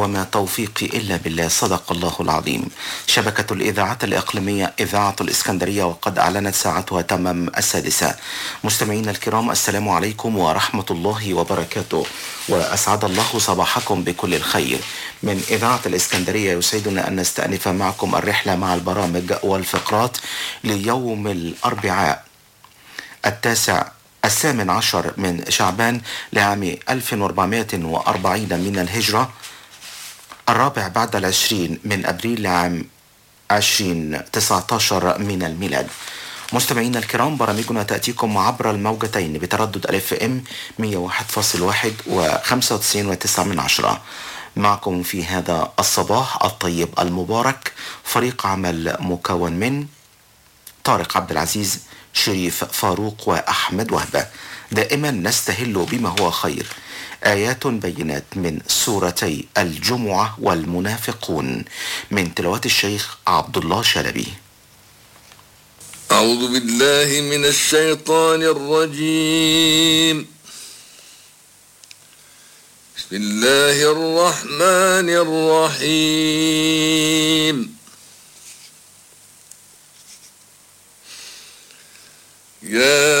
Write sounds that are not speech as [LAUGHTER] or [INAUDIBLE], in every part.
وما توفيقي إلا بالله. صدق الله العظيم. شبكة الإذاعات الإقليمية إذاعة الإسكندرية وقد أعلنت ساعتها تمام السادسة. مستمعينا الكرام السلام عليكم ورحمة الله وبركاته. وأسعد الله صباحكم بكل الخير. من إذاعة الإسكندرية يسعدنا أن نستأنف معكم الرحلة مع البرامج والفقرات ليوم الأربعاء التاسع الثامن عشر من شعبان لعام 1440 من الهجرة. الرابع بعد العشرين من أبريل لعام 2019 من الميلاد. مستمعينا الكرام برامجنا تأتيكم عبر الموجتين بتردد ألف إم 101.1 و 95.9 من عشرة. معكم في هذا الصباح الطيب المبارك فريق عمل مكون من طارق عبد العزيز شريف فاروق وأحمد وهبة. دائما نستهل بما هو خير. آيات بينات من سورتي الجمعة والمنافقون من تلاوات الشيخ عبد الله شلبي. أعوذ بالله من الشيطان الرجيم. بسم الله الرحمن الرحيم. يا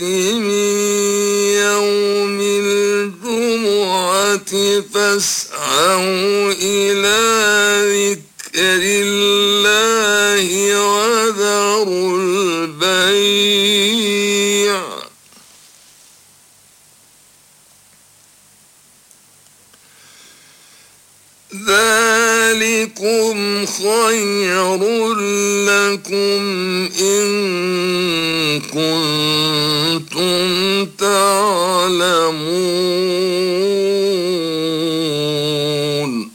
من يوم الجمعة فاسعوا إلى ذكر الله وذروا البيع. ذلكم خير لكم إن كنتم تعلمون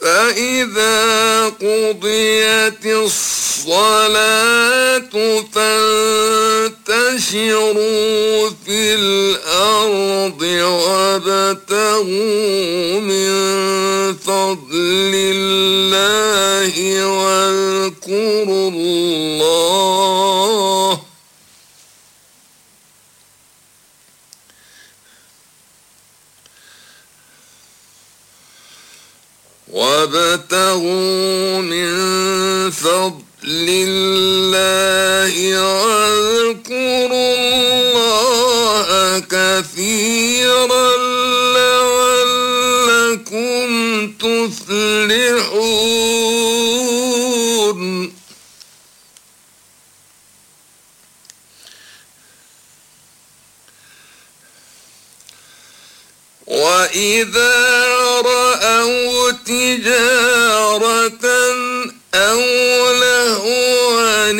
فإذا قضيت الصلاة فانتشروا في الأرض وابتغوا من فضل الله واذكروا الله. وابتغوا من فضل الله واذكروا الله كثيرا. تفلحون وإذا رأوا تجارة أو لهوا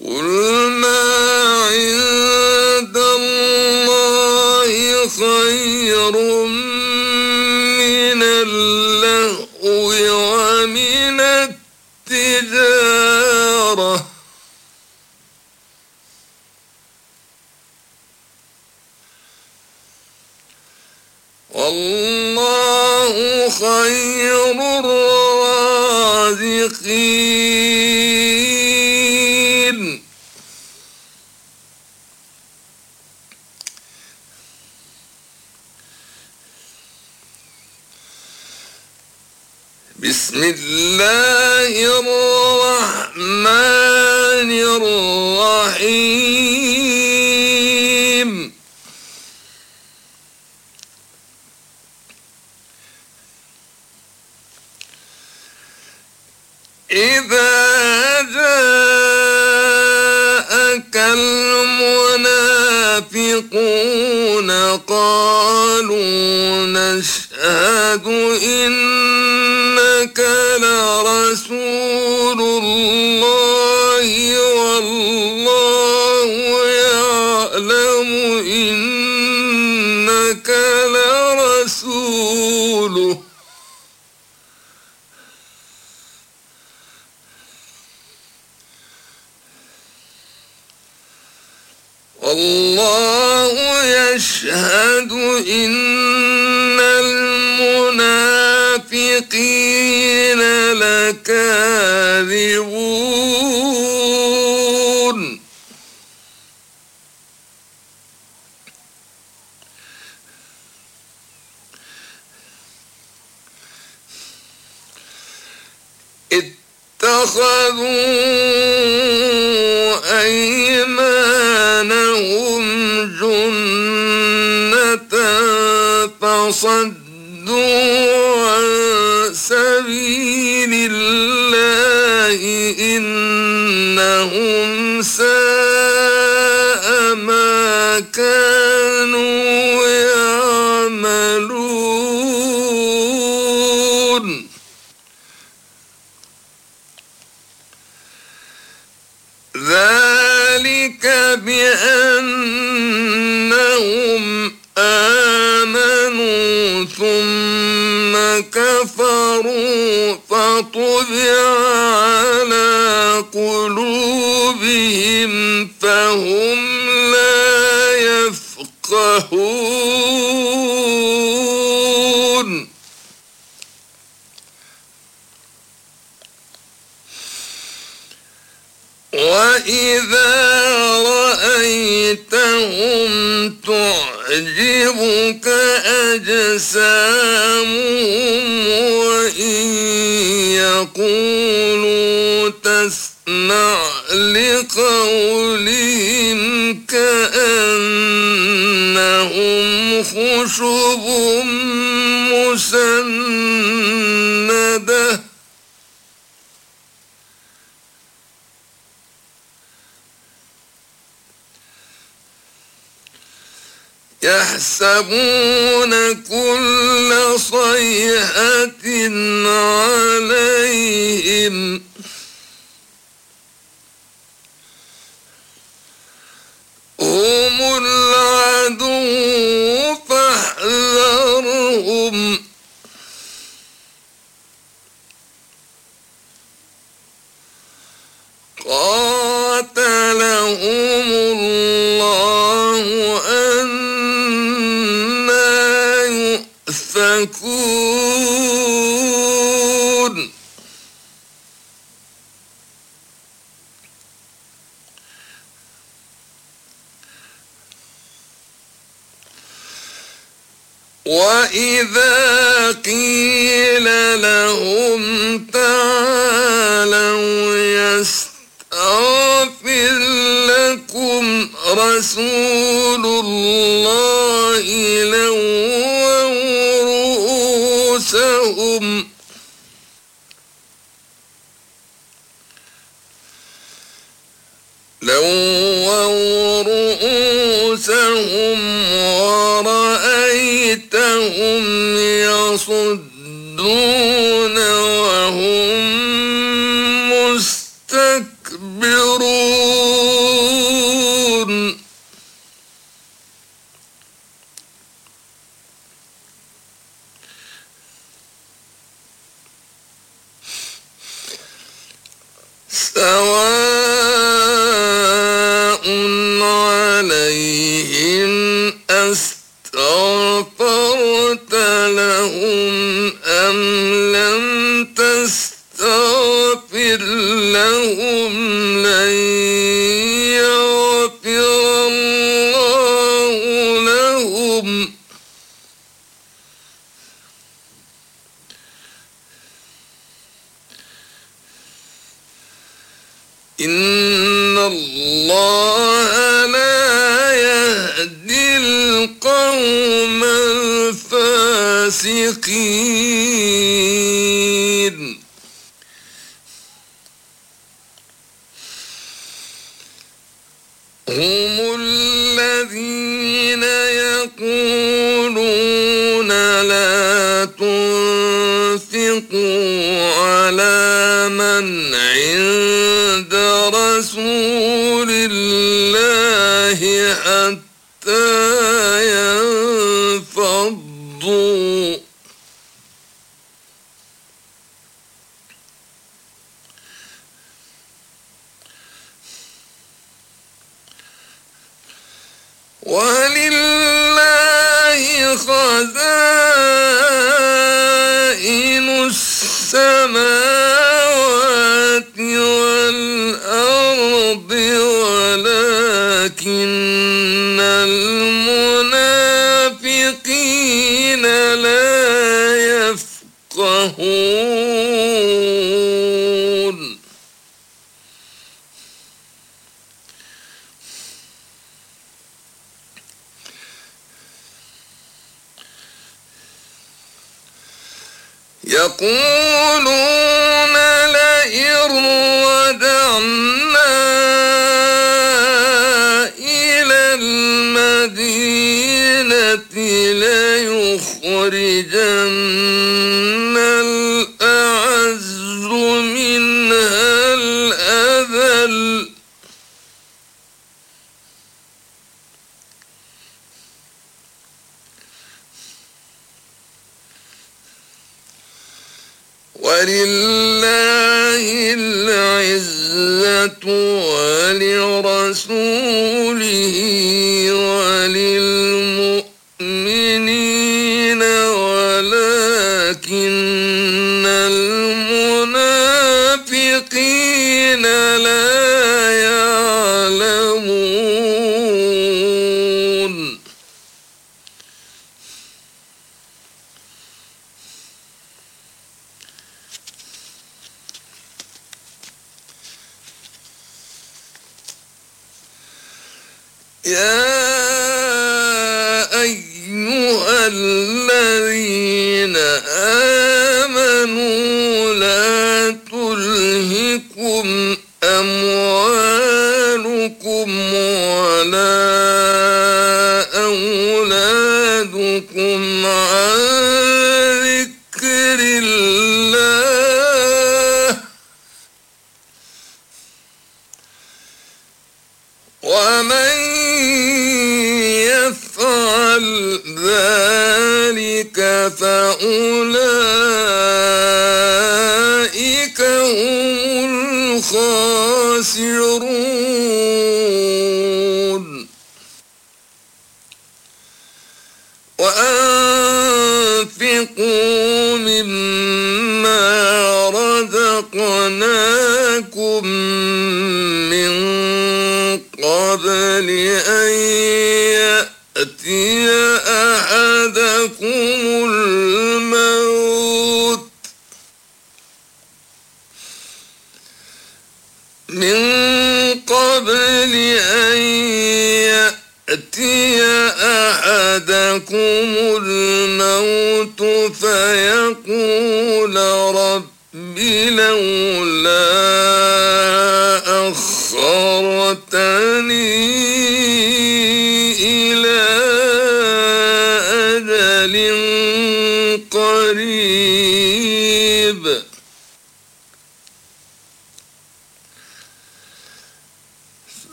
¡Woooooo!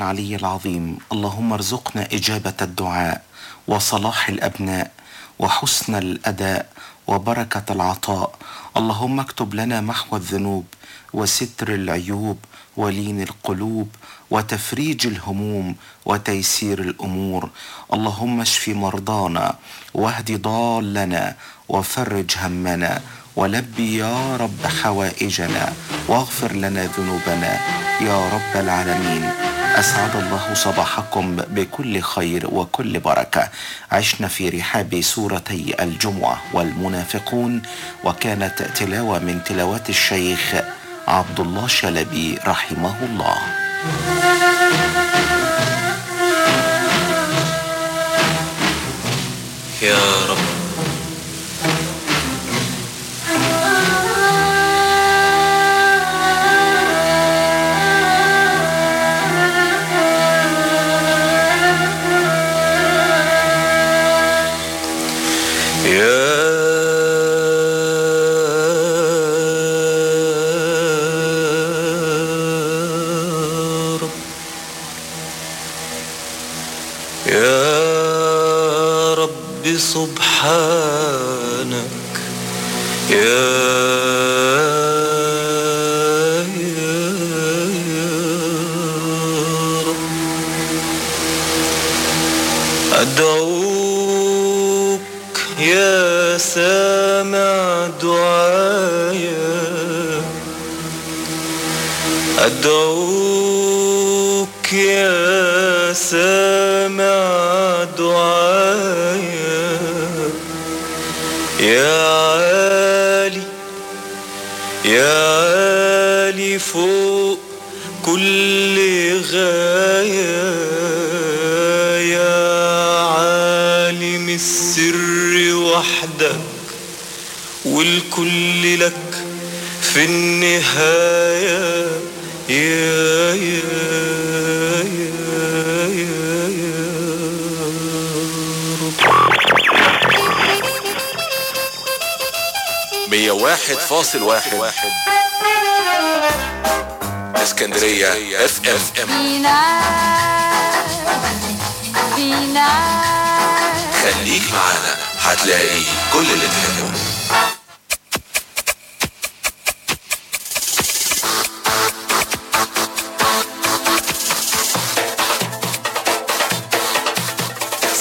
العلي العظيم. اللهم ارزقنا إجابة الدعاء وصلاح الأبناء وحسن الأداء وبركة العطاء. اللهم اكتب لنا محو الذنوب وستر العيوب ولين القلوب وتفريج الهموم وتيسير الأمور. اللهم اشف مرضانا واهد ضالنا وفرج همنا ولبي يا رب حوائجنا واغفر لنا ذنوبنا يا رب العالمين. أسعد الله صباحكم بكل خير وكل بركة. عشنا في رحاب سورتي الجمعة والمنافقون وكانت تلاوة من تلاوات الشيخ عبد الله شلبي رحمه الله. يا رب اف ام خليك معانا. هتلاقي كل اللي تحبه.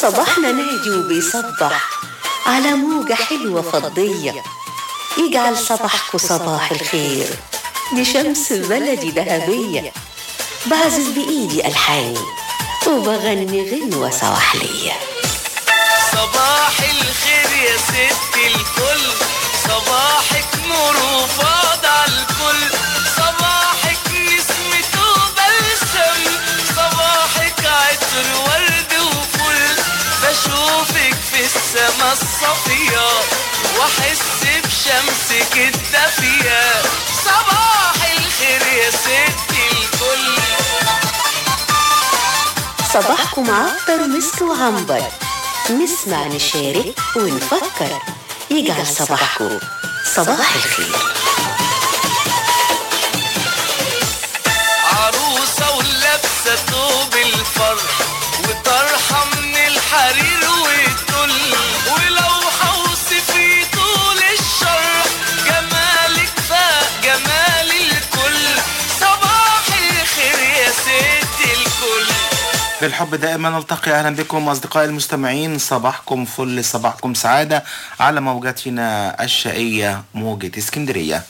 صباحنا نادي وبيصبح على موجة حلوة فضية. يجعل صباحكو صباح الخير. دي شمس بلدي ذهبية بعزف بإيدي ألحاني وبغني غنوة سواحلية صباح الخير يا ست الكل صباحك نور وفاض على الكل. صباحك نسمته بلسم صباحك عطر ورد وفل. بشوفك في السما الصافية وأحس بشمسك الدافية. صباح الخير يا ست صباحكم عطر مسك وعنبر. نسمع نشارك ونفكر. يجعل صباحكو صباح الخير. عروسة ولابسة ثوب الفرح. بالحب دائما نلتقي. أهلا بكم أصدقائي المستمعين. صباحكم فل صباحكم سعادة على موجتنا الشقية موجة إسكندرية.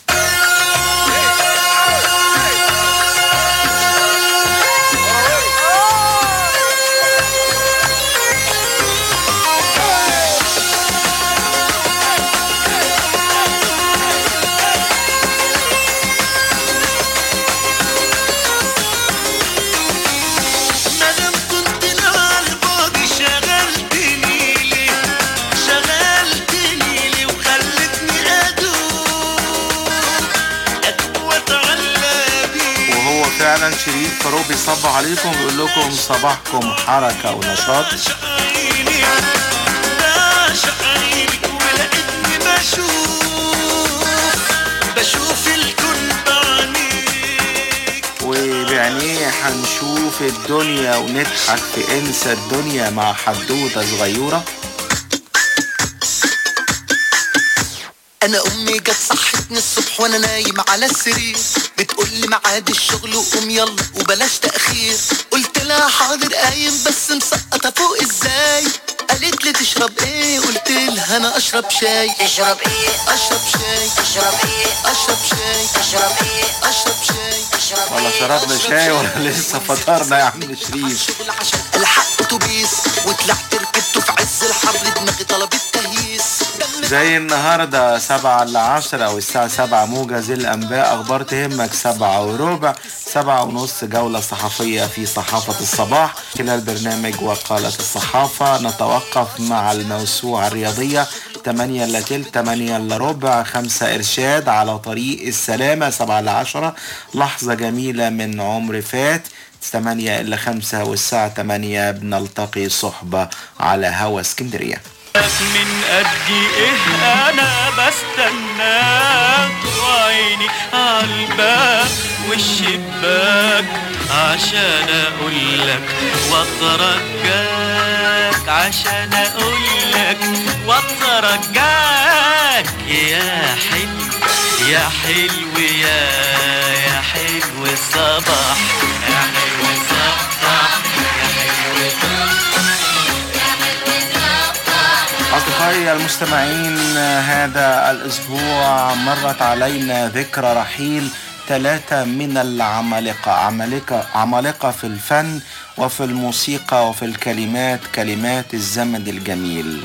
فاروق بيصبح عليكم بيقول لكم صباحكم حركة ونشاط. وبعينيه هنشوف الدنيا ونضحك في انسى الدنيا مع حدوتة صغيرة. أنا أمي جت صحتني الصبح وأنا نايم على السرير. بتقول لي ميعاد الشغل وقوم يلا وبلاش تأخير. قلت لها حاضر قايم بس مسقطة فوق إزاي قالت لي تشرب إيه؟ قلت لها أنا اشرب شاي. تشرب إيه؟ اشرب شاي. تشرب إيه؟ اشرب شاي. تشرب إيه؟ اشرب شاي. تشرب ولا شربنا شاي ولا لسه فطرنا يا عم شريف؟ الشغل عشان الحق اتوبيس وطلعت ركبته في عز الحر دماغي طلبت تهييس. زي النهاردة سبعة لعشرة أو الساعة سبعة موجز الأنباء. أخبار تهمك سبعة وربع سبعة ونص جولة صحفية في صحافة الصباح. خلال برنامج وقالة الصحافة نتوقف مع الموسوعة الرياضية. 8 إلا تلت 8 إلا ربع خمسة إرشاد على طريق السلامة. سبعة لعشرة لحظة جميلة من عمر فات. 8 إلا خمسة والساعة 8 بنلتقي صحبة على هوا اسكندرية من قد إيه انا بستناك وعيني عالباب والشباك. عشان اقولك واترجاك عشان اقولك واترجاك يا حلو يا حلو يا يا حلو الصباح. يا حلو الصباح. أصدقائي المستمعين هذا الأسبوع مرت علينا ذكرى رحيل ثلاثة من العمالقة. عمالقة عمالقة في الفن وفي الموسيقى وفي الكلمات كلمات الزمن الجميل.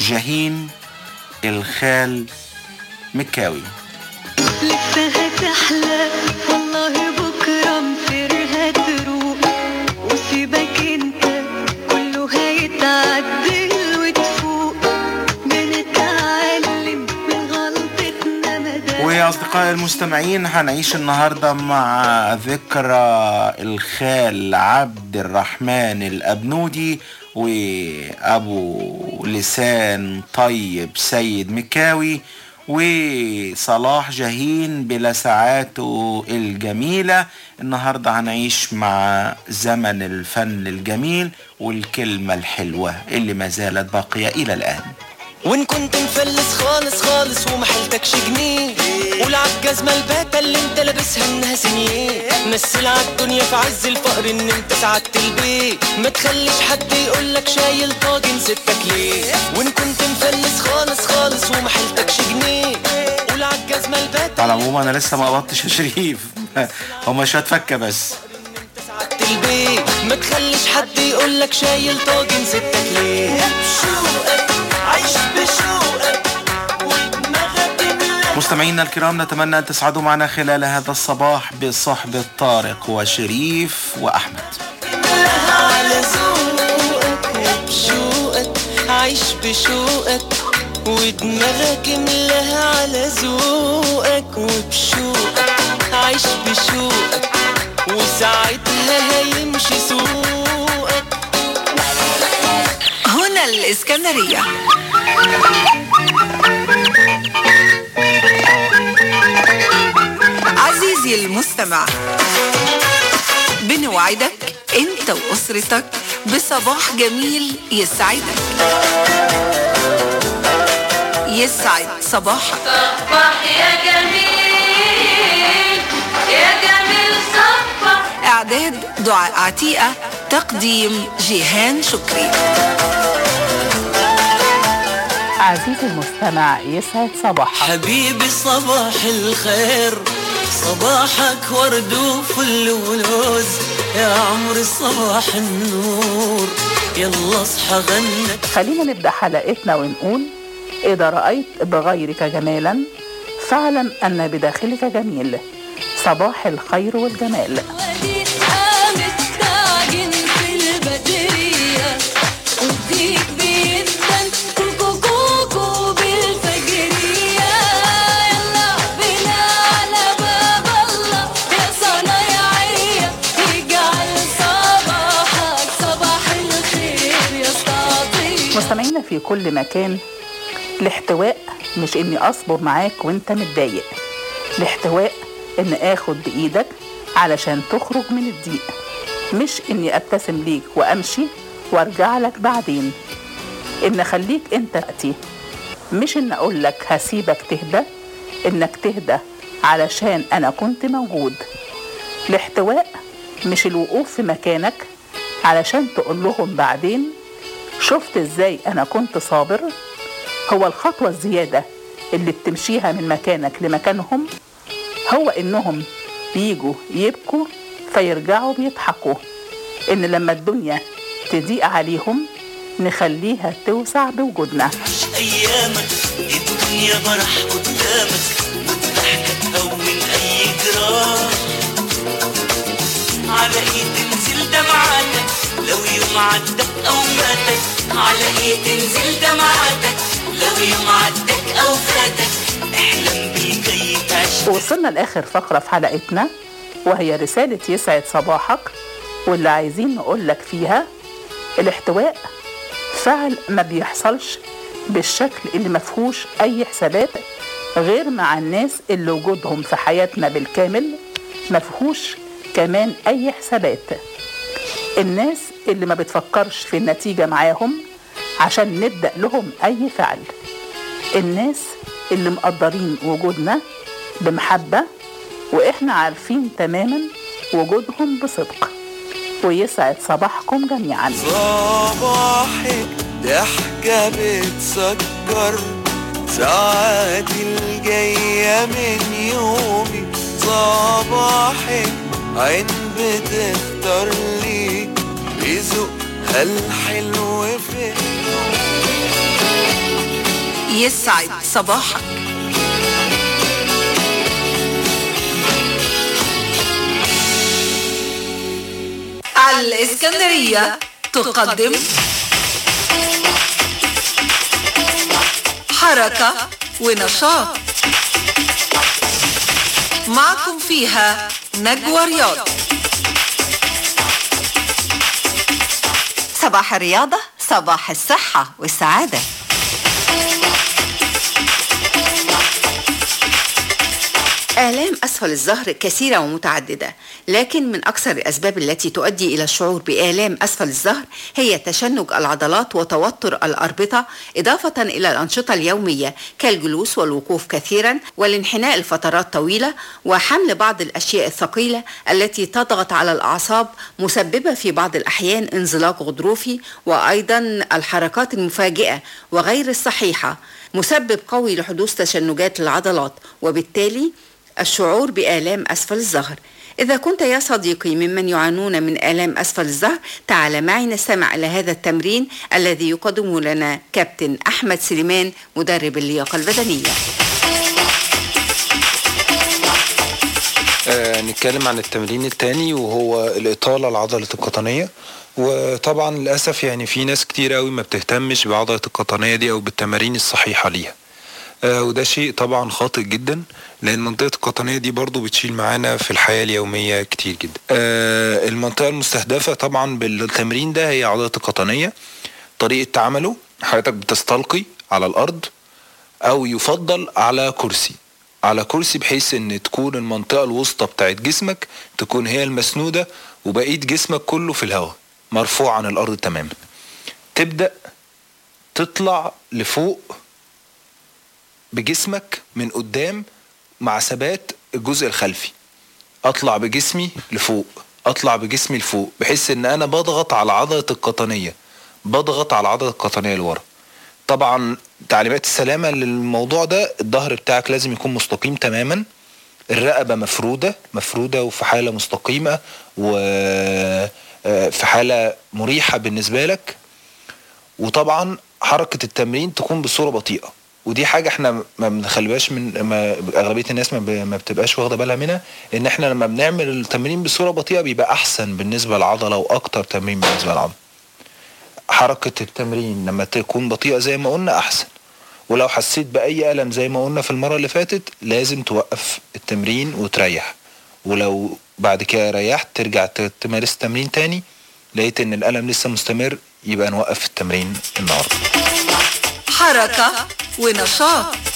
جاهين الخال مكاوي. لسه هتحلى والله أصدقائي المستمعين هنعيش النهاردة مع ذكرى الخال عبد الرحمن الأبنودي وأبو لسان طيب سيد مكاوي وصلاح جاهين بلسعاته الجميلة. النهاردة هنعيش مع زمن الفن الجميل والكلمة الحلوة اللي ما زالت باقية إلى الآن. وإن كنت مفلس خالص خالص وما حيلتكش جنيه. قول عالجزمة الباتة اللي انت لابسها إنها سنيه مثل عالدنيا في عز الفقر إن انت سعدت البيت. ما تخليش حد يقولك شايل طاجن ستك ليه. وإن كنت مفلس خالص خالص وما حيلتكش جنيه. قول عالجزمة الباتة على العموم أنا لسه ما قبضتش يا شريف. [LAUGHS] هما شوية فكة بس. سعدت البيت. ما تخليش حد يقولك شايل طاجن ستك ليه. عيش بشوقك مستمعينا الكرام نتمنى أن تسعدوا معنا خلال هذا الصباح بصحبة طارق وشريف وأحمد. على ذوقك عيش بشوقك ودماغك املاها على ذوقك وبشوقك عيش بشوقك وساعتها هيمشي سوقك. الإسكندرية. عزيزي المستمع بنوعدك أنت وأسرتك بصباح جميل يسعدك. يسعد صباحك. صبح يا جميل يا جميل صبح إعداد دعاء عتيقة تقديم جيهان شكري. عزيزي المستمع يسعد صباحك. حبيبي صباح الخير صباحك ورد وفل ولوز. يا عمري صباح النور. يلا اصحى غنك خلينا نبدأ حلقتنا ونقول إذا رأيت بغيرك جمالا فاعلم أن بداخلك جميل. صباح الخير والجمال. وديك في كل مكان. الاحتواء مش إني أصبر معاك وإنت متضايق. الاحتواء إن آخد بإيدك علشان تخرج من الضيق. مش إني أبتسم ليك وأمشي وأرجع لك بعدين. إن أخليك أنت تأتي. مش إن أقول لك هسيبك تهدى. إنك تهدى علشان أنا كنت موجود. الاحتواء مش الوقوف في مكانك علشان تقول لهم بعدين شفت إزاي أنا كنت صابر؟ هو الخطوة الزيادة اللي بتمشيها من مكانك لمكانهم هو إنهم بيجوا يبكوا فيرجعوا بيضحكوا. إن لما الدنيا تضيق عليهم نخليها توسع بوجودنا. أيامك الدنيا برح قدامك والضحكة تهون أي جراح على إيه تنزل دمعاتك لو يوم عدك أو فاتك على إيه تنزل دمعاتك لو يوم عدك أو فاتك احلم بالجاي وصلنا لآخر فقرة في حلقتنا وهي رسالة يسعد صباحك واللي عايزين نقول لك فيها الاحتواء. فعل ما بيحصلش بالشكل اللي مفهوش أي حسابات غير مع الناس اللي وجودهم في حياتنا بالكامل مفهوش كمان أي حسابات. الناس اللي ما بتفكرش في النتيجة معاهم عشان نبدأ لهم أي فعل. الناس اللي مقدرين وجودنا بمحبة وإحنا عارفين تماما وجودهم بصدق. ويسعد صباحكم جميعا. صباحك ضحكة بتسكر ساعاتي الجاية من يومي. صباحك عين بتختار لي بذوقها الحلو في يسعد صباحك. الإسكندرية تقدم حركة ونشاط. معكم فيها نجوى رياض. صباح الرياضة صباح الصحة والسعادة. آلام أسفل الظهر كثيرة ومتعددة لكن من أكثر الأسباب التي تؤدي إلى الشعور بآلام أسفل الظهر هي تشنج العضلات وتوتر الأربطة إضافة إلى الأنشطة اليومية كالجلوس والوقوف كثيرا والانحناء لفترات طويلة وحمل بعض الأشياء الثقيلة التي تضغط على الأعصاب مسببة في بعض الأحيان انزلاق غضروفي وأيضا الحركات المفاجئة وغير الصحيحة مسبب قوي لحدوث تشنجات للعضلات وبالتالي الشعور بآلام أسفل الظهر إذا كنت يا صديقي ممن يعانون من آلام أسفل الظهر تعال معي نستمع إلى هذا التمرين الذي يقدمه لنا كابتن أحمد سليمان مدرب اللياقة البدنية. آه نتكلم عن التمرين التاني وهو الإطالة العضلة القطنية. وطبعا للأسف يعني في ناس كتير قوي ما بتهتمش بعضلة القطنية دي أو بالتمارين الصحيحة ليها. وده شيء طبعا خاطئ جدا لأن منطقة القطنية دي برضو بتشيل معانا في الحياة اليومية كتير جدا. آه المنطقة المستهدفة طبعا بالتمرين ده هي عضلة القطنية. طريقة عمله حضرتك بتستلقي على الأرض أو يفضل على كرسي. على كرسي بحيث إن تكون المنطقة الوسطى بتاعت جسمك تكون هي المسنودة وبقيه جسمك كله في الهواء مرفوع عن الأرض تماما. تبدأ تطلع لفوق بجسمك من قدام مع ثبات الجزء الخلفي. أطلع بجسمي لفوق أطلع بجسمي لفوق بحيث إن أنا بضغط على عضلة القطنية بضغط على العضله القطنية لورا. طبعا تعليمات السلامة للموضوع ده الظهر بتاعك لازم يكون مستقيم تماما. الرقبة مفرودة مفرودة وفي حالة مستقيمة وفي حالة مريحة بالنسبة لك. وطبعا حركة التمرين تكون بصورة بطيئة. ودي حاجة إحنا ما بنخليهاش من ما أغلبية الناس ما. ما بتبقاش واخدة بالها منها إن إحنا لما بنعمل التمرين بصورة بطيئة بيبقى أحسن بالنسبة للعضلة وأكتر تمرين بالنسبة للعضلة. حركة التمرين لما تكون بطيئة زي ما قلنا أحسن. ولو حسيت بأي ألم زي ما قلنا في المرة اللي فاتت لازم توقف التمرين وتريح. ولو بعد كده ريحت ترجع تمارس التمرين تاني لقيت إن الألم لسه مستمر يبقى نوقف التمرين النهارده. حركة ونشاط.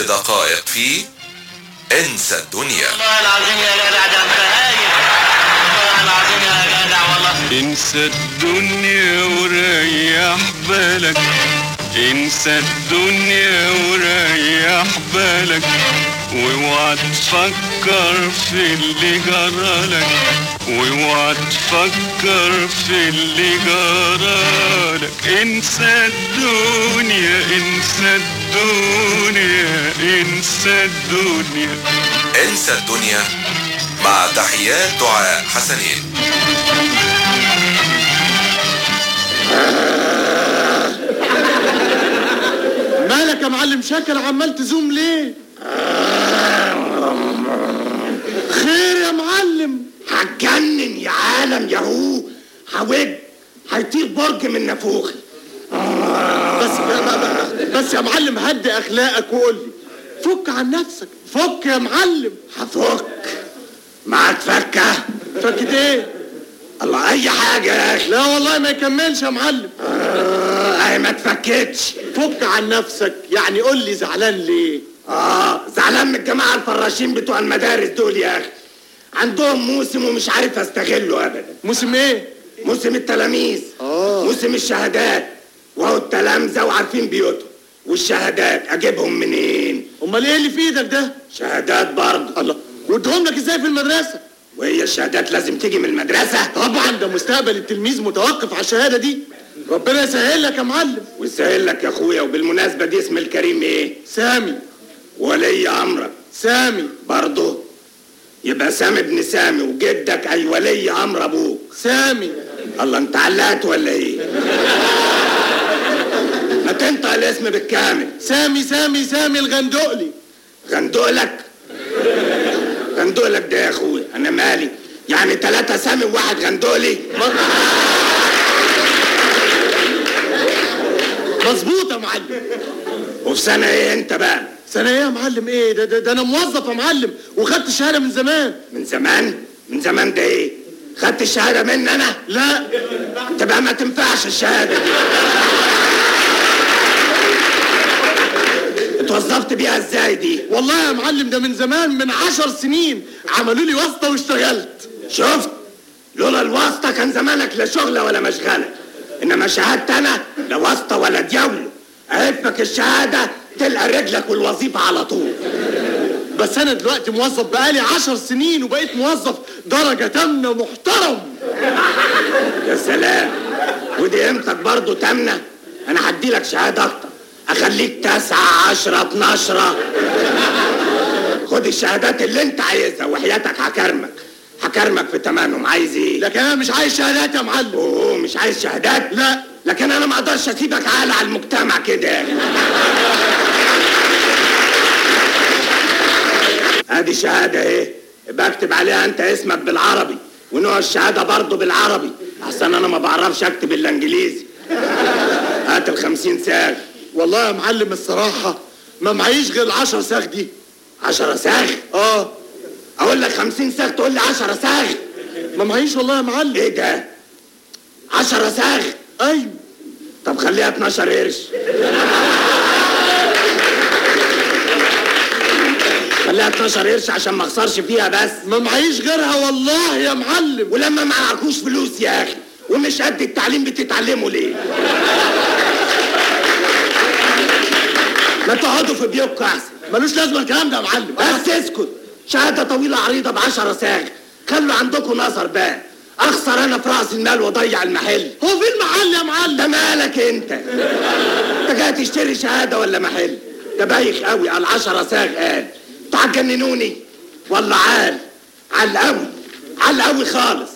دقائق في انسى الدنيا. والله العظيم يا ده انت هايل والله العظيم يا والله انسى الدنيا وريح بالك. انسى الدنيا وريح بالك. واوعى تفكر في اللي جرالك واوعى تفكر في اللي جرالك انسى الدنيا انسى الدنيا. الدنيا انسى الدنيا. انسى الدنيا مع تحيات دعاء حسنين. مالك يا معلم شاكر؟ عمال تزوم ليه؟ خير يا معلم. هتجنن يا عالم يا هو هوج أخلاقك وقول لي. فك عن نفسك. فك يا معلم. هفك. معاك فكة. فكت إيه؟ الله أي حاجة؟ يا أخي لا والله ما يكملش يا معلم. اهي ما اتفكتش فك عن نفسك. يعني قول لي زعلان ليه؟ آه زعلان من الجماعة الفراشين بتوع المدارس دول يا أخي. عندهم موسم ومش عارف أستغله ابدا. موسم إيه؟ موسم التلاميذ. آه. موسم الشهادات. وهو التلامذة وعارفين بيوتهم. والشهادات أجيبهم منين؟ أمال إيه اللي في إيدك ده؟ شهادات برضه. الله وادهم لك إزاي في المدرسة؟ وهي الشهادات لازم تيجي من المدرسة. طبعا ده مستقبل التلميذ متوقف على الشهادة دي. ربنا يسهل لك يا معلم. ويسهل لك يا أخويا وبالمناسبة دي اسم الكريم إيه؟ سامي. ولي أمرك. سامي. برضه. يبقى سامي ابن سامي وجدك أي ولي أمر أبوك. سامي. الله أنت علقت ولا إيه؟ ما تنطق الاسم بالكامل. سامي سامي سامي الغندقلي. غندقلك. غندقلك ده يا أخويا. أنا مالي؟ يعني ثلاثة سامي وواحد غندقلي؟ مظبوط يا معلم. وفي سنة إيه أنت بقى؟ سنة إيه يا معلم؟ إيه ده, ده, ده أنا موظف يا معلم. وخدت الشهادة من زمان. من زمان؟ من زمان ده إيه؟ خدت الشهادة مني أنا؟ لا. تبقى ما تنفعش الشهادة دي. اتوظفت بيها إزاي دي؟ والله يا معلم ده من زمان من عشر سنين عملوا لي واسطة واشتغلت. شفت؟ لولا الواسطة كان زمانك لا شغلة ولا مشغلة. إنما شهادتي أنا لا واسطة ولا دياولو اهفك الشهادة تلقى رجلك والوظيفة على طول. بس أنا دلوقتي موظف بقالي عشر سنين وبقيت موظف درجة تامنة محترم يا سلام. ودي قيمتك برضه تامنة؟ أنا هدي لك شهادة أكتر. أخليك تسعة عشرة اتناشرة. خد الشهادات اللي انت عايزها وحياتك هكرمك. هكرمك في تمنهم. عايز إيه؟ لكن أنا مش عايز شهادات يا معلم. أوه مش عايز شهادات؟ لا. لكن أنا ما أقدرش أسيبك عالة على المجتمع كده. ادي شهادة إيه؟ بكتب عليها أنت اسمك بالعربي ونوع الشهادة برضه بالعربي. احسن أنا ما بعرفش أكتب إلا إنجليزي. هات الخمسين ساغ والله يا معلم الصراحة ما معيش غير العشر ساغ دي. عشرة ساغ آه. أقول لك خمسين ساغ تقول لي عشرة ساغ ما معيش والله يا معلم. إيه ده؟ عشرة ساغ أيوه طب خليها 12 قرش. خليها 12 قرش عشان ما اخسرش فيها بس. ما معيش غيرها والله يا معلم. ولما معكوش فلوس يا أخي ومش قد التعليم بتتعلموا ليه؟ ما تقعدوا في بيوتكم احسن ملوش لازمة الكلام ده يا معلم. بس. اسكت شهادة طويلة عريضة ب 10 ساغ خلوا عندكم نظر بقى. أخسر أنا في رأس المال وأضيع المحل. هو في المحل يا معلم. ده مالك أنت؟ أنت جاي تشتري شهادة ولا محل؟ ده بايخ قوي على 10 ساغ قال. أنتوا هتجننوني ولا عال. عال قوي عال قوي خالص.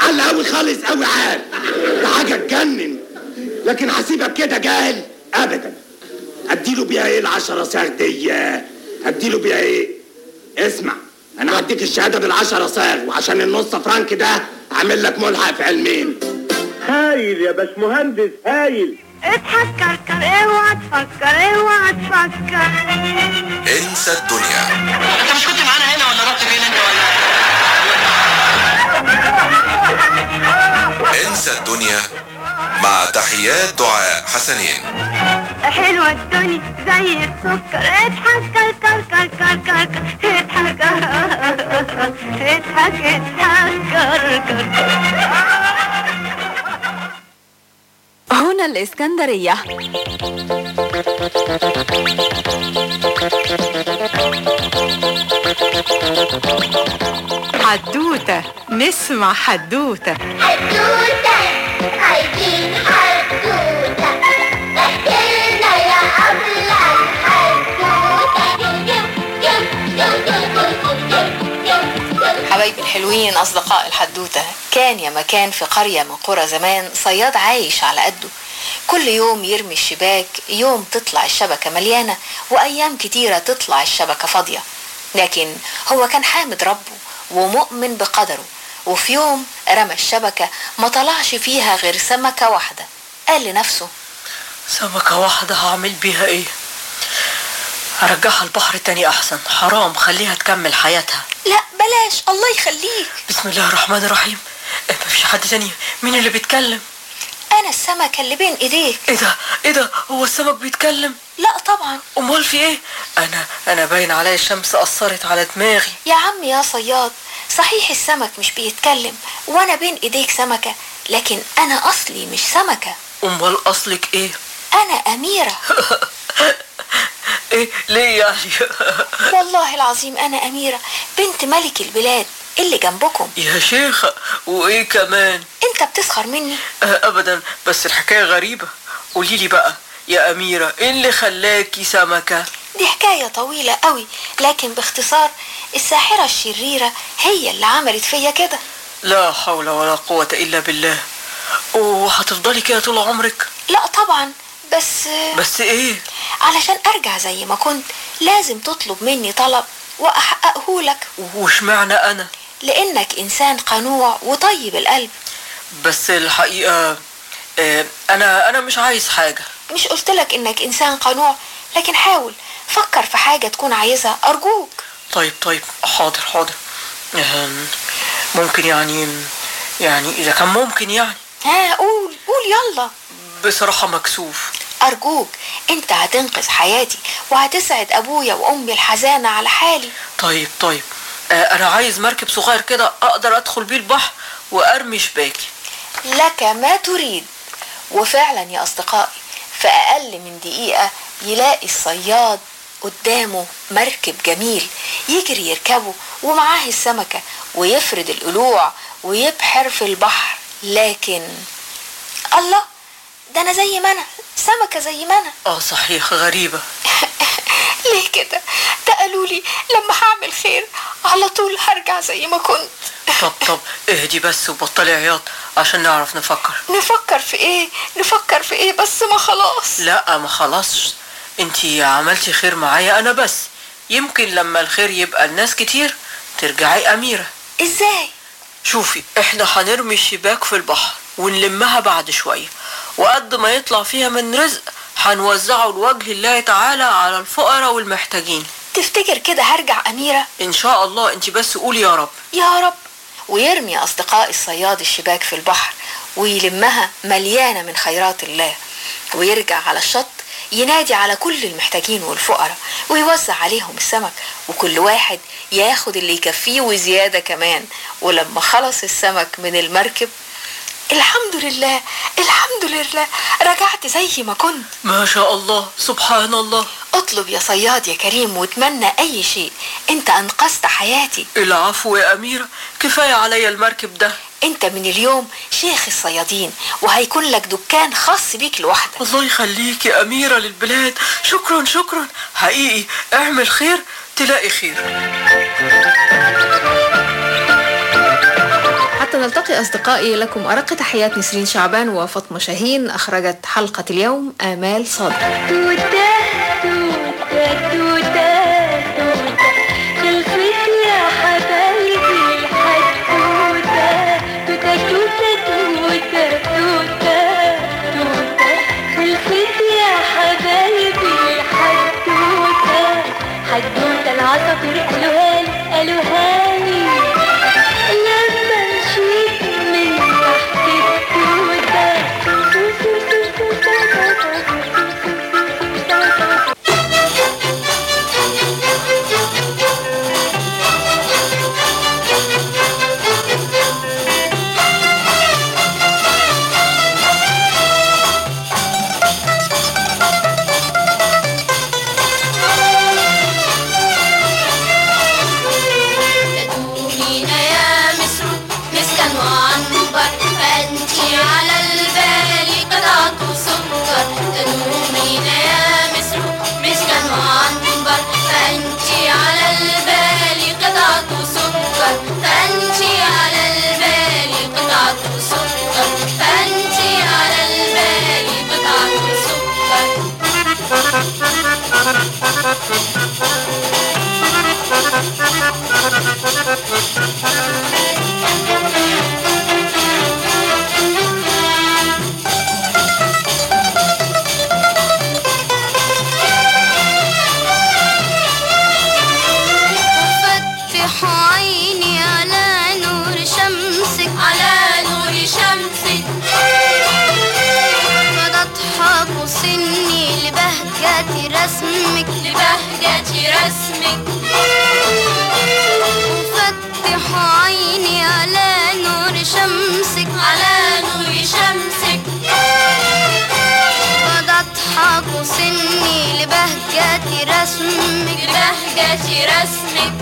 عال قوي خالص قوي عال. ده حاجة تجنن. لكن هسيبك كده جاهل. ابدا. أديله بيها إيه العشرة ساغ دي؟ أديله بيها إيه؟ اسمع أنا هديك الشهادة بالعشرة ساغ وعشان النص فرنك ده هعمل لك ملحق في علمين. هايل يا باشمهندس هايل. اضحك كركر اوعى تفكر اوعى تفكر. انسى الدنيا. أنت مش كنت معانا هنا ولا رحت فين أنت ولا؟ انسى الدنيا مع تحيات دعاء حسنين. حلوة الدنيا زي السكر. اضحك كركر كركر كركر اضحك اضحك. اضحك. كركر هنا الإسكندرية. حدوتة. نسمع حدوتة. حدوتة. عايزين حدوتة. حبايبي الحلوين أصدقاء الحدوتة. كان يا مكان في قرية من قرى زمان صياد عايش على قده. كل يوم يرمي الشباك يوم تطلع الشبكة مليانة وأيام كتيرة تطلع الشبكة فاضية. لكن هو كان حامد ربه ومؤمن بقدره. وفي يوم رمى الشبكة ما طلعش فيها غير سمكة واحدة. قال لنفسه سمكة واحدة هعمل بيها إيه؟ هرجعها البحر تاني أحسن. حرام خليها تكمل حياتها. لا بلاش. الله يخليك. بسم الله الرحمن الرحيم. إيه، مفيش حد تاني. مين اللي بيتكلم؟ أنا السمكة اللي بين إيديك. إيه ده؟ إيه ده؟ هو السمك بيتكلم؟ لا طبعا. امال في إيه؟ أنا أنا باين عليا الشمس أثرت على دماغي. يا عم يا صياد. صحيح السمك مش بيتكلم. وأنا بين إيديك سمكة لكن أنا أصلي مش سمكة. امال أصلك إيه؟ أنا أميرة. [LAUGHS] إيه ليه يعني؟ والله العظيم أنا أميرة بنت ملك البلاد اللي جنبكم. يا شيخة وإيه كمان؟ أنت بتسخر مني. آه، ابدا بس الحكاية غريبة. قولي لي بقى يا أميرة إيه اللي خلاكي سمكة؟ دي حكاية طويلة قوي لكن باختصار الساحرة الشريرة هي اللي عملت فيا كده. لا حول ولا قوة إلا بالله. وهتفضلي كده طول عمرك؟ لا طبعا. بس بس إيه؟ علشان أرجع زي ما كنت لازم تطلب مني طلب وأحققه لك. واشمعنى أنا؟ لأنك إنسان قنوع وطيب القلب. بس الحقيقة آه، أنا أنا مش عايز حاجة. مش قلت لك إنك إنسان قنوع لكن حاول فكر في حاجة تكون عايزها أرجوك. طيب طيب حاضر حاضر. ممكن يعني يعني إذا كان ممكن يعني. ها قول قول يلا. بصراحة مكسوف. أرجوك أنت هتنقذ حياتي وهتسعد أبويا وأمي الحزانة على حالي. طيب طيب. آه، أنا عايز مركب صغير كده أقدر أدخل بيه البحر وأرمي شباكي. لك ما تريد. وفعلا يا أصدقائي في أقل من دقيقة يلاقي الصياد قدامه مركب جميل يجري يركبه ومعاه السمكة ويفرد القلوع ويبحر في البحر. لكن الله ده أنا زي ما أنا سمكة زي ما أنا. آه صحيح غريبة. [LAUGHS] ليه كده؟ ده قالوا لي لما هعمل خير على طول هرجع زي ما كنت. طب طب اهدي بس وبطلي عياط عشان نعرف نفكر. نفكر في إيه؟ نفكر في إيه بس ما خلاص؟ لا ما خلاص انتي عملتي خير معايا أنا بس. يمكن لما الخير يبقى الناس كتير ترجعي أميرة. إزاي؟ شوفي إحنا هنرمي الشباك في البحر ونلمها بعد شوية. وقد ما يطلع فيها من رزق هنوزعه لوجه الله تعالى على الفقراء والمحتاجين. تفتكر كده هرجع أميرة؟ إن شاء الله انتي بس قولي يا رب. يا رب. ويرمي أصدقاء الصياد الشباك في البحر ويلمها مليانة من خيرات الله. ويرجع على الشط ينادي على كل المحتاجين والفقراء ويوزع عليهم السمك وكل واحد ياخد اللي يكفيه وزيادة كمان. ولما خلص السمك من المركب الحمد لله الحمد لله. رجعت زي ما كنت. ما شاء الله سبحان الله. اطلب يا صياد يا كريم واتمنى أي شيء. أنت أنقذت حياتي. العفو يا اميرة كفاية عليا المركب ده. أنت من اليوم شيخ الصيادين وهيكون لك دكان خاص بيك لوحدك. الله يخليك يا أميرة للبلاد. شكرا شكرا. حقيقي اعمل خير تلاقي خير. نلتقي أصدقائي لكم أرق تحيات نسرين شعبان وفاطمة شاهين. أخرجت حلقة اليوم آمال صادق. سني لبهجة رسمك. لبهجة رسمك.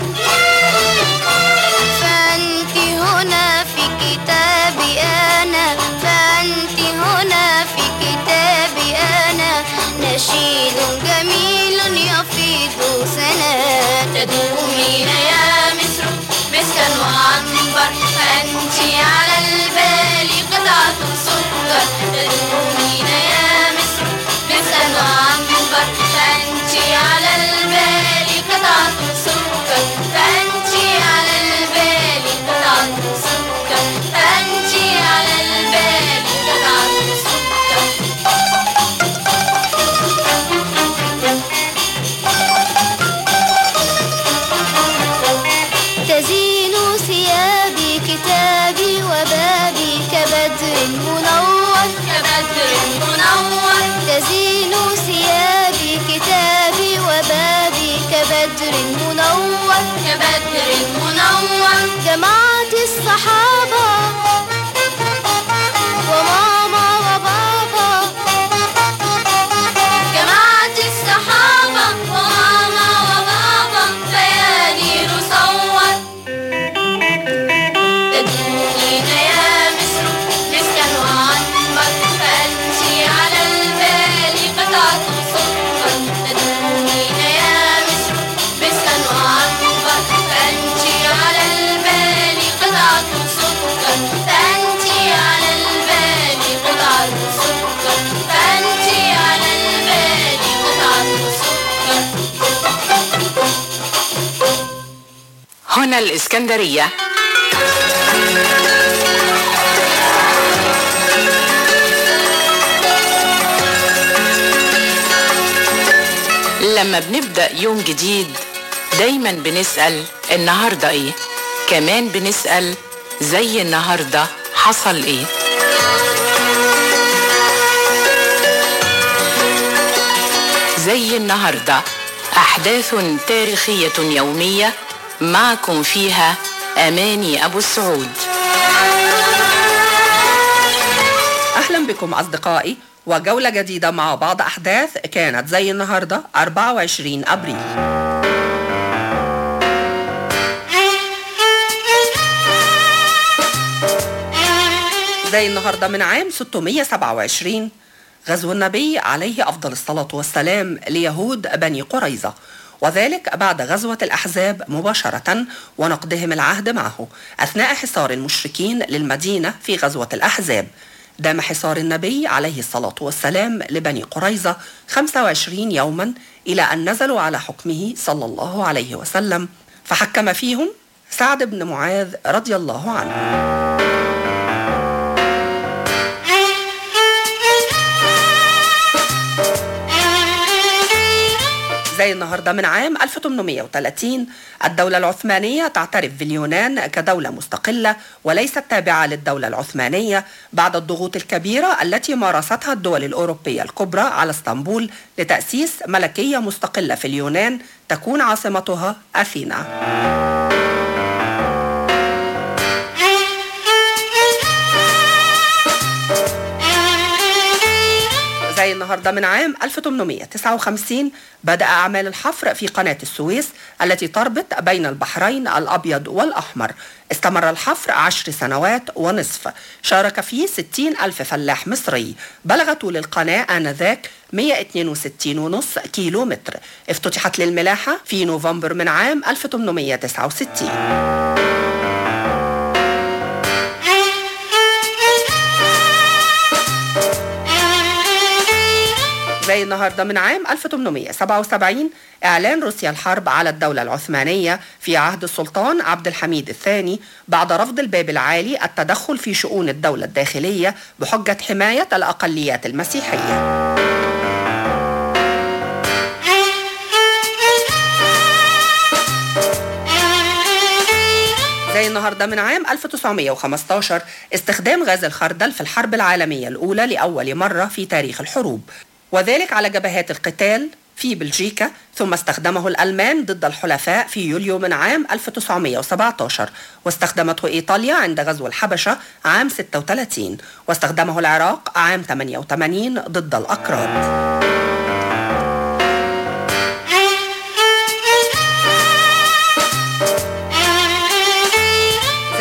فأنت هنا في كتابي أنا. فأنت هنا في كتابي أنا. نشيد جميل يفيض سنا. تدومين يا مصر مسكا وعنبر. فأنت على البال قطعة سكر. تدومين على البال قطعة هنا الإسكندرية. لما بنبدأ يوم جديد دايما بنسأل النهاردة إيه؟ كمان بنسأل زي النهاردة حصل إيه؟ زي النهاردة أحداث تاريخية يومية معكم فيها أماني أبو السعود أهلا بكم أصدقائي وجولة جديدة مع بعض أحداث كانت زي النهاردة 24 أبريل. زي النهاردة من عام 627 غزو النبي عليه أفضل الصلاة والسلام ليهود بني قريظة. وذلك بعد غزوة الأحزاب مباشرة ونقضهم العهد معه أثناء حصار المشركين للمدينة في غزوة الأحزاب. دام حصار النبي عليه الصلاة والسلام لبني قريظة 25 يوما إلى أن نزلوا على حكمه صلى الله عليه وسلم فحكم فيهم سعد بن معاذ رضي الله عنه. زي النهارده من عام 1830 الدولة العثمانية تعترف باليونان كدولة مستقلة وليست تابعة للدولة العثمانية بعد الضغوط الكبيرة التي مارستها الدول الأوروبية الكبرى على إسطنبول لتأسيس ملكية مستقلة في اليونان تكون عاصمتها أثينا. النهارده من عام 1859 بدأ أعمال الحفر في قناة السويس التي تربط بين البحرين الأبيض والأحمر. استمر الحفر عشر سنوات ونصف. شارك فيه 60 ألف فلاح مصري. بلغ طول القناة آنذاك 162.5 كيلو متر افتتحت للملاحة في نوفمبر من عام 1869 زي النهارده من عام 1877 إعلان روسيا الحرب على الدولة العثمانية في عهد السلطان عبد الحميد الثاني بعد رفض الباب العالي التدخل في شؤون الدولة الداخلية بحجة حماية الأقليات المسيحية. زي النهارده من عام 1915 استخدام غاز الخردل في الحرب العالمية الأولى لأول مرة في تاريخ الحروب وذلك على جبهات القتال في بلجيكا ثم استخدمه الألمان ضد الحلفاء في يوليو من عام 1917 واستخدمته إيطاليا عند غزو الحبشة عام 36 واستخدمه العراق عام 88 ضد الأكراد.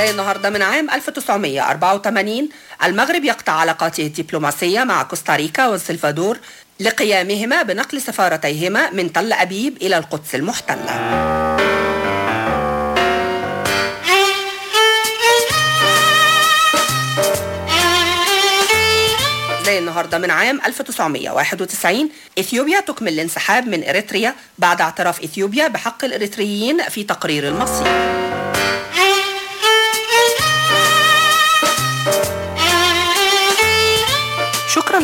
زي النهارده من عام 1984 المغرب يقطع علاقاته الدبلوماسية مع كوستاريكا والسلفادور لقيامهما بنقل سفارتيهما من تل أبيب إلى القدس المحتلة زي النهارده من عام 1991 إثيوبيا تكمل الانسحاب من إريتريا بعد اعتراف إثيوبيا بحق الإريتريين في تقرير المصير.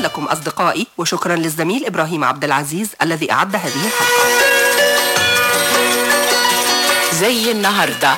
لكم أصدقائي وشكرا للزميل إبراهيم عبد العزيز الذي أعد هذه الحلقة. زي النهارده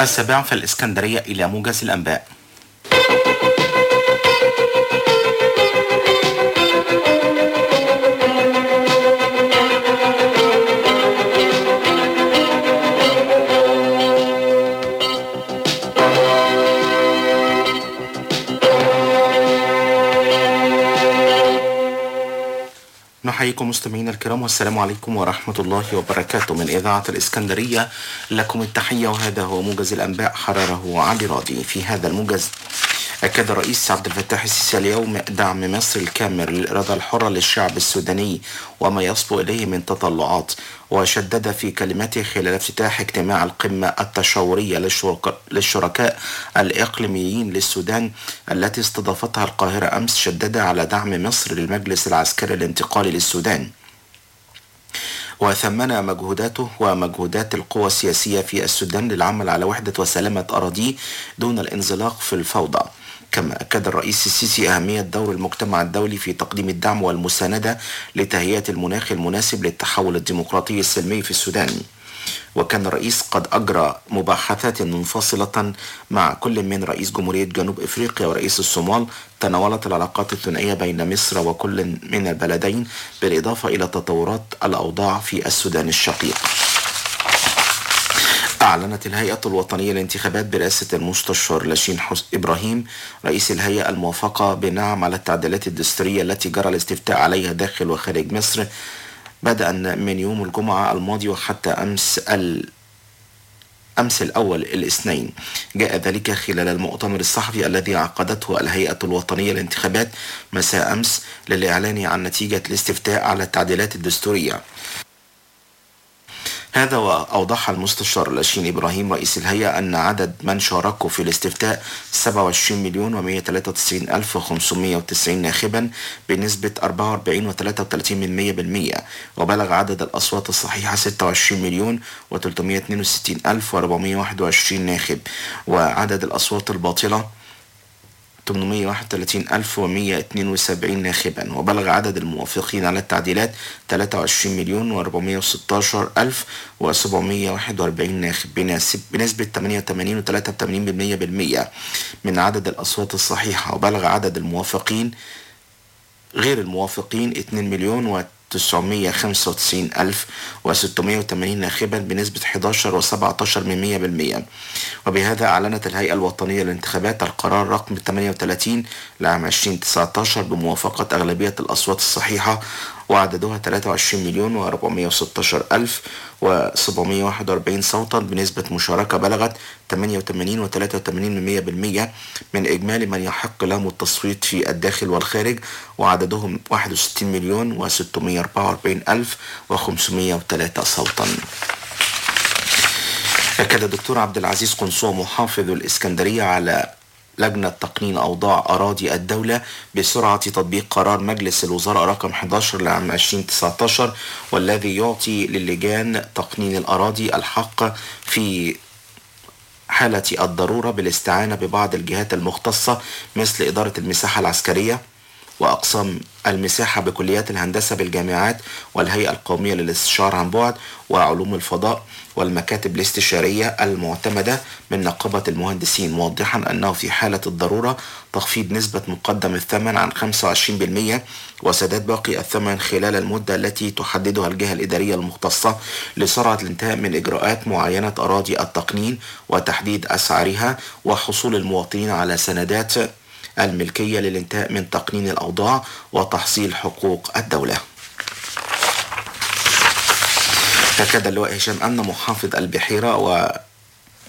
السابعة في الإسكندرية إلى موجز الأنباء. نحييكم مستمعينا الكرام والسلام عليكم ورحمة الله وبركاته. من إذاعة الإسكندرية لكم التحية وهذا هو موجز الأنباء حرره علي راضي في هذا الموجز. أكد الرئيس عبد الفتاح السيسي اليوم دعم مصر الكامل للإرادة الحرة للشعب السوداني وما يصبو إليه من تطلعات. وشدد في كلمته خلال افتتاح اجتماع القمة التشاورية للشرك- للشركاء الإقليميين للسودان التي استضافتها القاهرة أمس شدد على دعم مصر للمجلس العسكري الانتقالي للسودان. وثمن مجهوداته ومجهودات القوى السياسية في السودان للعمل على وحدة وسلامة أراضيه دون الانزلاق في الفوضى. كما أكد الرئيس السيسي أهمية دور المجتمع الدولي في تقديم الدعم والمساندة لتهيئة المناخ المناسب للتحول الديمقراطي السلمي في السودان. وكان الرئيس قد أجرى مباحثات منفصلة مع كل من رئيس جمهورية جنوب إفريقيا ورئيس الصومال تناولت العلاقات الثنائية بين مصر وكل من البلدين بالإضافة إلى تطورات الأوضاع في السودان الشقيق أعلنت الهيئة الوطنية للانتخابات برئاسة المستشار لاشين حس إبراهيم رئيس الهيئة الموافقة بنعم على التعديلات الدستورية التي جرى الاستفتاء عليها داخل وخارج مصر بدءا من يوم الجمعة الماضي وحتى أمس ال أمس الأول الاثنين. جاء ذلك خلال المؤتمر الصحفي الذي عقدته الهيئة الوطنية للانتخابات مساء أمس للإعلان عن نتيجة الاستفتاء على التعديلات الدستورية. هذا وأوضح المستشار لاشين إبراهيم رئيس الهيئة أن عدد من شاركوا في الاستفتاء 27 مليون و193 ألف و590 ناخبا بنسبة 44 و33 من 100 بالمية وبلغ عدد الأصوات الصحيحة 26 مليون و362 ألف و421 ناخب وعدد الأصوات الباطلة 831172 ناخبا وبلغ عدد الموافقين على التعديلات 23 مليون و416 ألف و741 ناخب بنسب- بنسبة 88 و83 بالمية بالمية من عدد الأصوات الصحيحة وبلغ عدد الموافقين غير الموافقين 2 مليون و 995 ألف و680 ناخبا بنسبة 11 و17 من 100 بالمية. وبهذا أعلنت الهيئة الوطنية للانتخابات القرار رقم 38 لعام 2019 بموافقة أغلبية الأصوات الصحيحة وعددها 23 مليون و416 ألف و741 صوتا بنسبة مشاركة بلغت 88 و83 من إجمالي من يحق لهم التصويت في الداخل والخارج وعددهم 61 مليون و644 ألف و503 صوتا. أكد الدكتور عبد العزيز قنصوة محافظ الإسكندرية على لجنة تقنين أوضاع أراضي الدولة بسرعة تطبيق قرار مجلس الوزراء رقم 11 لعام 2019 والذي يعطي للجان تقنين الأراضي الحق في حالة الضرورة بالاستعانة ببعض الجهات المختصة مثل إدارة المساحة العسكرية وأقسام المساحة بكليات الهندسة بالجامعات والهيئة القومية للاستشعار عن بعد وعلوم الفضاء. والمكاتب الاستشارية المعتمدة من نقابة المهندسين موضحا أنه في حالة الضرورة تخفيض نسبة مقدم الثمن عن 25% وسداد باقي الثمن خلال المدة التي تحددها الجهة الإدارية المختصة لسرعة الانتهاء من إجراءات معينة أراضي التقنين وتحديد أسعارها وحصول المواطنين على سندات الملكية للانتهاء من تقنين الأوضاع وتحصيل حقوق الدولة. أكد اللواء هشام أن محافظ البحيرة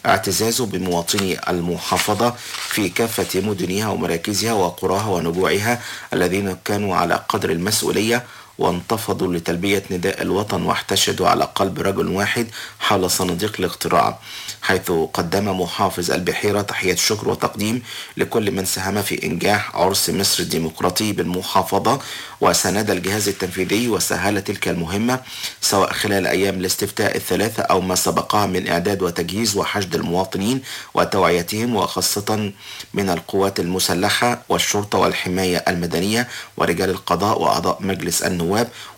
واعتزازه بمواطني المحافظة في كافة مدنها ومراكزها وقراها ونبوعها الذين كانوا على قدر المسؤولية وانتفضوا لتلبية نداء الوطن واحتشدوا على قلب رجل واحد حول صناديق الاقتراع حيث قدم محافظ البحيرة تحية شكر وتقديم لكل من ساهم في إنجاح عرس مصر الديمقراطي بالمحافظة وساند الجهاز التنفيذي وسهل تلك المهمة سواء خلال أيام الاستفتاء الثلاثة أو ما سبقها من إعداد وتجهيز وحشد المواطنين وتوعيتهم وخاصة من القوات المسلحة والشرطة والحماية المدنية ورجال القضاء وأعضاء مجلس النواب.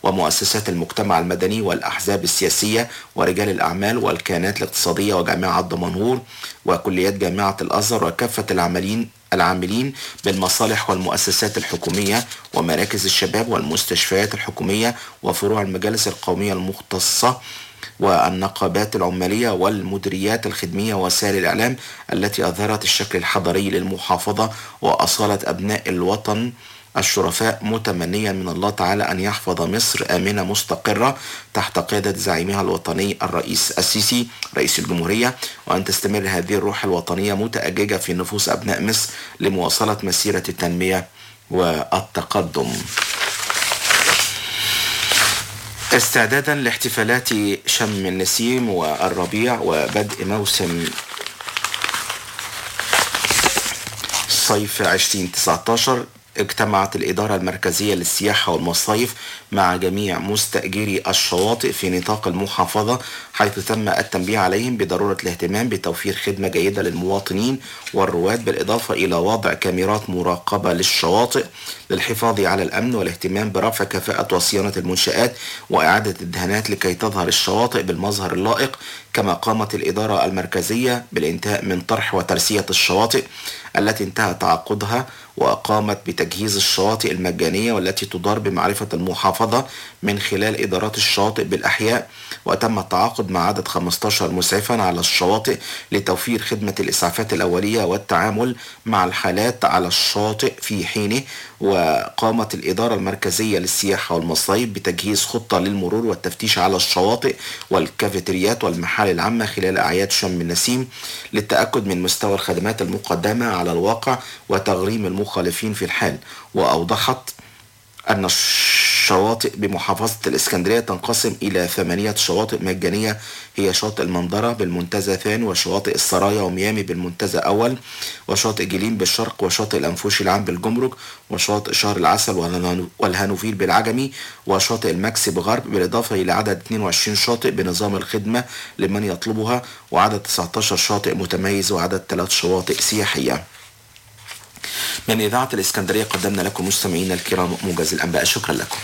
ومؤسسات المجتمع المدني والأحزاب السياسية ورجال الأعمال والكيانات الاقتصادية وجامعة دمنهور وكليات جامعة الأزهر وكافة العاملين العاملين بالمصالح والمؤسسات الحكومية ومراكز الشباب والمستشفيات الحكومية وفروع المجالس القومية المختصة والنقابات العمالية والمديريات الخدمية ووسائل الإعلام التي أظهرت الشكل الحضاري للمحافظة وأصالة أبناء الوطن الشرفاء متمنيا من الله تعالى أن يحفظ مصر آمنة مستقرة تحت قيادة زعيمها الوطني الرئيس السيسي رئيس الجمهورية وأن تستمر هذه الروح الوطنية متأججة في نفوس أبناء مصر لمواصلة مسيرة التنمية والتقدم. استعدادا لاحتفالات شم النسيم والربيع وبدء موسم صيف 2019 اجتمعت الإدارة المركزية للسياحة والمصايف مع جميع مستأجري الشواطئ في نطاق المحافظة حيث تم التنبيه عليهم بضرورة الاهتمام بتوفير خدمة جيدة للمواطنين والرواد بالإضافة إلى وضع كاميرات مراقبة للشواطئ للحفاظ على الأمن والاهتمام برفع كفاءة وصيانة المنشآت وإعادة الدهانات لكي تظهر الشواطئ بالمظهر اللائق كما قامت الإدارة المركزية بالانتهاء من طرح وترسية الشواطئ التي انتهى تعاقدها وقامت بتجهيز الشواطئ المجانية والتي تدار بمعرفة المحافظة من خلال إدارات الشواطئ بالأحياء وتم التعاقد مع عدد 15 مسعفا على الشواطئ لتوفير خدمة الإسعافات الأولية والتعامل مع الحالات على الشاطئ في حينه وقامت الإدارة المركزية للسياحة والمصايف بتجهيز خطة للمرور والتفتيش على الشواطئ والكافيتريات والمحال العامة خلال أعياد شم النسيم للتأكد من مستوى الخدمات المقدمة على الواقع وتغريم المخالفين في الحال وأوضحت أن الشواطئ بمحافظة الإسكندرية تنقسم إلى ثمانية شواطئ مجانية هي شاطئ المندرة بالمنتزه ثاني وشواطئ السرايا وميامي بالمنتزه أول وشاطئ جليم بالشرق وشاطئ الأنفوشي العام بالجمرك وشاطئ شهر العسل والهانو- والهانوفيل بالعجمي وشاطئ المكس بغرب بالإضافة إلى عدد 22 شاطئ بنظام الخدمة لمن يطلبها وعدد 19 شاطئ متميز وعدد 3 شواطئ سياحية. من إذاعة الإسكندرية قدمنا لكم مستمعينا الكرام موجز الأنباء. شكرا لكم.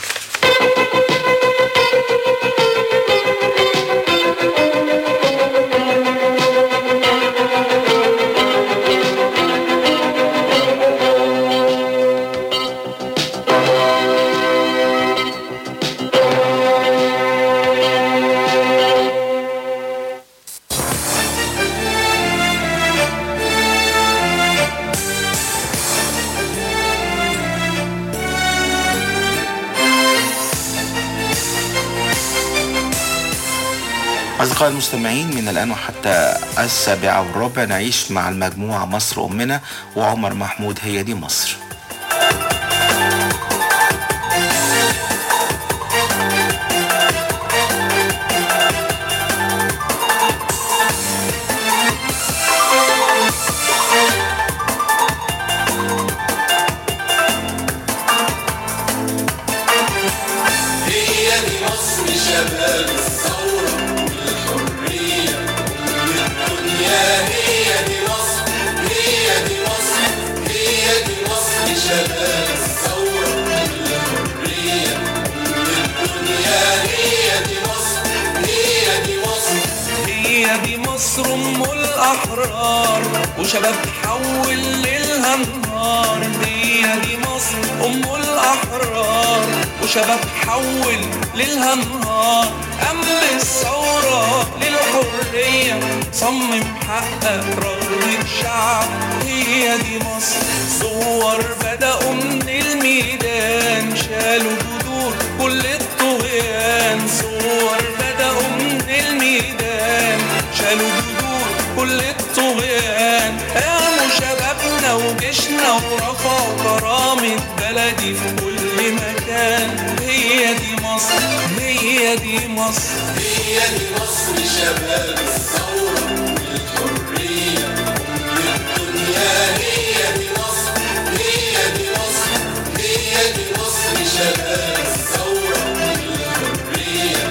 أصدقائي المستمعين من الآن وحتى السابعة والربع نعيش مع المجموعة مصر أمنا وعمر محمود هي دي مصر. تحول ليلها نهار قام بالثوره للحرية. صمم حقق رغبه الشعب هي دي مصر. صور بدأوا من الميدان شالوا جذور كل الطغيان. صور بدأوا من الميدان شالوا جذور كل الطغيان. قاموا شبابنا وجيشنا ورفعوا كرامة بلدي في كل مكان. هي دي مصر هي دي مصر شباب الثورة والحرية الدنيا هي دي مصر هي دي مصر هي دي مصر شباب الثورة والحرية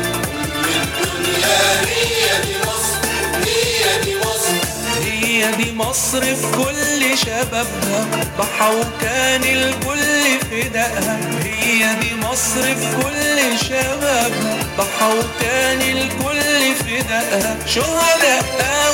الدنيا هي دي مصر هي دي مصر هي دي مصر في كل شبابها ضحى وكان الكل فدائها هي دي مصر في كل شبابها ضحى وكان الكل فدائها شهداء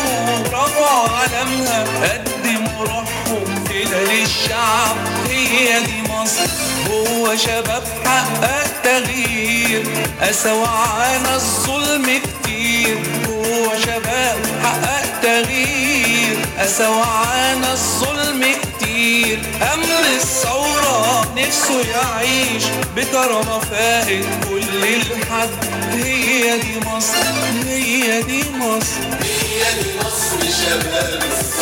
ورفعوا علمها قدموا روحهم كده للشعب هي دي مصر. هو شباب حقق تغيير قسى وعانى الظلم كتير. هو شباب حقق تغيير قسى وعانى الظلم كتير. أمر الثورة نفسه يعيش. بكرامة فائت كل الحد. هي دي مصر هي دي مصر. هي دي مصر شباب.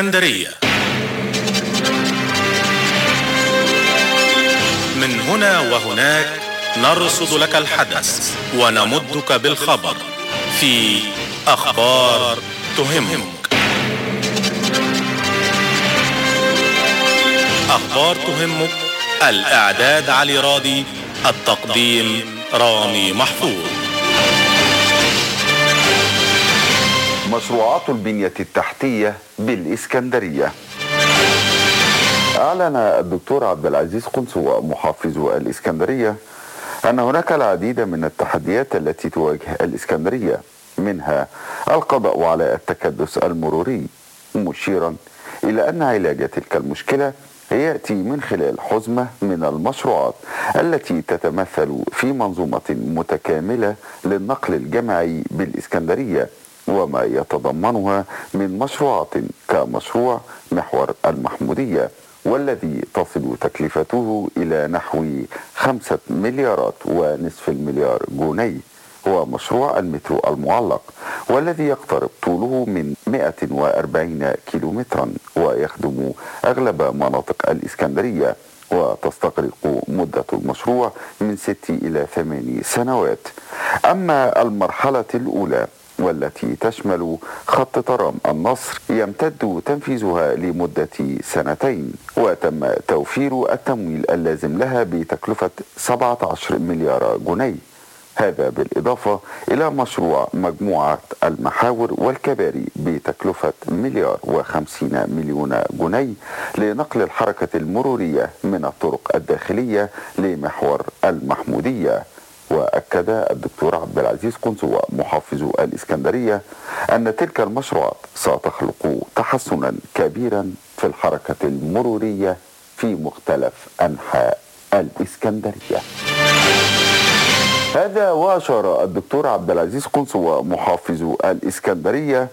الإسكندرية من هنا وهناك نرصد لك الحدث ونمدك بالخبر في أخبار تهمك. أخبار تهمك الإعداد علي راضي التقديم رامي محفوظ. مشروعات البنية التحتية بالإسكندرية. أعلن الدكتور عبد العزيز قنصوة محافظ الإسكندرية أن هناك العديد من التحديات التي تواجه الإسكندرية منها القضاء على التكدس المروري مشيرا إلى أن علاج تلك المشكلة يأتي من خلال حزمة من المشروعات التي تتمثل في منظومة متكاملة للنقل الجماعي بالإسكندرية. وما يتضمنها من مشروعات كمشروع محور المحمودية والذي تصل تكلفته إلى نحو خمسة مليارات ونصف المليار جنيه. ومشروع المترو المعلق والذي يقترب طوله من 140 كيلومترا ويخدم أغلب مناطق الإسكندرية وتستغرق مدة المشروع من ست إلى ثماني سنوات. أما المرحلة الأولى والتي تشمل خط ترام النصر يمتد تنفيذها لمدة سنتين وتم توفير التمويل اللازم لها بتكلفة 17 مليار جنيه. هذا بالإضافة إلى مشروع مجموعة المحاور والكباري بتكلفة مليار وخمسين مليون جنيه لنقل الحركة المرورية من الطرق الداخلية لمحور المحمودية. وأكد الدكتور عبد العزيز قنصوة محافظ الإسكندرية أن تلك المشروعات ستخلق تحسنا كبيرا في الحركة المرورية في مختلف أنحاء الإسكندرية. هذا وأشار الدكتور عبد العزيز قنصوة محافظ الإسكندرية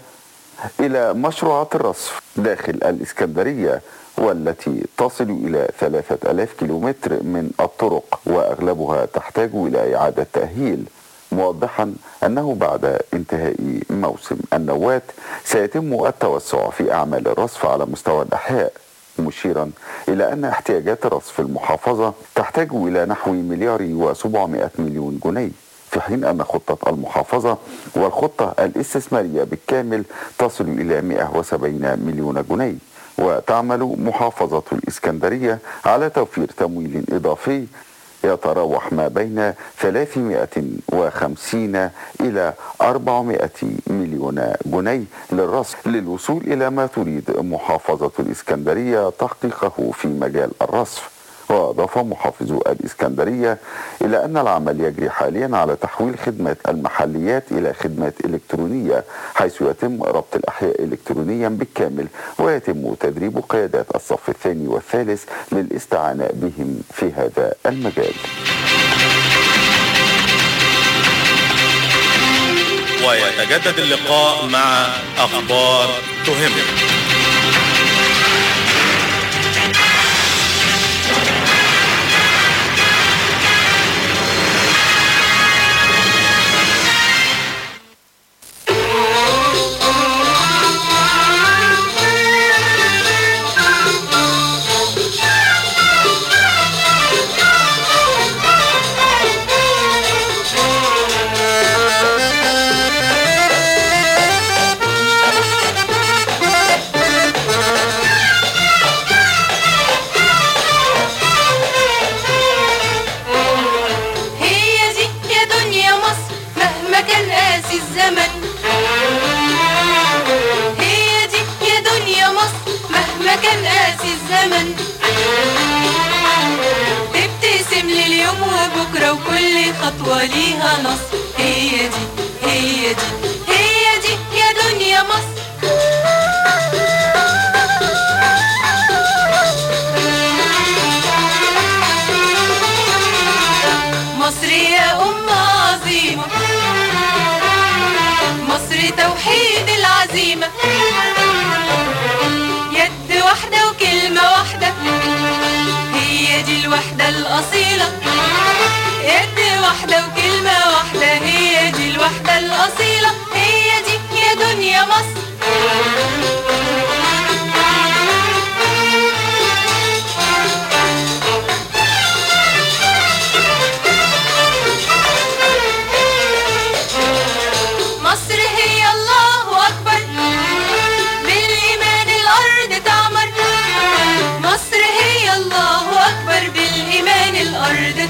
إلى مشروعات الرصف داخل الإسكندرية والتي تصل إلى ثلاثة ألاف كيلومتر من الطرق وأغلبها تحتاج إلى إعادة تأهيل موضحا أنه بعد انتهاء موسم النوات سيتم التوسع في أعمال الرصف على مستوى الأحياء مشيرا إلى أن احتياجات الرصف المحافظة تحتاج إلى نحو مليار و700 مليون جنيه في حين أن خطة المحافظة والخطة الاستثمارية بالكامل تصل إلى 170 مليون جنيه. وتعمل محافظة الإسكندرية على توفير تمويل إضافي يتراوح ما بين 350 إلى 400 مليون جنيه للرصف للوصول إلى ما تريد محافظة الإسكندرية تحقيقه في مجال الرصف. وأضاف محافظ الإسكندرية إلى أن العمل يجري حاليا على تحويل خدمات المحليات إلى خدمات إلكترونية حيث يتم ربط الأحياء إلكترونيا بالكامل ويتم تدريب قيادات الصف الثاني والثالث للاستعانة بهم في هذا المجال. ويتجدد اللقاء مع أخبار تهمك وكل خطوة ليها نصر هي دي هي دي هي دي يا دنيا مصر مصر يا أم عظيمة مصر توحيد العزيمة يد واحدة وكلمة واحدة هي دي الوحدة الأصيلة يد واحدة وكلمة واحدة هي دي الوحدة الأصيلة هي دي يا دنيا مصر. مصر هي الله أكبر بالإيمان الأرض تعمر. مصر هي الله أكبر بالإيمان الأرض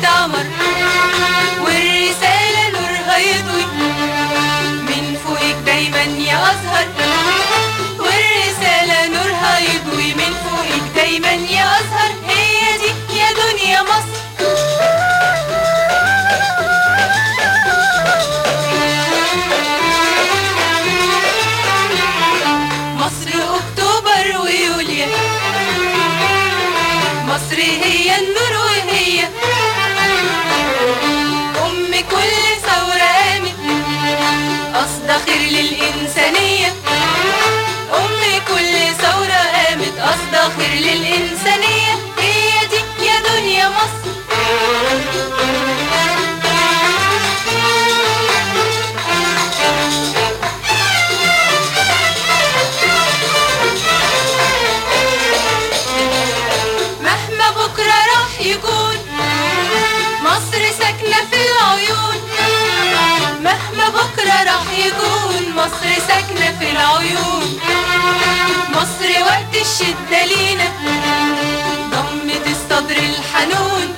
يكون مصر ساكنة في العيون. مصر وقت الشدة لينا ضمت الصدر الحنون.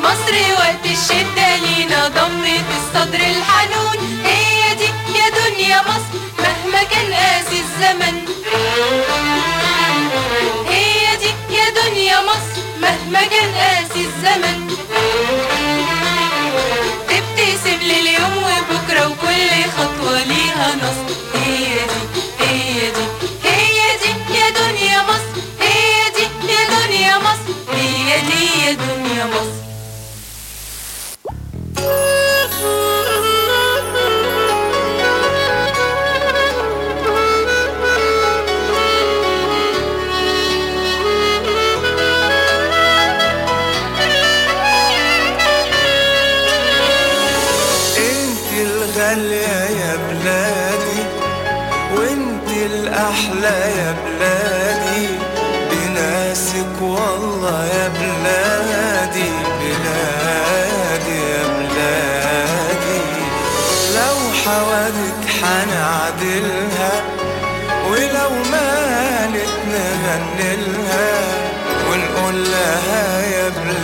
مصر وقت الشدة لينا ضمت الصدر الحنون. هي دي يا دنيا مصر مهما كان قاسي الزمن. هي دي يا دنيا مصر مهما كان قاسي الزمن.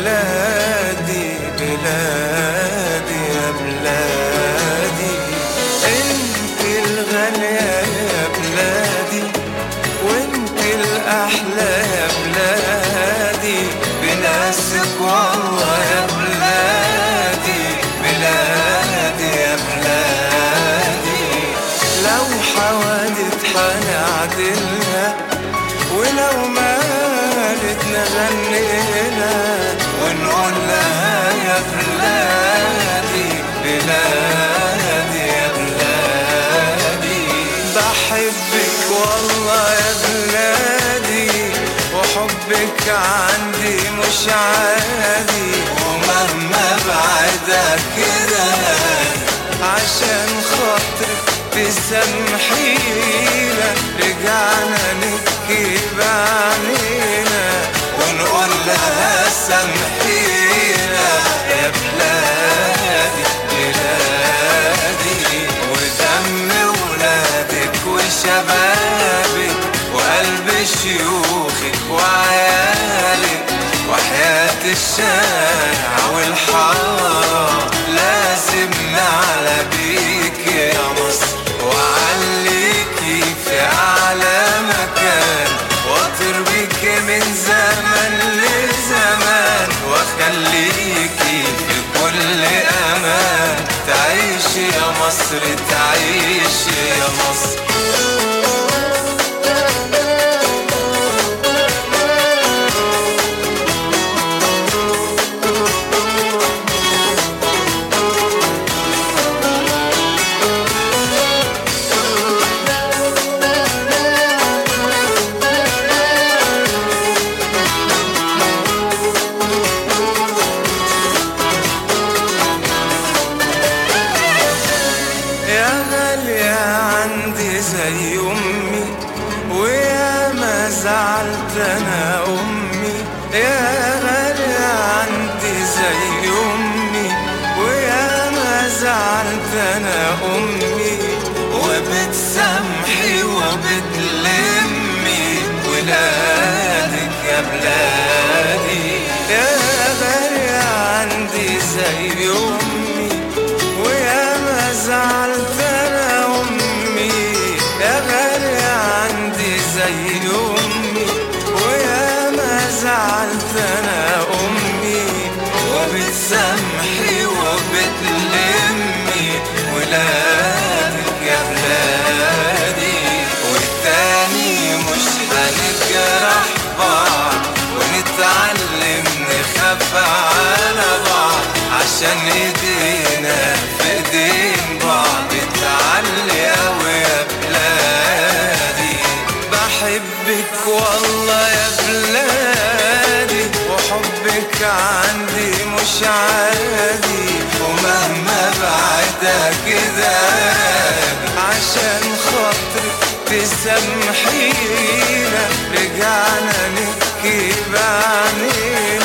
بلادي بلادي يا بلادي. انت الغالية يا بلادي وانت الأحلى يا بلادي. بناسك والله يا بلادي بلادي يا بلادي. لو حوادث حنعدلها ولو مالت بدنا غنيها بلاد يا بلادي. بحبك والله يا بلادي وحبك عندي مش عادي. ومهما بعدك كده عشان خاطرك تسامحينا رجعنا نبكي بعنينا ونقول لها سامحينا. شبابي وقلب الشيوخ وعيالي وحياة الشباب. عشان ايدينا في دين بعض تعالي اوي يا بلادي بحبك والله يا بلادي وحبك عندي مش عادي. ومهما بعدك كده عشان خاطرك تسامحينا رجعنا نبكي بعنينا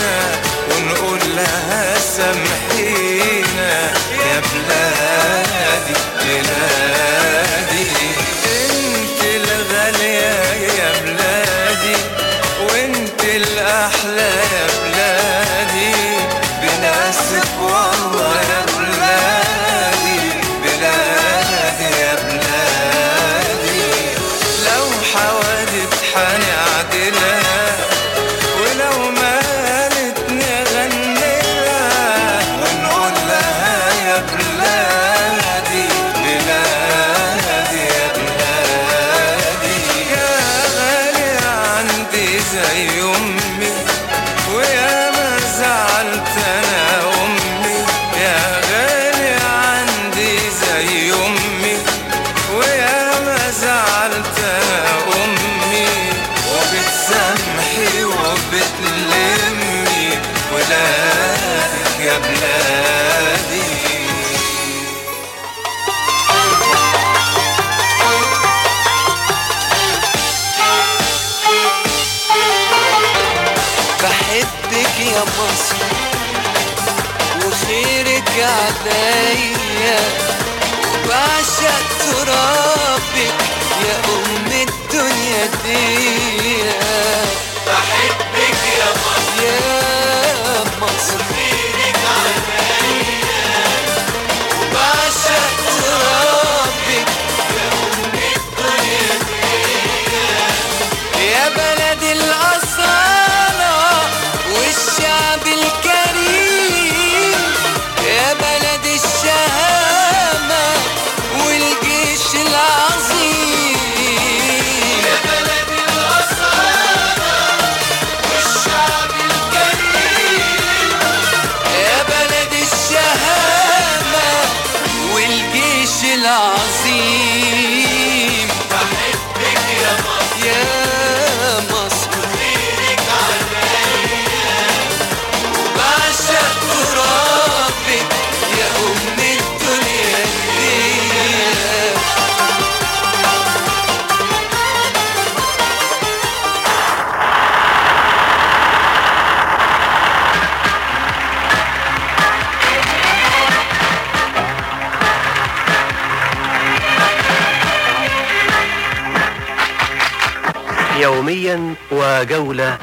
وجولة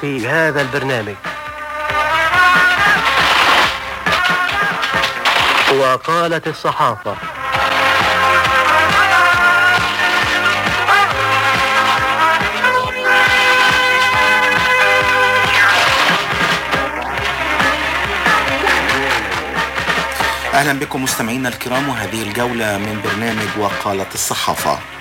في هذا البرنامج. وقالت الصحافة أهلا بكم مستمعينا الكرام وهذه الجولة من برنامج وقالت الصحافة.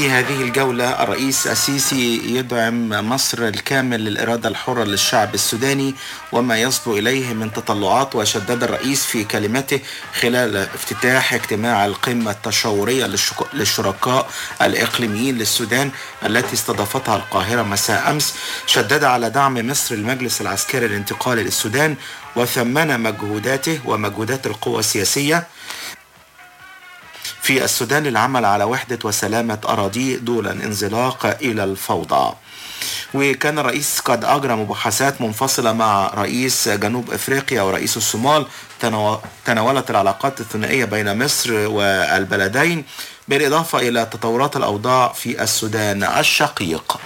في هذه الجولة الرئيس السيسي يدعم مصر الكامل للإرادة الحرة للشعب السوداني وما يصبو إليه من تطلعات وشدد الرئيس في كلمته خلال افتتاح اجتماع القمة التشاورية للشركاء الإقليميين للسودان التي استضافتها القاهرة مساء أمس. شدد على دعم مصر المجلس العسكري الانتقالي للسودان وثمن مجهوداته ومجهودات القوى السياسية. في السودان للعمل على وحدة وسلامة أراضيه دون الانزلاق إلى الفوضى. وكان الرئيس قد أجرى مباحثات منفصلة مع رئيس جنوب أفريقيا ورئيس الصومال تناو- تناولت العلاقات الثنائية بين مصر والبلدين بالإضافة إلى تطورات الأوضاع في السودان الشقيق.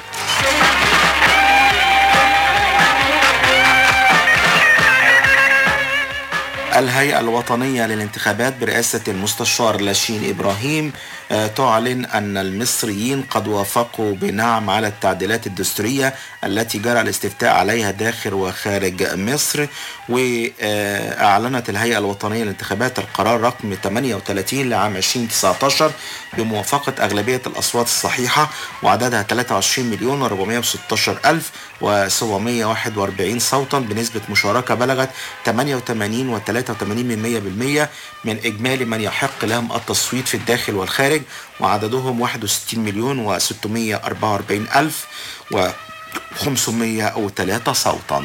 الهيئة الوطنية للانتخابات برئاسة المستشار لاشين إبراهيم آه، تعلن أن المصريين قد وافقوا بنعم على التعديلات الدستورية التي جرى الاستفتاء عليها داخل وخارج مصر وأعلنت الهيئة الوطنية للانتخابات القرار رقم 38 لعام 2019 بموافقة أغلبية الأصوات الصحيحة وعددها 23 مليون و416 ألف و741 صوتا. بنسبة مشاركة بلغت 88 و83 من 100% من إجمالي من يحق لهم التصويت في الداخل والخارج وعددهم 61 مليون و644 ألف و503 صوتا.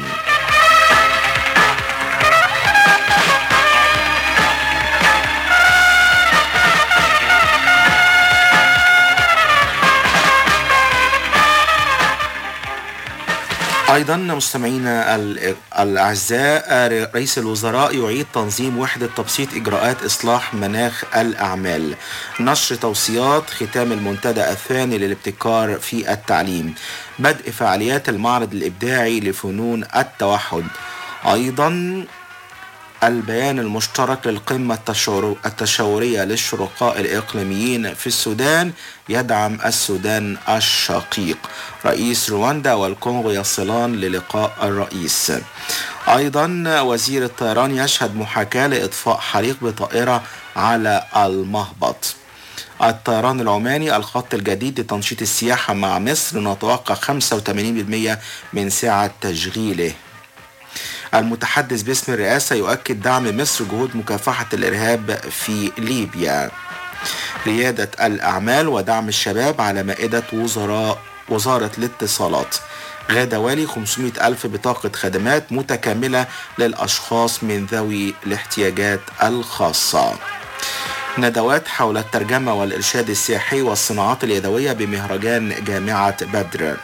أيضا مستمعينا ال- الاعزاء رئيس الوزراء يعيد تنظيم وحدة تبسيط إجراءات إصلاح مناخ الأعمال. نشر توصيات ختام المنتدى الثاني للابتكار في التعليم. بدء فعاليات المعرض الإبداعي لفنون التوحد. أيضا البيان المشترك للقمة التشاور- التشاورية للشركاء الإقليميين في السودان يدعم السودان الشقيق. رئيس رواندا والكونغو يصلان للقاء الرئيس. أيضا وزير الطيران يشهد محاكاة لإطفاء حريق بطائرة على المهبط. الطيران العماني الخط الجديد لتنشيط السياحة مع مصر نتوقع 85% من سعة تشغيله. المتحدث باسم الرئاسة يؤكد دعم مصر جهود مكافحة الإرهاب في ليبيا. ريادة الأعمال ودعم الشباب على مائدة وزراء وزارة الاتصالات. غدا والي 500 ألف بطاقة خدمات متكاملة للأشخاص من ذوي الاحتياجات الخاصة. ندوات حول الترجمة والإرشاد السياحي والصناعات اليدوية بمهرجان جامعة بدر.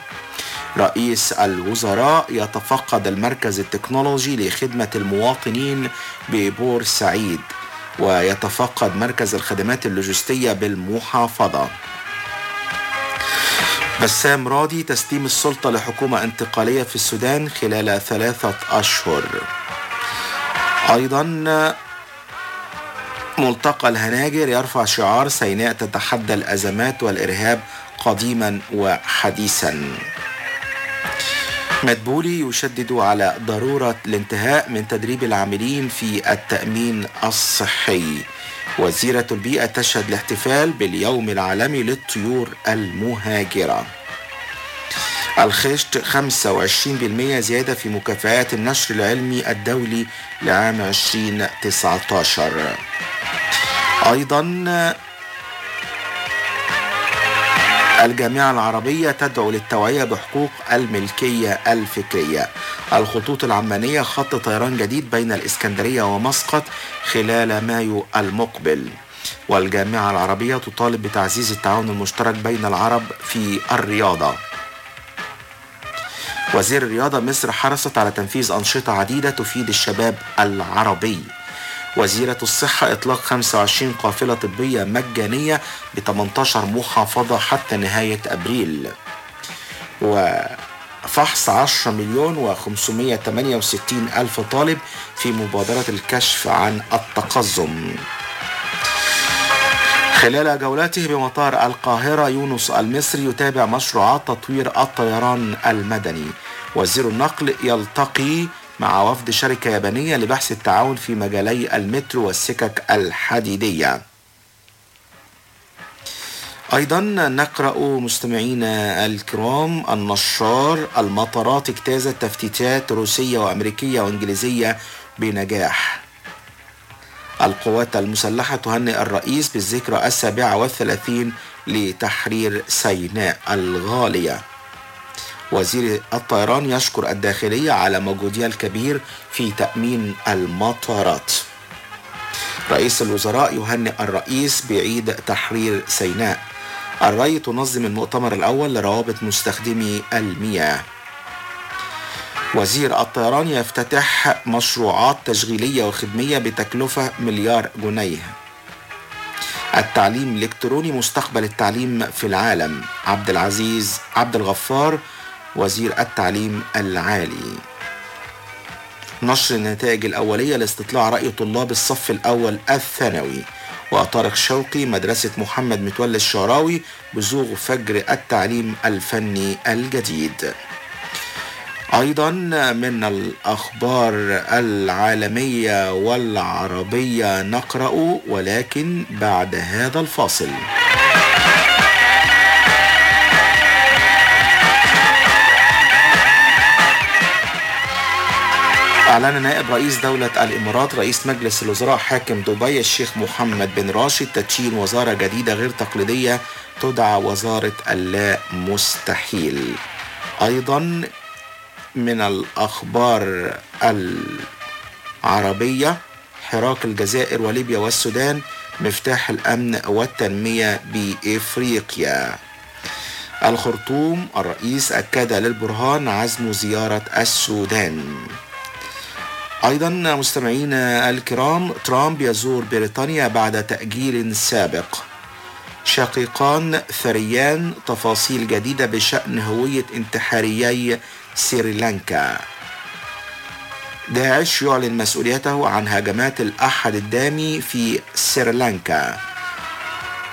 رئيس الوزراء يتفقد المركز التكنولوجي لخدمة المواطنين ببورسعيد ويتفقد مركز الخدمات اللوجستية بالمحافظة. بسام راضي تسليم السلطة لحكومة انتقالية في السودان خلال ثلاثة أشهر. أيضا ملتقى الهناجر يرفع شعار سيناء تتحدى الأزمات والإرهاب قديما وحديثا. مدبولي يشدد على ضرورة الانتهاء من تدريب العاملين في التأمين الصحي. وزيرة البيئة تشهد الاحتفال باليوم العالمي للطيور المهاجرة. الخشت 25% زيادة في مكافآت النشر العلمي الدولي لعام 2019 أيضا الجامعة العربية تدعو للتوعية بحقوق الملكية الفكرية. الخطوط العمانية خط طيران جديد بين الإسكندرية ومسقط خلال مايو المقبل. والجامعة العربية تطالب بتعزيز التعاون المشترك بين العرب في الرياضة. وزير الرياضة مصر حرصت على تنفيذ أنشطة عديدة تفيد الشباب العربي. وزيرة الصحة إطلاق 25 قافلة طبية مجانية ب 18 محافظة حتى نهاية أبريل. وفحص 10 مليون و568 ألف طالب في مبادرة الكشف عن التقزم. خلال جولته بمطار القاهرة يونس المصري يتابع مشروعات تطوير الطيران المدني. وزير النقل يلتقي مع وفد شركة يابانية لبحث التعاون في مجالي المترو والسكك الحديدية. أيضا نقرأ مستمعينا الكرام النشار المطارات اجتازت تفتيتات روسية وأمريكية وإنجليزية بنجاح. القوات المسلحة تهنئ الرئيس بالذكرى السابعة والثلاثين لتحرير سيناء الغالية. وزير الطيران يشكر الداخلية على مجهودها الكبير في تأمين المطارات. رئيس الوزراء يهنئ الرئيس بعيد تحرير سيناء. الري تنظم المؤتمر الأول لروابط مستخدمي المياه. وزير الطيران يفتتح مشروعات تشغيلية وخدمية بتكلفة مليار جنيه. التعليم الإلكتروني مستقبل التعليم في العالم. عبد العزيز عبد الغفار وزير التعليم العالي. نشر النتائج الأولية لاستطلاع رأي طلاب الصف الأول الثانوي. وطارق شوقي مدرسة محمد متولي الشعراوي بزوغ فجر التعليم الفني الجديد. أيضا من الأخبار العالمية والعربية نقرأ ولكن بعد هذا الفاصل. أعلن نائب رئيس دولة الإمارات رئيس مجلس الوزراء حاكم دبي الشيخ محمد بن راشد تدشين وزارة جديدة غير تقليدية تدعى وزارة اللا مستحيل. أيضا من الأخبار العربية حراك الجزائر وليبيا والسودان مفتاح الأمن والتنمية بإفريقيا. الخرطوم الرئيس أكد للبرهان عزم زيارة السودان. أيضا مستمعينا الكرام ترامب يزور بريطانيا بعد تأجيل سابق. شقيقان ثريان تفاصيل جديدة بشأن هوية انتحاريي سريلانكا. داعش يعلن مسؤوليته عن هجمات الأحد الدامي في سريلانكا.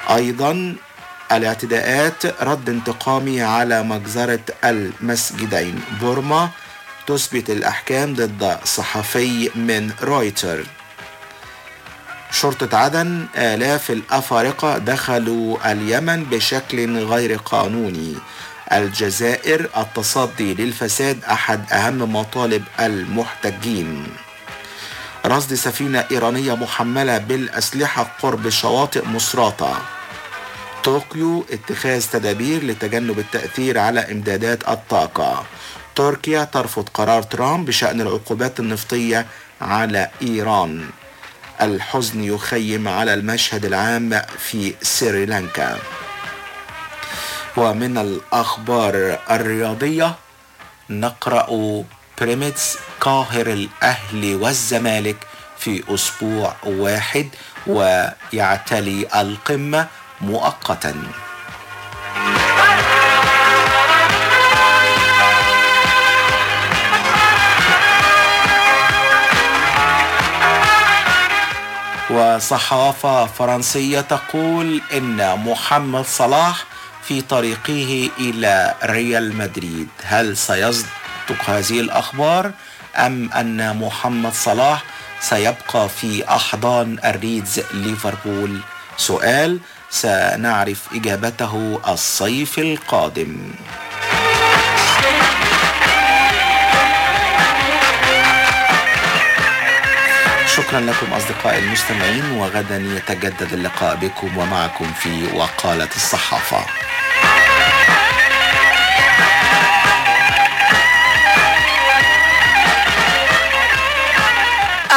أيضا الاعتداءات رد انتقامي على مجزرة المسجدين بورما تثبت الأحكام ضد صحفي من رويتر. شرطة عدن آلاف الأفارقة دخلوا اليمن بشكل غير قانوني. الجزائر التصدي للفساد أحد أهم مطالب المحتجين. رصد سفينة إيرانية محملة بالأسلحة قرب شواطئ مصراتة طوكيو اتخاذ تدابير لتجنب التأثير على إمدادات الطاقة. تركيا ترفض قرار ترامب بشأن العقوبات النفطية على إيران. الحزن يخيم على المشهد العام في سريلانكا. ومن الأخبار الرياضية نقرأ بريميتس قاهر الأهلي والزمالك في أسبوع واحد ويعتلي القمة مؤقتا. وصحافة فرنسية تقول إن محمد صلاح في طريقه إلى ريال مدريد. هل سيصدق هذه الأخبار أم أن محمد صلاح سيبقى في أحضان الريدز ليفربول؟ سؤال سنعرف إجابته الصيف القادم. شكرا لكم أصدقائي المستمعين وغدا يتجدد اللقاء بكم ومعكم في وقالة الصحافة.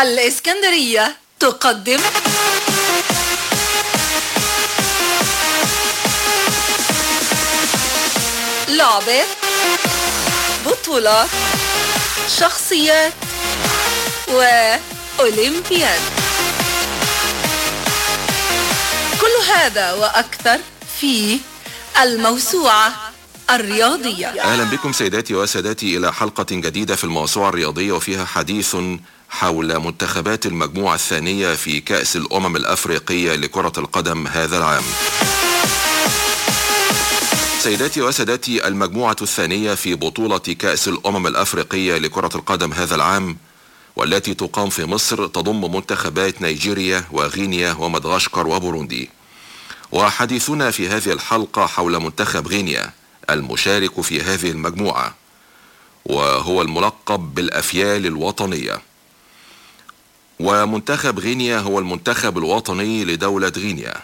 الإسكندرية تقدم. لعبة بطولات شخصيات وأولمبياد كل هذا وأكثر في الموسوعة الرياضية. أهلا بكم سيداتي وسادتي إلى حلقة جديدة في الموسوعة الرياضية وفيها حديث حول منتخبات المجموعة الثانية في كأس الأمم الأفريقية لكرة القدم هذا العام. سيداتي وسادتي المجموعة الثانية في بطولة كأس الأمم الأفريقية لكرة القدم هذا العام والتي تقام في مصر تضم منتخبات نيجيريا وغينيا ومدغشقر وبوروندي. وحديثنا في هذه الحلقة حول منتخب غينيا المشارك في هذه المجموعة وهو الملقب بالأفيال الوطنية. ومنتخب غينيا هو المنتخب الوطني لدولة غينيا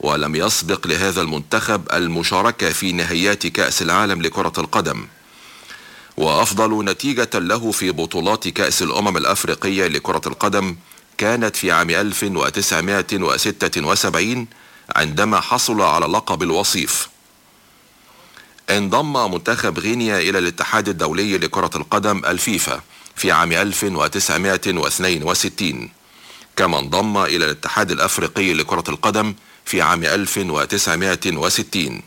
ولم يسبق لهذا المنتخب المشاركة في نهائيات كأس العالم لكرة القدم. وأفضل نتيجة له في بطولات كأس الأمم الأفريقية لكرة القدم كانت في عام 1976 عندما حصل على لقب الوصيف. انضم منتخب غينيا إلى الاتحاد الدولي لكرة القدم الفيفا في عام 1962 كما انضم إلى الاتحاد الأفريقي لكرة القدم في عام 1960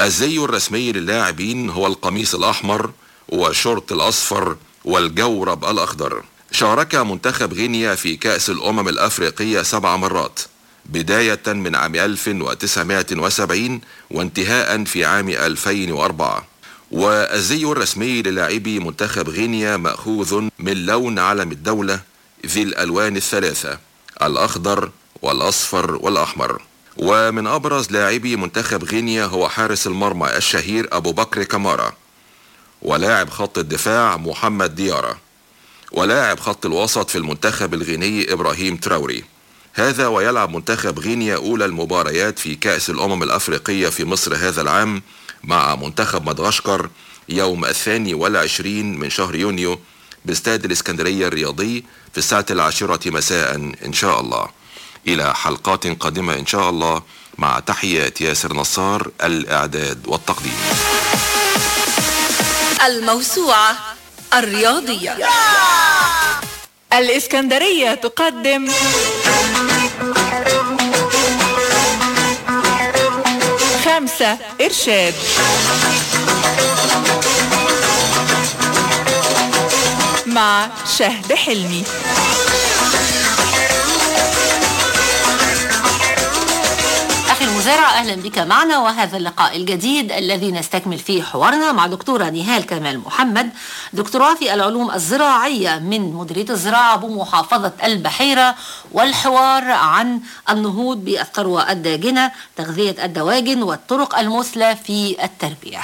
الزي الرسمي للاعبين هو القميص الأحمر والشورت الأصفر والجورب الأخضر. شارك منتخب غينيا في كأس الأمم الأفريقية سبع مرات بداية من عام 1970 وانتهاء في عام 2004 والزي الرسمي للاعبي منتخب غينيا مأخوذ من لون علم الدولة ذي الألوان الثلاثة الأخضر والأصفر والأحمر. ومن أبرز لاعبي منتخب غينيا هو حارس المرمى الشهير أبو بكر كمارا ولاعب خط الدفاع محمد ديارة ولاعب خط الوسط في المنتخب الغيني إبراهيم تراوري. هذا ويلعب منتخب غينيا أولى المباريات في كأس الأمم الأفريقية في مصر هذا العام مع منتخب مدغشقر يوم الثاني والعشرين من شهر يونيو باستاد الإسكندرية الرياضي في الساعة العاشرة مساء إن شاء الله. إلى حلقات قادمة إن شاء الله مع تحيات ياسر نصار الإعداد والتقديم. الموسوعة الرياضية. الإسكندرية تقدم. خمسة إرشاد. مع شهد حلمي. المزارع أهلا بك معنا وهذا اللقاء الجديد الذي نستكمل فيه حوارنا مع دكتورة نهال كمال محمد دكتوراه في العلوم الزراعية من مديرية الزراعة بمحافظة البحيرة والحوار عن النهوض بالثروة الداجنة تغذية الدواجن والطرق المثلى في التربية.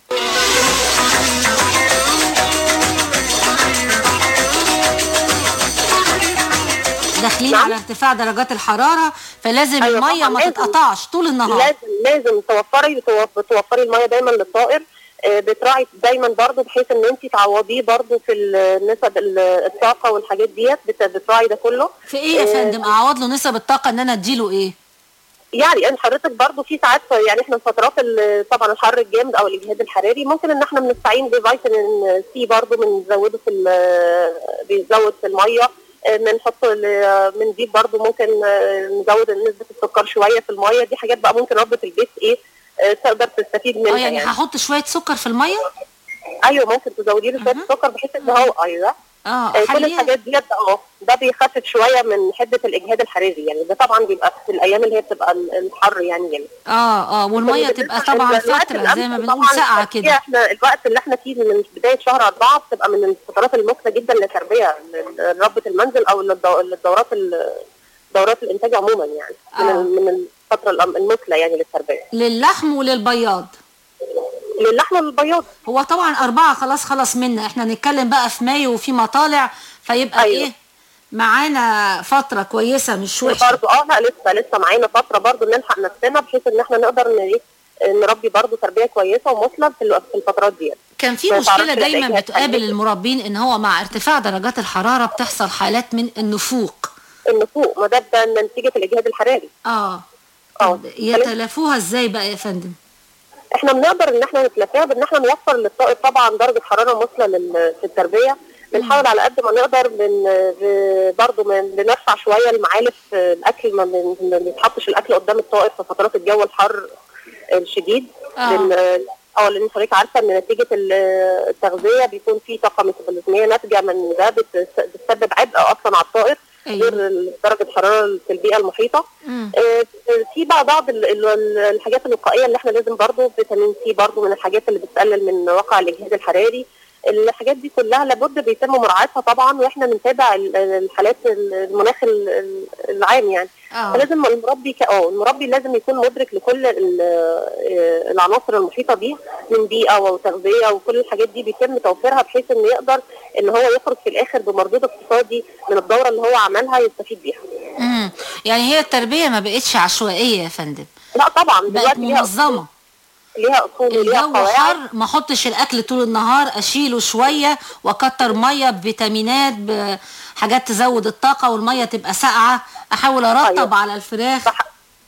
داخلين على ارتفاع درجات الحرارة فلازم أيوة طبعاً، ما تتقطعش طول النهار. لازم لازم توفري توف- توفري المية دايما للطائر. آه، بتراعي دايما برضو بحيث إن انت تعوضيه برضو في نسب ال- الطاقة والحاجات ديت بت- بتراعي ده كله. في إيه يا فندم؟ أعوض له نسب الطاقة إن أنا أديله إيه؟ يعني أن حضرتك برضو في ساعات يعني إحنا فترات طبعا الحر الجامد أو الإجهاد الحراري ممكن إن إحنا بنستعين بفيتامين سي برضو بنزوده في بيزود في المية. آه، بنحط ال- بنضيف برضو ممكن آه، نزود نسبة السكر شوية في المية. دي حاجات بقى ممكن ربة البيت إيه آه، تقدر تستفيد منها آه يعني هحط شوية سكر في المية؟ أيوه ممكن تزودي له شوية سكر بحيث إن هو أيوه آه آه، كل اخليها الحاجات ديت آه ده بيخفف شوية من حدة الإجهاد الحراري يعني. ده طبعا بيبقى في الأيام اللي هي بتبقى ال- الحر يعني يعني. آه آه والمية تبقى طبعا فتره زي ما بنقول ساقعة كده. إحنا الوقت اللي إحنا فيه من بداية شهر أربعة بتبقى من الفترات المثلى جدا للتربية ل- لربة المنزل أو للدو- للدورات دورات الإنتاج عموما يعني من آه. من الفترة المثلى يعني للتربية. للحم وللبياض. للحم والبياض هو طبعا أربعة خلاص خلص منا إحنا نتكلم بقى في مايو وفي مطالع فيبقى أيوة. إيه؟ معانا فترة كويسة مش وحشة. برضه آه لا لسه لسه معانا فترة برضه نلحق نفسنا بحيث إن إحنا نقدر إيه، نربي برضه تربية كويسة ومثلى في الفترات دي كان في مشكلة دايما الإجهاد بتقابل. المربين إن هو مع ارتفاع درجات الحرارة بتحصل حالات من النفوق. النفوق ما ده ده نتيجة الإجهاد الحراري. آه. آه. يتلافوها إزاي بقى يا فندم؟ إحنا بنقدر ان إحنا نتلافاها بان إحنا نوفر للطائر طبعا درجة حرارة مثلى في التربية. بنحاول على قد ما نقدر ب- برضه من- بنرفع شوية المعالف الأكل ما بيتحطش الأكل قدام الطائر في فترات الجو الحر الشديد. لأن آه لأن حضرتك عارفة إن نتيجة ال- التغذية بيكون في طاقة ميتابوليزميه ناتجة من ده بتس- بتسبب عبء أصلا على الطائر أيوة. غير درجة الحراره في البيئة المحيطة. آه، في بقى بعض ال- ال- الحاجات الوقائية اللي إحنا لازم برضو فيتامين سي برضو من الحاجات اللي بتقلل من واقع الاجهاد الحراري الحاجات دي كلها لابد بيتم مراعاتها طبعا وإحنا بنتابع ال- الحالات المناخ ال- ال- العام يعني آه. فلازم المربي ك- آه المربي لازم يكون مدرك لكل ال- العناصر المحيطة بيه من بيئة وتغذية وكل الحاجات دي بيتم توفيرها بحيث إنه يقدر إن هو يخرج في الآخر بمردود اقتصادي من الدورة اللي هو عملها يستفيد بيها. مم. يعني هي التربية ما بقتش عشوائية يا فندم. لا طبعا بقت دلوقتي ليها أصول. وليها الجو حر ما احطش الأكل طول النهار أشيله شوية وأكتر مية بفيتامينات بحاجات تزود الطاقة والمية تبقى ساقعة. أحاول أرطب أيوة. على الفراخ.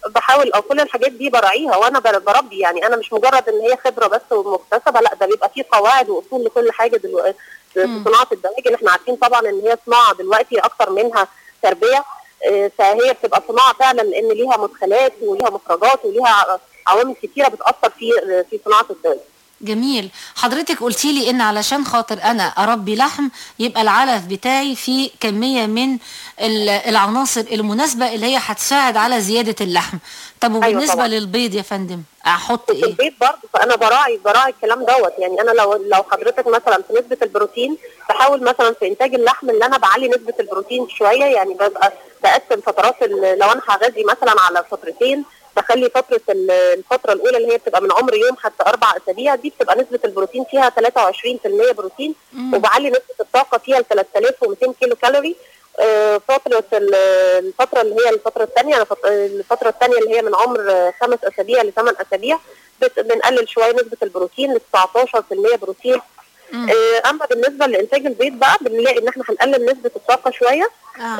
بحاول أو كل الحاجات دي براعيها وأنا بر- بربي يعني أنا مش مجرد إن هي خبره بس ومكتسبه لأ ده بيبقى فيه قواعد وأصول لكل حاجة دلوقتي في صناعة الدواجن. إحنا عارفين طبعا إن هي صناعة دلوقتي أكتر منها تربية آه، فهي بتبقى صناعة فعلا لأن ليها مدخلات وليها مخرجات وليها عوامل كتيرة بتأثر في في صناعة الدواجن. جميل. حضرتك قلتي لي إن علشان خاطر أنا أربي لحم يبقى العلف بتاعي فيه كمية من ال- العناصر المناسبة اللي هي هتساعد على زيادة اللحم. طب وبالنسبة طبعا. للبيض يا فندم أحط إيه؟ البيت برضه فأنا براعي براعي الكلام دوت. يعني أنا لو لو حضرتك مثلا في نسبة البروتين بحاول مثلا في إنتاج اللحم إن أنا بعلي نسبة البروتين شوية. يعني ببقى بقسم فترات لو أنا هغذي مثلا على فترتين بخلي فترة ال- الفترة الأولى اللي هي بتبقى من عمر يوم حتى أربع أسابيع دي بتبقى نسبة البروتين فيها 23% بروتين وبعلي نسبة الطاقة فيها ل 3200 كيلو كالوري آه، فترة ال- الفترة اللي هي الفترة الثانية الفترة الثانية اللي هي من عمر آه، خمس أسابيع لثمان أسابيع بنقلل شوية نسبة البروتين ل 19% بروتين. آه، أما بالنسبة لإنتاج البيض بقى بنلاقي إن إحنا هنقلل نسبة الطاقة شوية.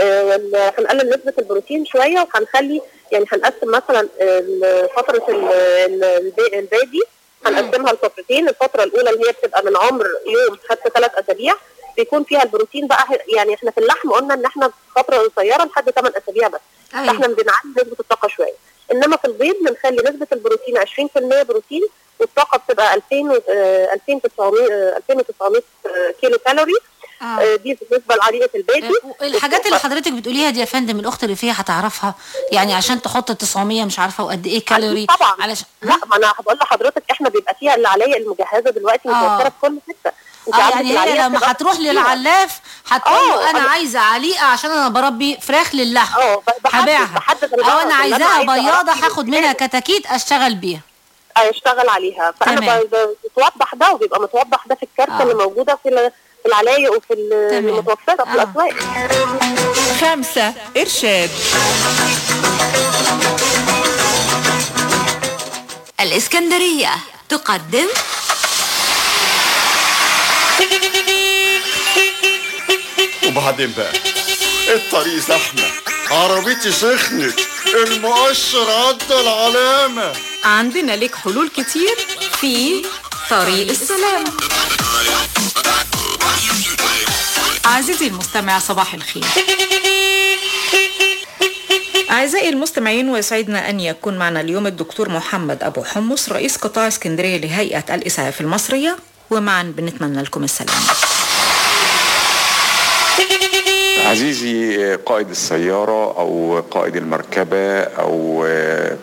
آه، وال- هنقلل نسبة البروتين شوية وهنخلي يعني هنقسم مثلا البي- البادي هنقسمها لفترتين. الفترة الأولى اللي هي بتبقى من عمر يوم حتى ثلاث أسابيع بيكون فيها البروتين بقى يعني إحنا في اللحم قلنا إن إحنا فترة قصيرة لحد 8 أسابيع بس. أيوة. فإحنا بنعلي نسبة الطاقة شوية. إنما في البيض بنخلي نسبة البروتين 20% بروتين والطاقة بتبقى 2000 و- آه، 2900 آه، 2900 آه، كيلو كالوري. آه، دي بالنسبة لعريقة البادي. الحاجات اللي حضرتك بتقوليها دي يا فندم الأخت اللي فيها هتعرفها يعني عشان تحط 900 مش عارفة وقد إيه كالوري طبعا. علشان لا ما أنا بقول لحضرتك إحنا بيبقى فيها العلايق المجهزة دلوقتي آه. متوفرة في كل حتة. آه يعني هي لما هتروح. للعلاف هتقول آه، له أنا عايزة عليقة عشان أنا بربي فراخ للحم. آه هبيعها. أو أنا اللي عايزاها بياضة هاخد منها كتاكيت أشتغل بيها. أشتغل عليها. فأنا بتوضح ده وبيبقى متوضح ده في الكارته آه. اللي موجودة في العلايق وفي ال- تمام. المتوفره في آه. الأسواق. خمسة إرشاد. الإسكندرية تقدم. وبعدين بقى الطريق زحمة. عربيتي سخنت المؤشر عدى العلامة. عندنا لك حلول كتير في طريق السلام. عزيزي المستمع صباح الخير. أعزائي المستمعين ويسعدنا أن يكون معنا اليوم الدكتور محمد أبو حمص رئيس قطاع اسكندرية لهيئة الإسعاف المصرية. ومعا بنتمنى لكم السلام عزيزي قائد السيارة أو قائد المركبة أو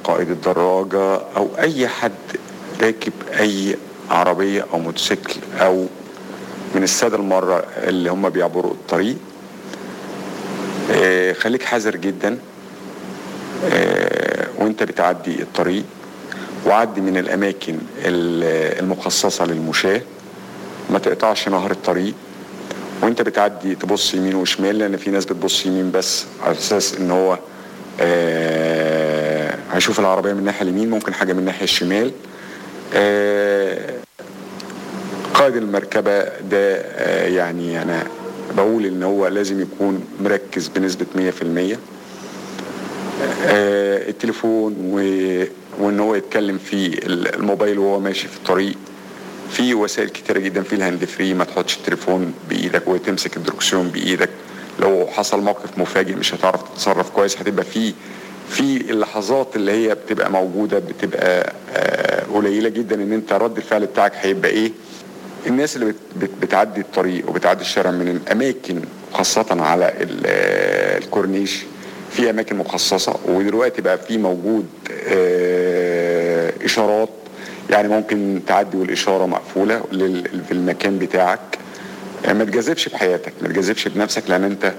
قائد الدراجة أو أي حد راكب أي عربية أو موتوسيكل أو من السادة المرة اللي هم بيعبروا الطريق. آه، خليك حذر جدا. آه، وانت بتعدي الطريق. وعدي من الأماكن ال- المخصصة للمشاة. ما تقطعش نهر الطريق. وانت بتعدي تبص يمين وشمال لأن في ناس بتبص يمين بس على أساس إن هو آه هيشوف العربية من الناحية اليمين ممكن حاجة من الناحية الشمال. قائد المركبة ده آه يعني أنا بقول إن هو لازم يكون مركز بنسبة 100% آه التليفون و... وإن هو يتكلم في الموبايل وهو ماشي في الطريق. في وسائل كتيرة جدا في ال hand free ما تحطش التليفون بإيدك وتمسك الدركسيون بإيدك. لو حصل موقف مفاجئ مش هتعرف تتصرف كويس هتبقى في في اللحظات اللي هي بتبقى موجودة بتبقى آه، قليلة جدا إن أنت رد الفعل بتاعك هيبقى إيه؟ الناس اللي بت- بت- بتعدي الطريق وبتعدي الشارع من الأماكن خاصة على ال- الكورنيش في أماكن مخصصة ودلوقتي بقى في موجود آه، إشارات يعني ممكن تعدي والإشارة مقفولة في المكان بتاعك. آه، ما تجازفش بحياتك ما تجازفش بنفسك لأن أنت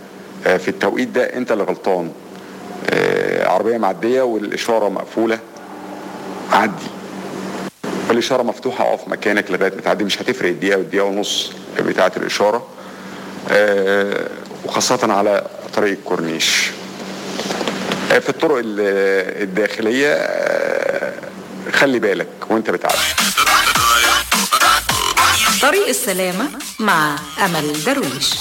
آه، في التوقيت ده أنت اللي غلطان. عربية معدية والإشارة مقفولة عدي. والاشاره مفتوحة اقف مكانك لغاية ما تعدي مش هتفرق الدقيقة والدقيقة ونص بتاعه الإشارة. آه، وخاصة على طريق الكورنيش. آه، في الطرق ال- الداخلية آه، خلي بالك وانت بتعدي. طريق السلامة مع أمل درويش.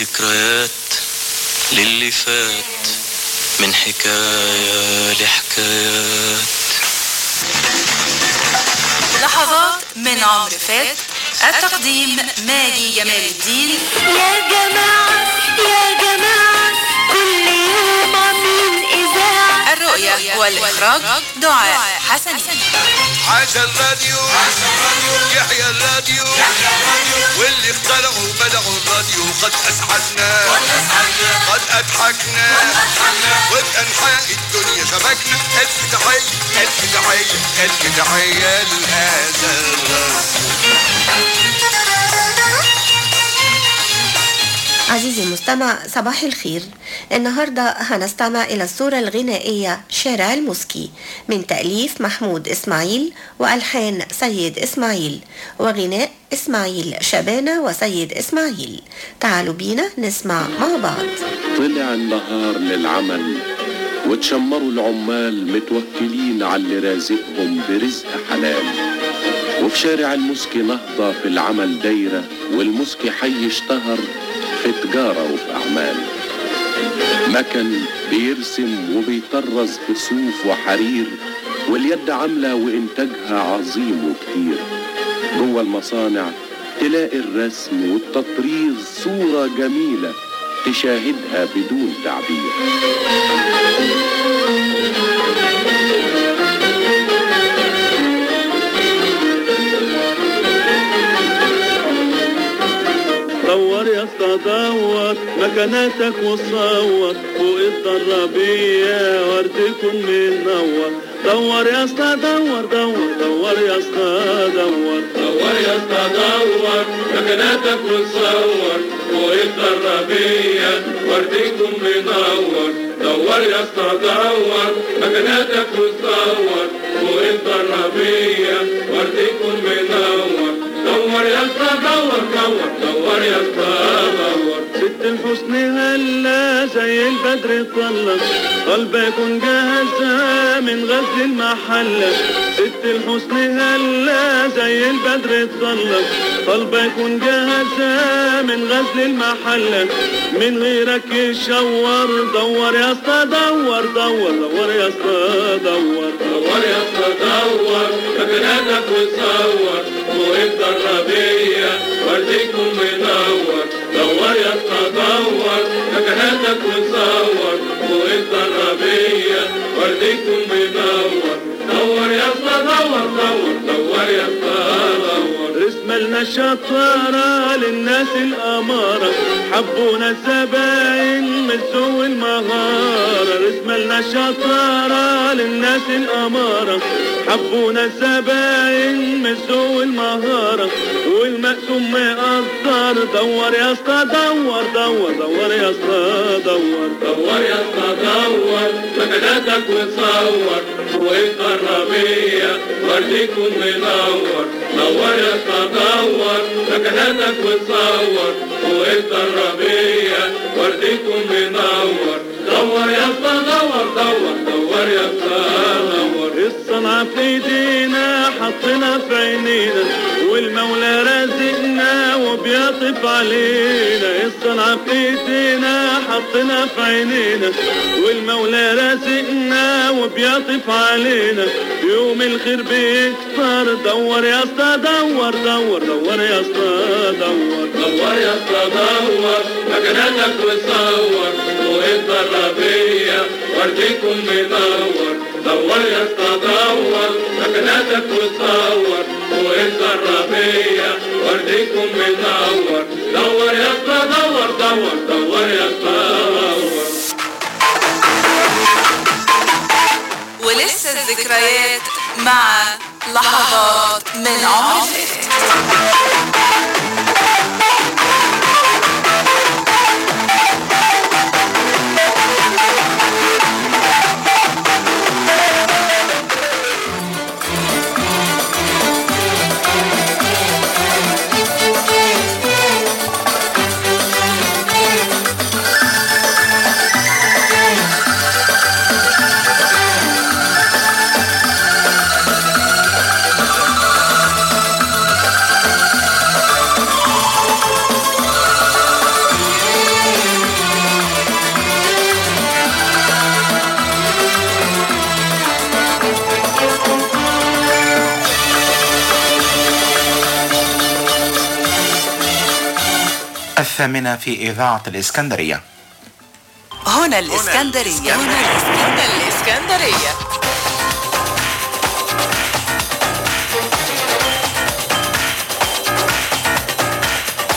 الذكريات للي فات من حكاية لحكايات. لحظات من عمر فات التقديم ماجي جمال الدين. يا جماعة يا جماعة كل يوم عاملين إذاعة. الرؤية والإخراج دعاء حسني عاش الراديو. يحيى الراديو. واللي اخترعوا بدعوا الراديو. قد أسعدنا. قد أضحكنا. وبانحاء الدنيا شبكنا. الف تحيه الف تحيه الف تحيه لهذا عزيزي المستمع صباح الخير. النهاردة هنستمع إلى الصورة الغنائية شارع المسكي من تأليف محمود إسماعيل وألحان سيد إسماعيل وغناء إسماعيل شبانة وسيد إسماعيل. تعالوا بينا نسمع مع بعض. طلع النهار للعمل وتشمروا العمال متوكلين على اللي رازقهم برزق حلال. وفي شارع المسكي نهضة في العمل دايرة والمسكي حي اشتهر في تجارة وفي أعمال. مكن بيرسم وبيطرز في صوف وحرير واليد عاملة وإنتاجها عظيم وكتير جوه المصانع تلاقي الرسم والتطريز صورة جميلة تشاهدها بدون تعبير. دور يا اسطى دور مكاناتك وصور فوق الضربية ورد يكون منور. دور يا اسطى دور دور دور يا اسطى دور. دور يا اسطى دور مكاناتك وصور فوق الضربية ورد يكون منور. دور يا اسطى دور مكاناتك وصور فوق الضربية ورد يكون منور. دور يا أسطى دور دور دور يا أسطى دور. ست الحسن هلا زي البدر طلع قلبك جاهزة من غزل المحلة. ست الحسن هلا زي البدر طلع قلبك جاهزة من غزل المحلة. من غيرك يشور دور يا أسطى دور دور دور يا أسطى دور. دور يا أسطى دور. مكانتك وتصور فوق الضربية ورديكم منور دور يا اسطى دور مكانتك وتصور فوق الضربية ورديكم منور دور يا اسطى دور دور دور يا اسطى دور رسم لنا الشطارة للناس الأمارة. حبونا الزباين من سوء المهارة. رسم لنا الشطارة للناس الأمارة. حبونا الزباين من سوء المهارة. والمقسوم مقدر دور يا أسطى دور دور دور يا أسطى دور دور يا أسطى دور. مكانتك وتصور. فوق القربية ورديكم منور دور يا اسطى دور مكانتك وتصور فوق القربية ورديكم منور دور يا اسطى دور دور دور يا دور الصنعة في ايدينا حطينا في عينينا. والمولى رازقنا وبيطف علينا. الصنعة في ايدينا حطينا في عينينا. والمولى رازقنا وبيطف علينا. يوم الخير بيكتر دور يا اسطى دور دور دور يا اسطى دور. دور يا اسطى دور. مكانتك وتصور فوق الضربية ورديكم منور دور يا اسطى دور مكانتك وتصور فوق الضربية ورديكم منور دور يا دور دور دور يا اسطى دور ولسه الذكريات مع لحظات من عمر الثامنة في إذاعة الإسكندرية. هنا الإسكندرية. هنا الإسكندرية.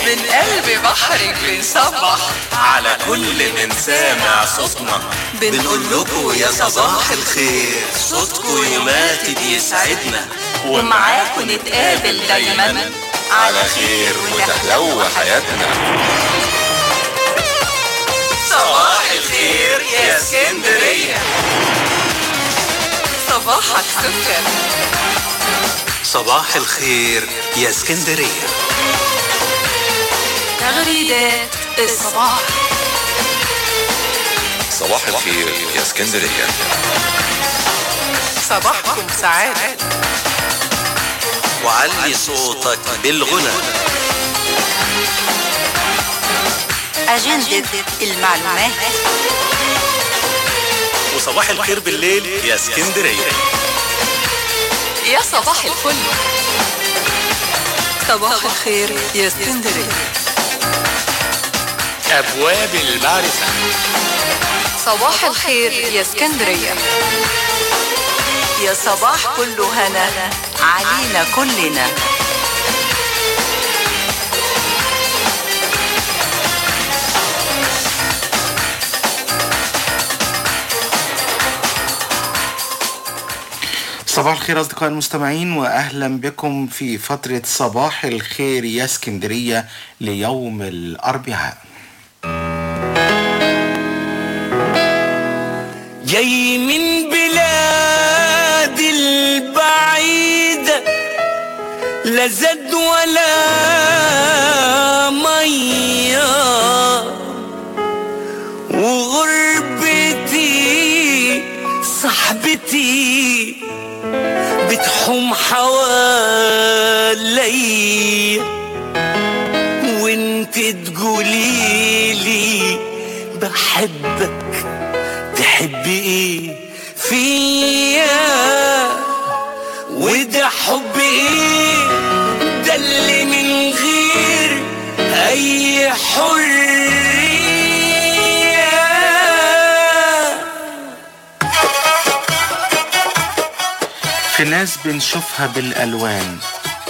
من قلب بحرك بنصبح على كل من سامع صوتنا. بنقول لكم يا صباح الخير. صوتكم يومات بيسعدنا. ومعاكم نتقابل دايما. على خير وتحلو حياتنا. صباح الخير يا اسكندرية. صباحك سكر صباح الخير يا اسكندرية. تغريدات الصباح. صباح الخير يا اسكندرية. صباحكم سعادة. وعلي صوتك بالغنى. أجندة المعلومات. وصباح الخير بالليل يا اسكندرية. يا صباح الفل. صباح الخير يا اسكندرية. أبواب المعرفة. صباح الخير يا اسكندرية. يا صباح كله هنا. علينا كلنا. صباح الخير أصدقائي المستمعين وأهلا بكم في فترة صباح الخير يا اسكندرية ليوم الأربعاء. جاي من بلاد البعيدة لا زاد ولا مية. وغربتي صاحبتي بتحوم حوالي. وانت تقوليلي بحبك تحبي إيه فيا؟ وده حب إيه؟ ده اللي من غير أي حرية. في ناس بنشوفها بالألوان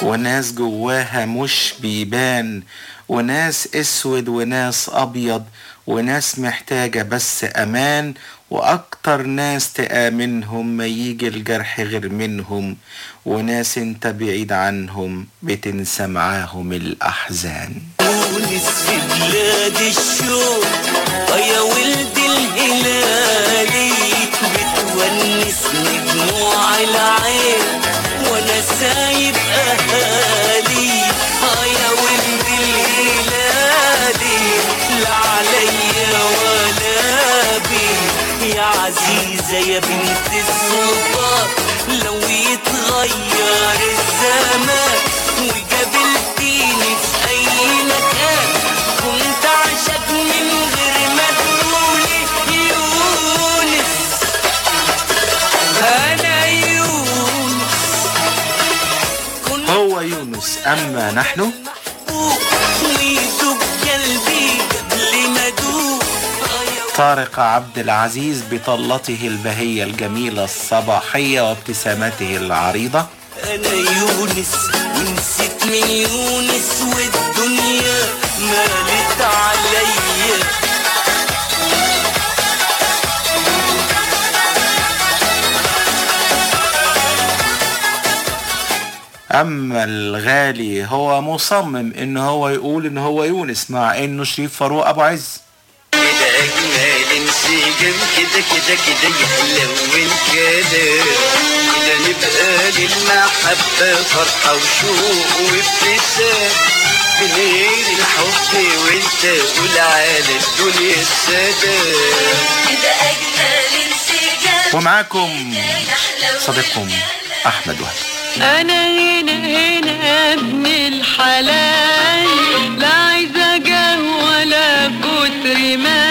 وناس جواها مش بيبان وناس أسود وناس أبيض وناس محتاجة بس أمان وأكتر ناس تآمنهم ما يجي الجرح غير منهم وناس انت بعيد عنهم بتنسى معاهم الأحزان. تونس في بلاد الشوق يا ولد الهلالي بتونسني دموع العين وأنا سايب اهالي يا بنت السلطان لو يتغير الزمان وقابلتيني في أي مكان كنت عشق من غير ما تقولي يونس. أنا يونس. هو يونس أما نحن؟ طارق عبد العزيز بطلته البهية الجميلة الصباحية وابتسامته العريضة. أنا يونس ونسيت من يونس والدنيا مالت عليا. أما الغالي هو مصمم إن هو يقول إن هو يونس مع إنه شريف فاروق أبو عز. كده اجمل انسجام كده كده كده يحلون كده كده نبقى للمحبة فرحة وشوق وابتسام بغير الحب وانت قول على الدنيا السلام كده أجمل انسجام ومعاكم صديقكم أحمد وهب. أنا هنا هنا ابن الحلال لا عايزة جاه ولا كتر مال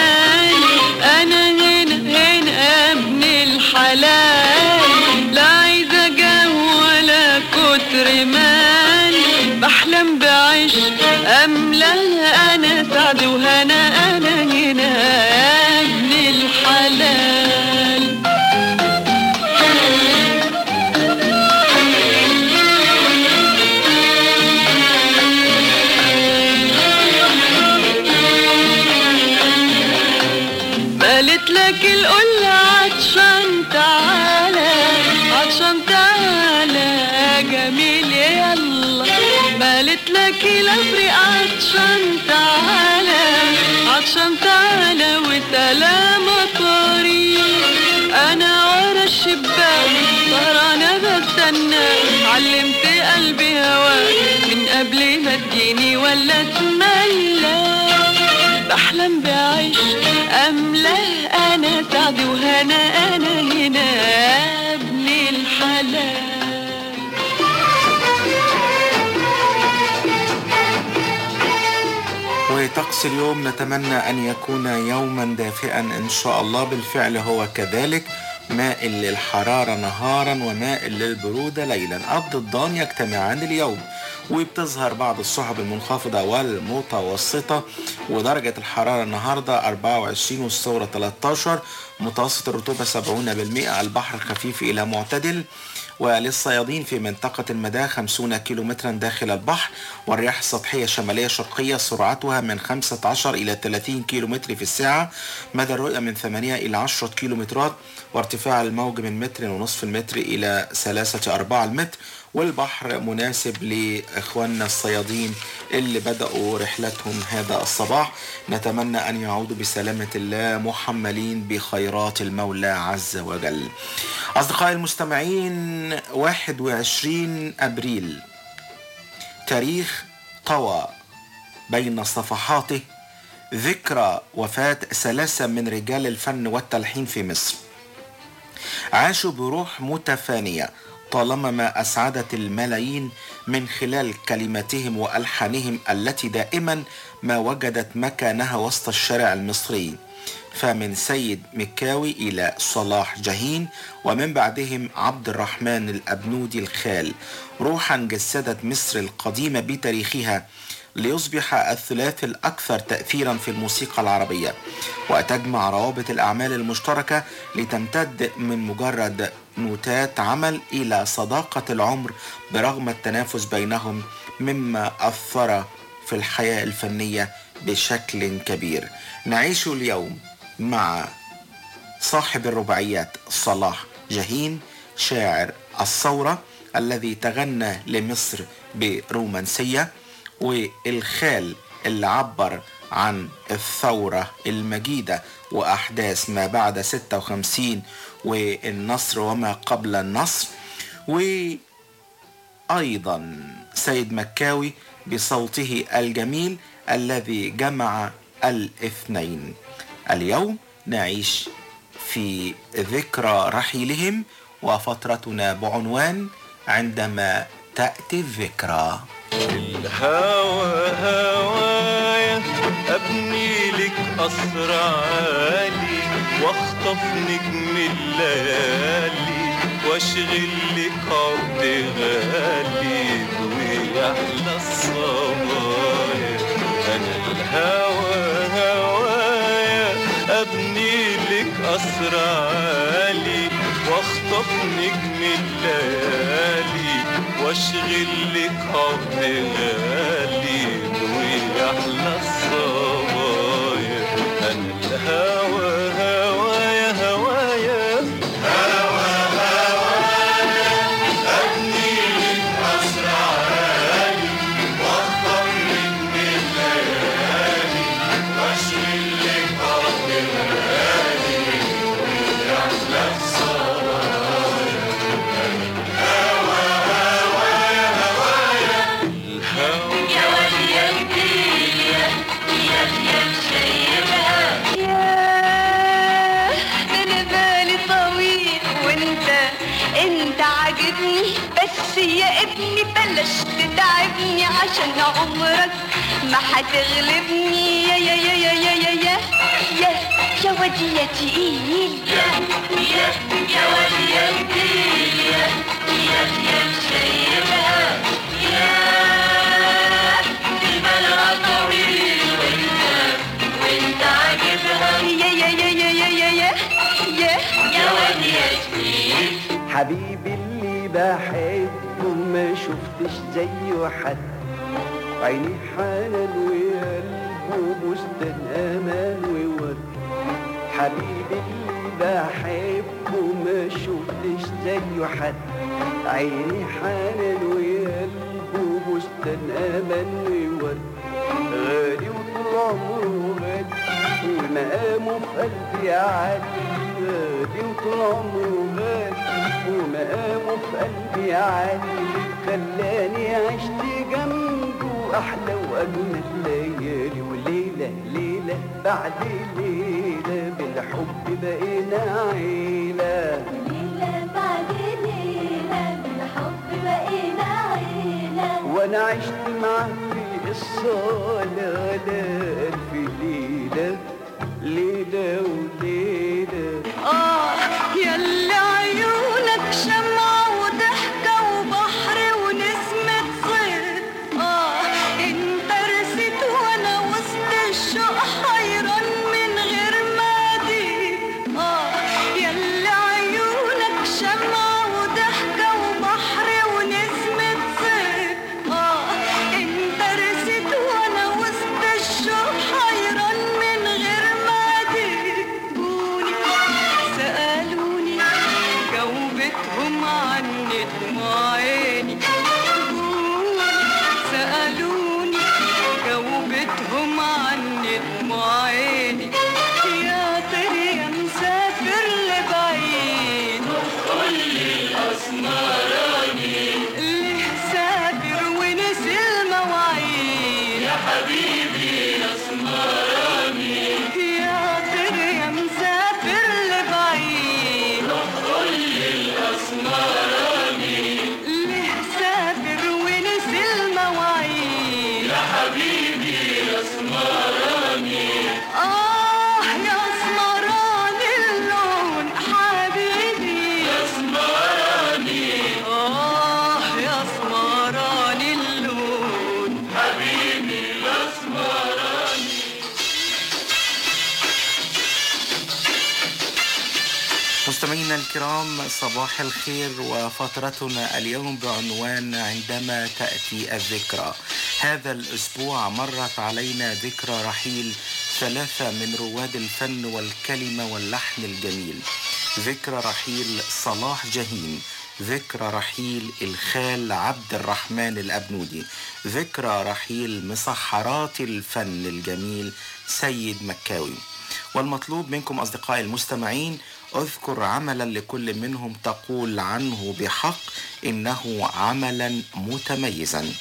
وطقس اليوم نتمنى أن يكون يوما دافئا إن شاء الله. بالفعل هو كذلك. مائل للحرارة نهارا ومائل للبرودة ليلا. الضدان يجتمعان اليوم وبتظهر بعض السحب المنخفضة والمتوسطة. ودرجة الحرارة النهاردة 24 والصورة 13 متوسط الرطوبة 70% البحر خفيف إلى معتدل. وللصيادين في منطقة المدى 50 كيلومترا داخل البحر والرياح السطحية شمالية شرقية سرعتها من 15 إلى 30 كيلومتر في الساعة مدى الرؤية من 8 إلى 10 كيلومترات وارتفاع الموج من متر ونصف المتر إلى ثلاثة أرباع المتر والبحر مناسب لإخواننا الصيادين اللي بدأوا رحلتهم هذا الصباح. نتمنى أن يعودوا بسلامة الله محملين بخيرات المولى عز وجل. أصدقائي المستمعين 21 أبريل تاريخ طوى بين صفحاته ذكرى وفاة ثلاثة من رجال الفن والتلحين في مصر. عاشوا بروح متفانية طالما ما أسعدت الملايين من خلال كلماتهم وألحانهم التي دائما ما وجدت مكانها وسط الشارع المصري. فمن سيد مكاوي إلى صلاح جاهين ومن بعدهم عبد الرحمن الأبنودي الخال. روحا جسدت مصر القديمة بتاريخها ليصبح الثلاثي الأكثر تأثيرا في الموسيقى العربية وتجمع روابط الأعمال المشتركة لتمتد من مجرد نوتات عمل إلى صداقة العمر برغم التنافس بينهم مما أثر في الحياة الفنية بشكل كبير. نعيش اليوم مع صاحب الرباعيات صلاح جاهين شاعر الثورة الذي تغنى لمصر برومانسية. والخال اللي عبر عن الثورة المجيدة وأحداث ما بعد 56 والنصر وما قبل النصر وأيضا سيد مكاوي بصوته الجميل الذي جمع الاثنين. اليوم نعيش في ذكرى رحيلهم وفترتنا بعنوان عندما تأتي الذكرى. الهوى هوايا أبني لك قصر عالي واخطف نجم الليالي وأشغل لك عقد غالي ويحلى الصبايا. أنا الهوى هوايا أبني لك قصر عالي واخطف نجم الليالي واشغل لك عقلي ويحلى الصبر عشان عمرك ما هتغلبني يا يا يا يا يا يا يا يا يا ودي يا تقيل يا يا يا ودي يا كبير يا يا يا يا يا يا يا يا يا يا يا يا يا يا تقيل حبيبي اللي بحبه ما شفتش زيه حد عيني حنان وقلبه بستان أمان وورد حبيبي اللي بحبه ما شفتش زيه حد. عيني حنان وقلبه بستان امل وورد غالي وطول عمره غالي ومقامه في قلبي عالي غالي وطول عمره غالي ومقامه في قلبي عالي خلاني عشت جنبه أحلى وأجمل ليالي وليله ليلة بعد ليلة بالحب بقينا عيلة. ليلة بعد ليلة بالحب بقينا عيلة. وأنا عشت معاه في الصالة ألف ليلة ليلة وليلة. آه ياللي مستمعينا الكرام صباح الخير وفترتنا اليوم بعنوان عندما تأتي الذكرى. هذا الأسبوع مرت علينا ذكرى رحيل ثلاثة من رواد الفن والكلمة واللحن الجميل. ذكرى رحيل صلاح جهين ذكرى رحيل إلخال عبد الرحمن الأبنودي ذكرى رحيل مسحرات الفن الجميل سيد مكاوي. والمطلوب منكم أصدقائي المستمعين اذكر عملا لكل منهم تقول عنه بحق إنه عملا متميزا.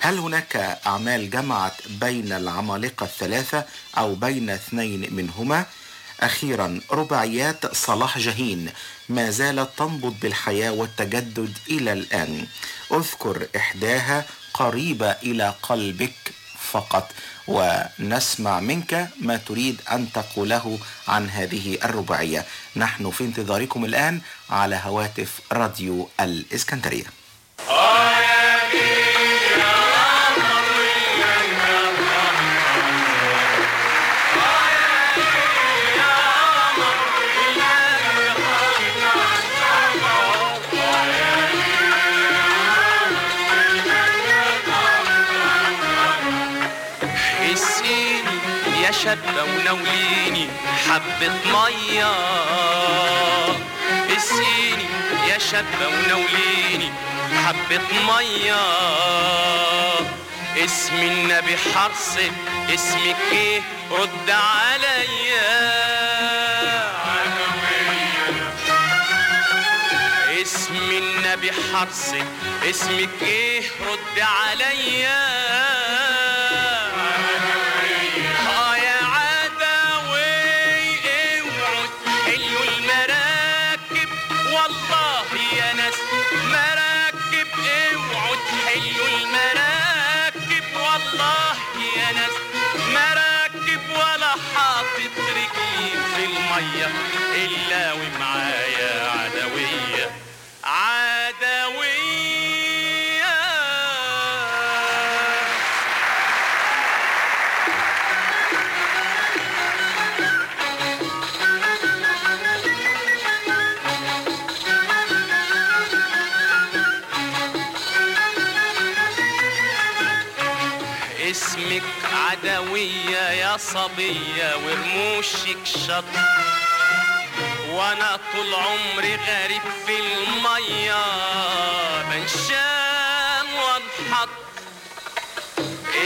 هل هناك أعمال جمعت بين العمالقة الثلاثة أو بين اثنين منهما؟ أخيرا رباعيات صلاح جهين ما زالت تنبض بالحياة والتجدد إلى الآن. أذكر إحداها قريبة إلى قلبك فقط. ونسمع منك ما تريد أن تقوله عن هذه الرباعية. نحن في انتظاركم الآن على هواتف راديو الإسكندرية. شابة وناوليني حبة مية. اسقيني يا شابة وناوليني حبة مية. اسم النبي حرصك اسمك إيه؟ رد عليا. اسم النبي حرصك اسمك إيه؟ رد عليا. الصبية ورموشك شط. وأنا طول عمري غريب في المية. بنشان وانحط.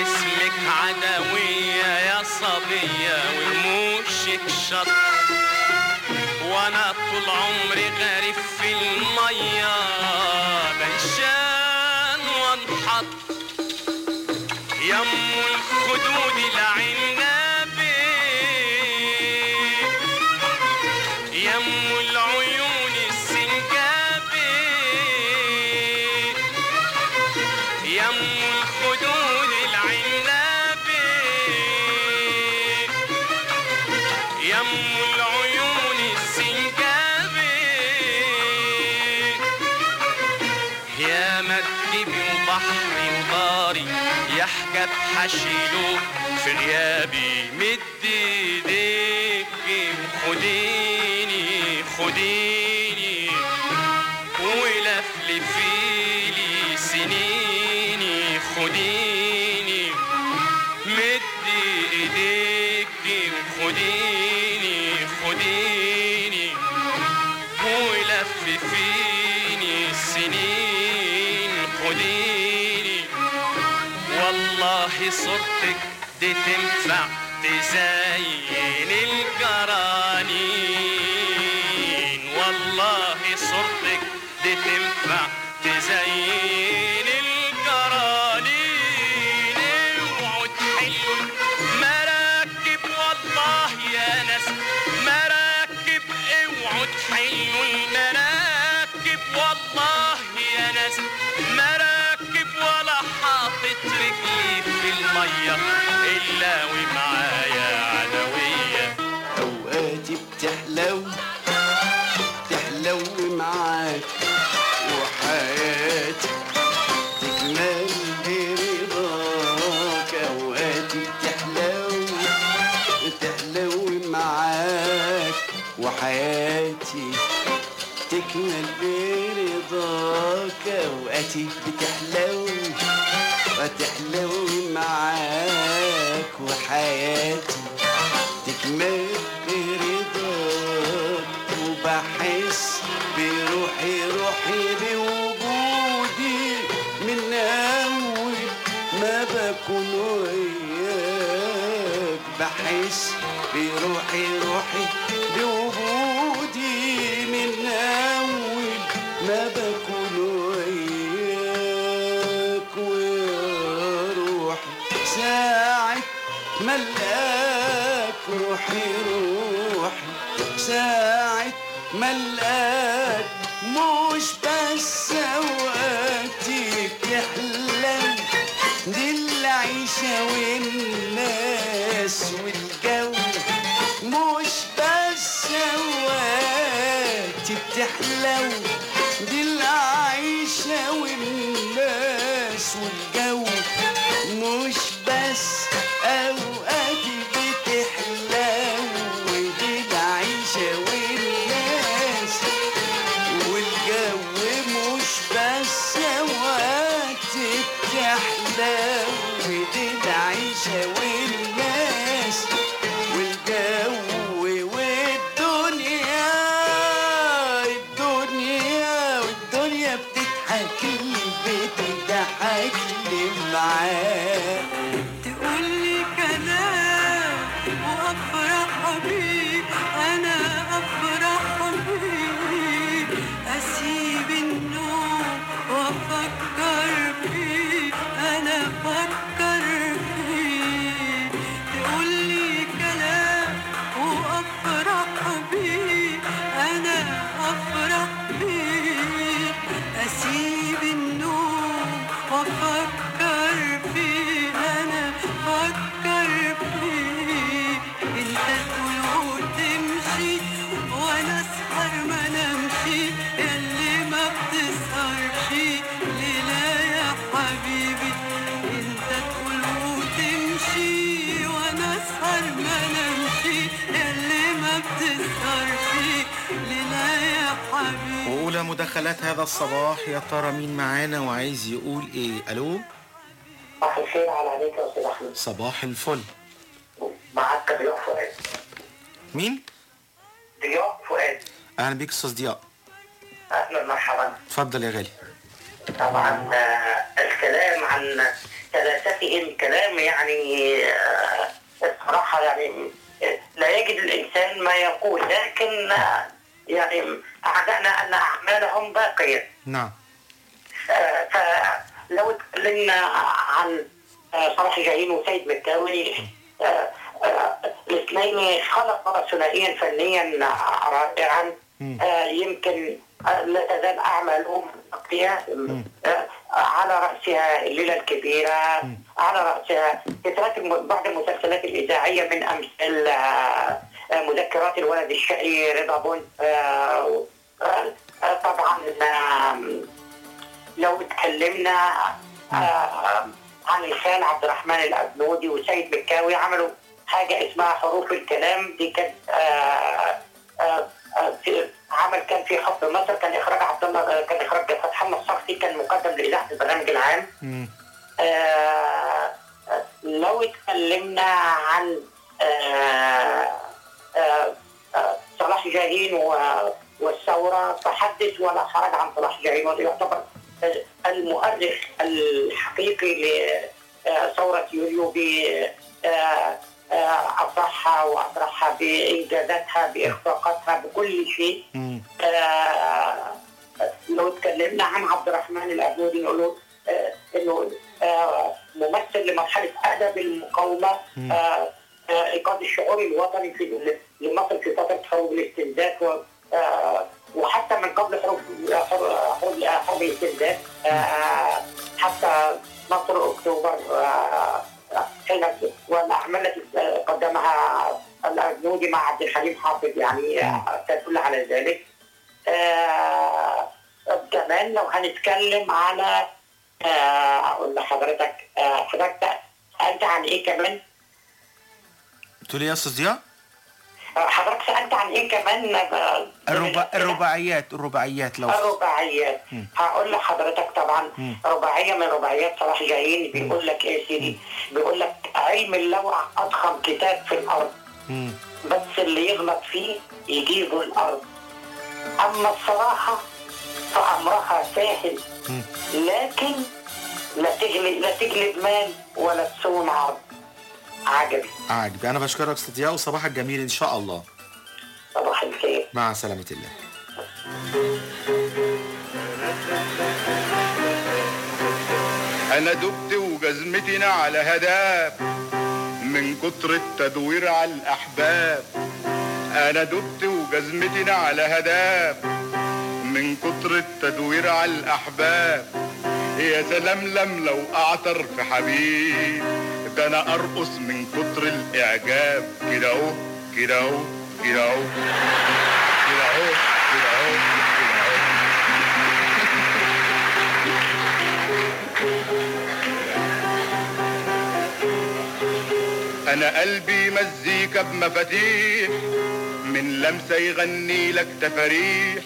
اسمك عدوية يا صبية ورموشك شط. صورتك دي تنفع تزين الجرائد حياتي بتحلوي وتحلو معاك وحياتي. تكمل برضاك وبحس بروحي روحي بوجودي من أول ما بكون وياك. بحس بروحي روحي روحي روحي. ساعة ما القاك مش بس وقتك يحلم دي العيشة والناس والجو. مش بس وقتك تحلو. دي العيشة والناس والجو. مداخلات هذا الصباح يا ترى مين معانا وعايز يقول إيه؟ ألو؟ صباح الخير يا أستاذ أحمد. صباح الفل. معاك ضياء فؤاد. مين؟ ضياء فؤاد. أهلا بيك أستاذ ضياء. أهلا مرحبا. اتفضل يا غالي. طبعا آه، الكلام عن فلسفه الكلام يعني آه، الصراحة يعني آه، لا يجد الإنسان ما يقول لكن يعني اعدائنا أن أعمالهم باقية. نعم. آه، فلو اتكلمنا عن آه، صلاح جاهين وسيد مكاوي آه، الاثنين خلقا ثنائيا فنيا رائعا. يمكن لا تزال أعمالهم باقية. آه، على رأسها الليلة الكبيرة. على رأسها تترك الم- بعض المسلسلات الإذاعية من آه، مذكرات الولد الشقي رضا بون آه، آه، طبعا لو اتكلمنا آه، عن الخال عبد الرحمن الأبنودي وسيد مكاوي عملوا حاجة اسمها حروف الكلام. دي كانت في- عمل كان في حب مصر كان إخراج عبد الله كان إخراج فتح الله الصفتي كان مقدم لإذاعة البرنامج العام. لو اتكلمنا عن آه، صلاح جاهين والثورة فحدث ولا حرج عن صلاح جاهين ويعتبر المؤرخ الحقيقي لثورة يوليو بأفراحها وأفراحها بإنجازاتها بإخفاقاتها بكل شيء. آه، لو اتكلمنا عن عبد الرحمن الأبنودي نقول له آه، آه، ممثل المقاومة. آه، آه، إيقاظ الشعور الوطني في لمصر في فترة حروب الاستنزاف و- آه، وحتى من قبل حروب حروب حروب- حرب الاستنزاف آه، حتى مصر أكتوبر آه، حين والاعمال التي قدمها الأجنودي مع عبد الحليم حافظ يعني آه، تدل على ذلك آه، كمان لو هنتكلم على آه، أقول لحضرتك آه، حضرتك سالت عن إيه كمان؟ تقول إيه يا أستاذ ضياء آه، حضرتك سألت عن إيه كمان؟ آه، الربا... الرباعيات الرباعيات لو الرباعيات. هقول لحضرتك طبعا رباعية من رباعيات صلاح جاهين. بيقول لك إيه يا سيدي؟ بيقول لك علم اللوع أضخم كتاب في الأرض. مم. بس اللي يغلط فيه يجيبه الأرض. أما الصراحة فأمرها سهل لكن لا تجلب لا تجلب مال ولا تسون عرض. عجبي. عاجبي. أنا بشكرك أستاذ ضياء وصباحك جميل إن شاء الله. صباح الخير. مع سلامة الله. أنا دبت وجزمتنا على هداب من كتر التدوير على الأحباب. أنا دبت وجزمتنا على هداب من كتر التدوير على الأحباب. يا سلام لم لو اعتر في حبيب. ده أنا أرقص من كتر الإعجاب. كده أهو كده أهو كده أهو كده أهو كده أهو أنا قلبي مزيكا بمفاتيح من لمسة يغني لك تفاريح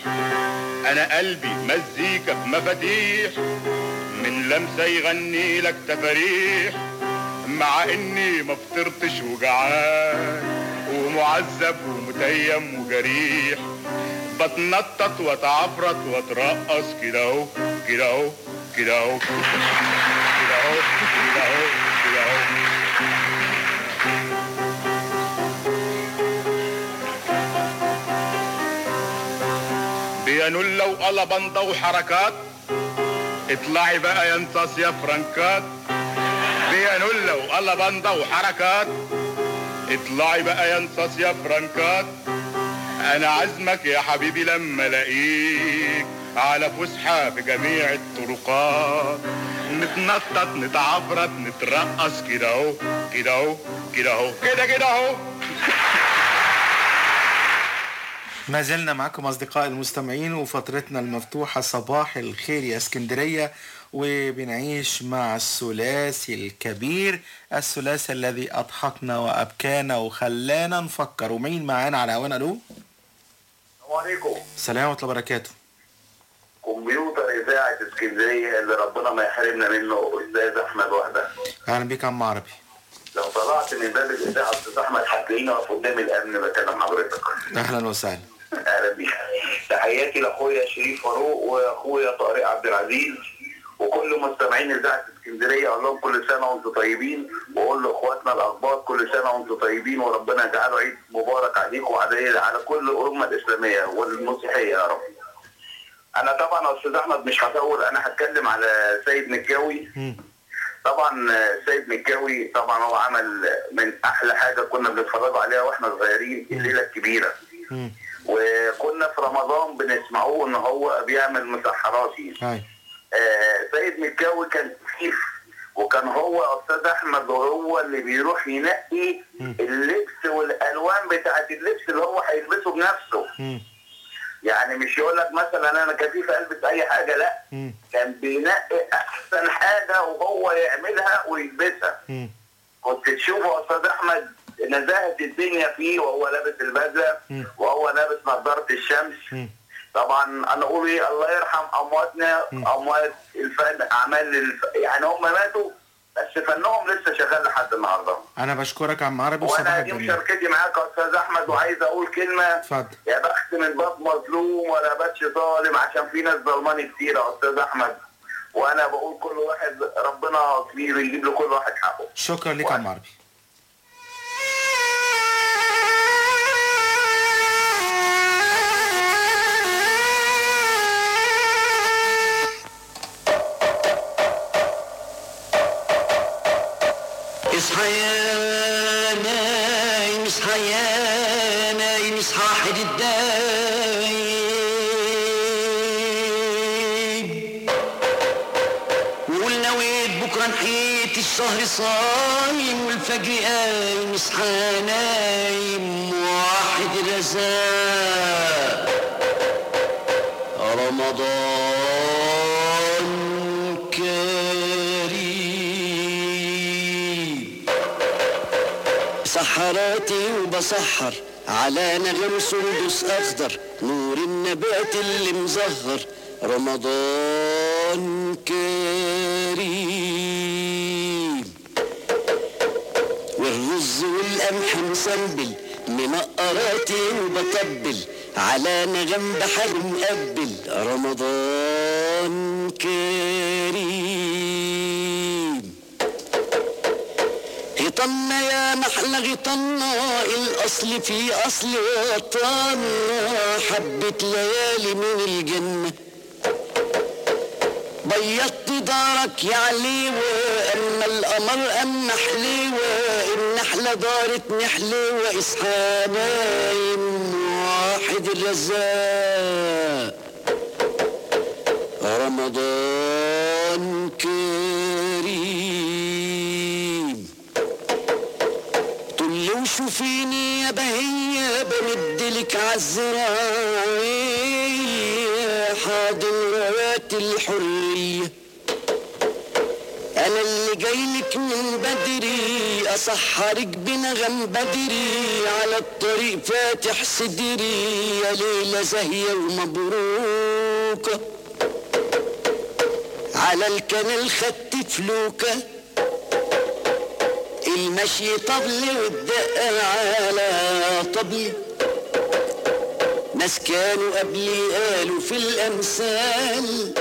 أنا قلبي مزيكا بمفاتيح من لمسة يغني لك تفاريح مع إني ما فطرتش وجعان ومعذب ومتيم وجريح. بتنطط واتعفرت واترقص كده اهو كده اهو كده اهو كده اهو كده اهو كده اهو. بيانولا وحركات اطلعي بقى يا انصاص يا فرنكات. بيانولا وقلبنطة وحركات. اطلعي بقى يا انصاص يا فرنكات. أنا عزمك يا حبيبي لما الاقيك على فسحة في جميع الطرقات. نتنطط نتعفرت نترقص كده أهو كده أهو كده أهو كده كده أهو. ما زلنا معكم أصدقاء المستمعين وفترتنا المفتوحة صباح الخير يا اسكندرية. وبنعيش مع الثلاثي الكبير الثلاثي الذي أضحكنا وأبكانا وخلانا نفكر. ومين معانا على هوانا ألو السلام عليكم. السلام ورحمة الله وبركاته. كمبيوتر إذاعة اسكندرية اللي ربنا ما يحرمنا منه أستاذ أحمد وحده. أهلا بيك يا عم عربي. لو طلعت من باب الإذاعة أستاذ أحمد هتلاقيني واقف قدام الأمن بكلم حضرتك. أهلا وسهلا. أهلا بيك. تحياتي لأخويا شريف فاروق وأخويا طارق عبد العزيز. وكل مستمعين اذاعة اسكندرية أقول لهم كل سنة وأنتم طيبين. وأقول لأخواتنا الأخبار كل سنة وأنتم طيبين. وربنا يجعله عيد مبارك عليكم وعلى على كل الأمة الإسلامية والمسيحية يا رب. أنا طبعا أستاذ أحمد مش هطول. أنا هتكلم على سيد مكاوي. طبعا سيد مكاوي طبعا هو عمل من أحلى حاجة كنا بنتفرج عليها وإحنا صغيرين الليلة الكبيرة. وكنا في رمضان بنسمعوه إن هو بيعمل مسحراتي. سيد مكاوي كان كيف وكان هو أستاذ أحمد وهو اللي بيروح ينقي اللبس والألوان بتاعت اللبس اللي هو هيلبسه بنفسه. يعني مش يقول لك مثلا أنا كفيف ألبس أي حاجة لا. كان بينقي أحسن حاجة وهو يعملها ويلبسها. كنت تشوفه أستاذ أحمد نزاهه الدنيا فيه وهو لابس البدلة وهو لابس نظارة الشمس. طبعا أنا أقول إيه الله يرحم أمواتنا أموات الفن أعمال الف... يعني هم ماتوا بس فنهم لسه شغال لحد النهارده. أنا بشكرك يا عم عربي وأنا دي مشاركتي معاك يا أستاذ أحمد وعايز أقول كلمة. اتفضل. يا بخت من باب مظلوم ولا باتش ظالم عشان في ناس ظلماني كتير يا أستاذ أحمد. وأنا بقول كل واحد ربنا كبير يجيب له كل واحد حقه. شكرا لك يا عم عربي اصحى يا نايم اصحى يا نايم اصحى حد الدايم وقول نويت بكره نحيت الشهر صايم والفجر قايم اصحى نايم واحد رزاق وبسحر على نغم سندس أخضر نور النبات اللي مزهر رمضان كريم. والرز والقمح مسنبل منقراتي وبطبل على نغم بحر مقبل رمضان كريم. غطنا يا محلى غطنا الأصل في أصل وطنا حبة ليالي من الجنة بيضت دارك يا عليوة أما القمر أما حليوة النحلة دارت اصحى نايم واحد الرزاق رمضان كريم طل وشوفيني يا بهية بمدلك عالزراعية حاضن روات الحرية. أنا اللي جايلك من بدري اصحرك بنغم بدري على الطريق فاتح صدري يا ليلة زاهية ومبروكة. على الكنال خدت فلوكة المشي طبل والدقة على طبل. ناس كانوا قبلي قالوا في الأمثال.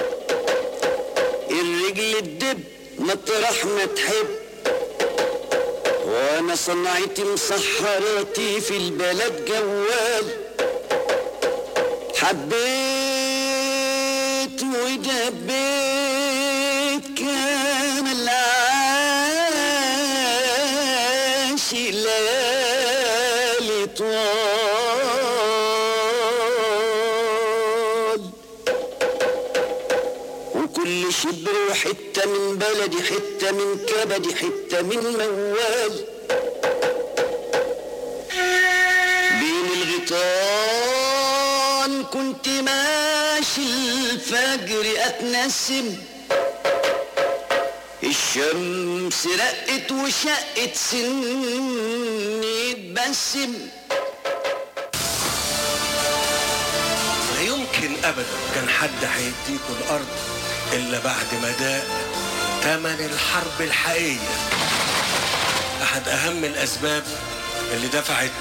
الرجل الدب مطرح ما تحب. وأنا صنعتي مسحراتي في البلد جوال. حبيت ودبيت كان بلدي حتة من كبدي حتة من موال. بين الغيطان كنت ماشي الفجر أتنسم. الشمس رقت وشقت سني تبسم لا يمكن ابدا كان حد هيديكوا الأرض إلا بعد ما داق تمن الحرب الحقيقية. أحد أهم الأسباب اللي دفعت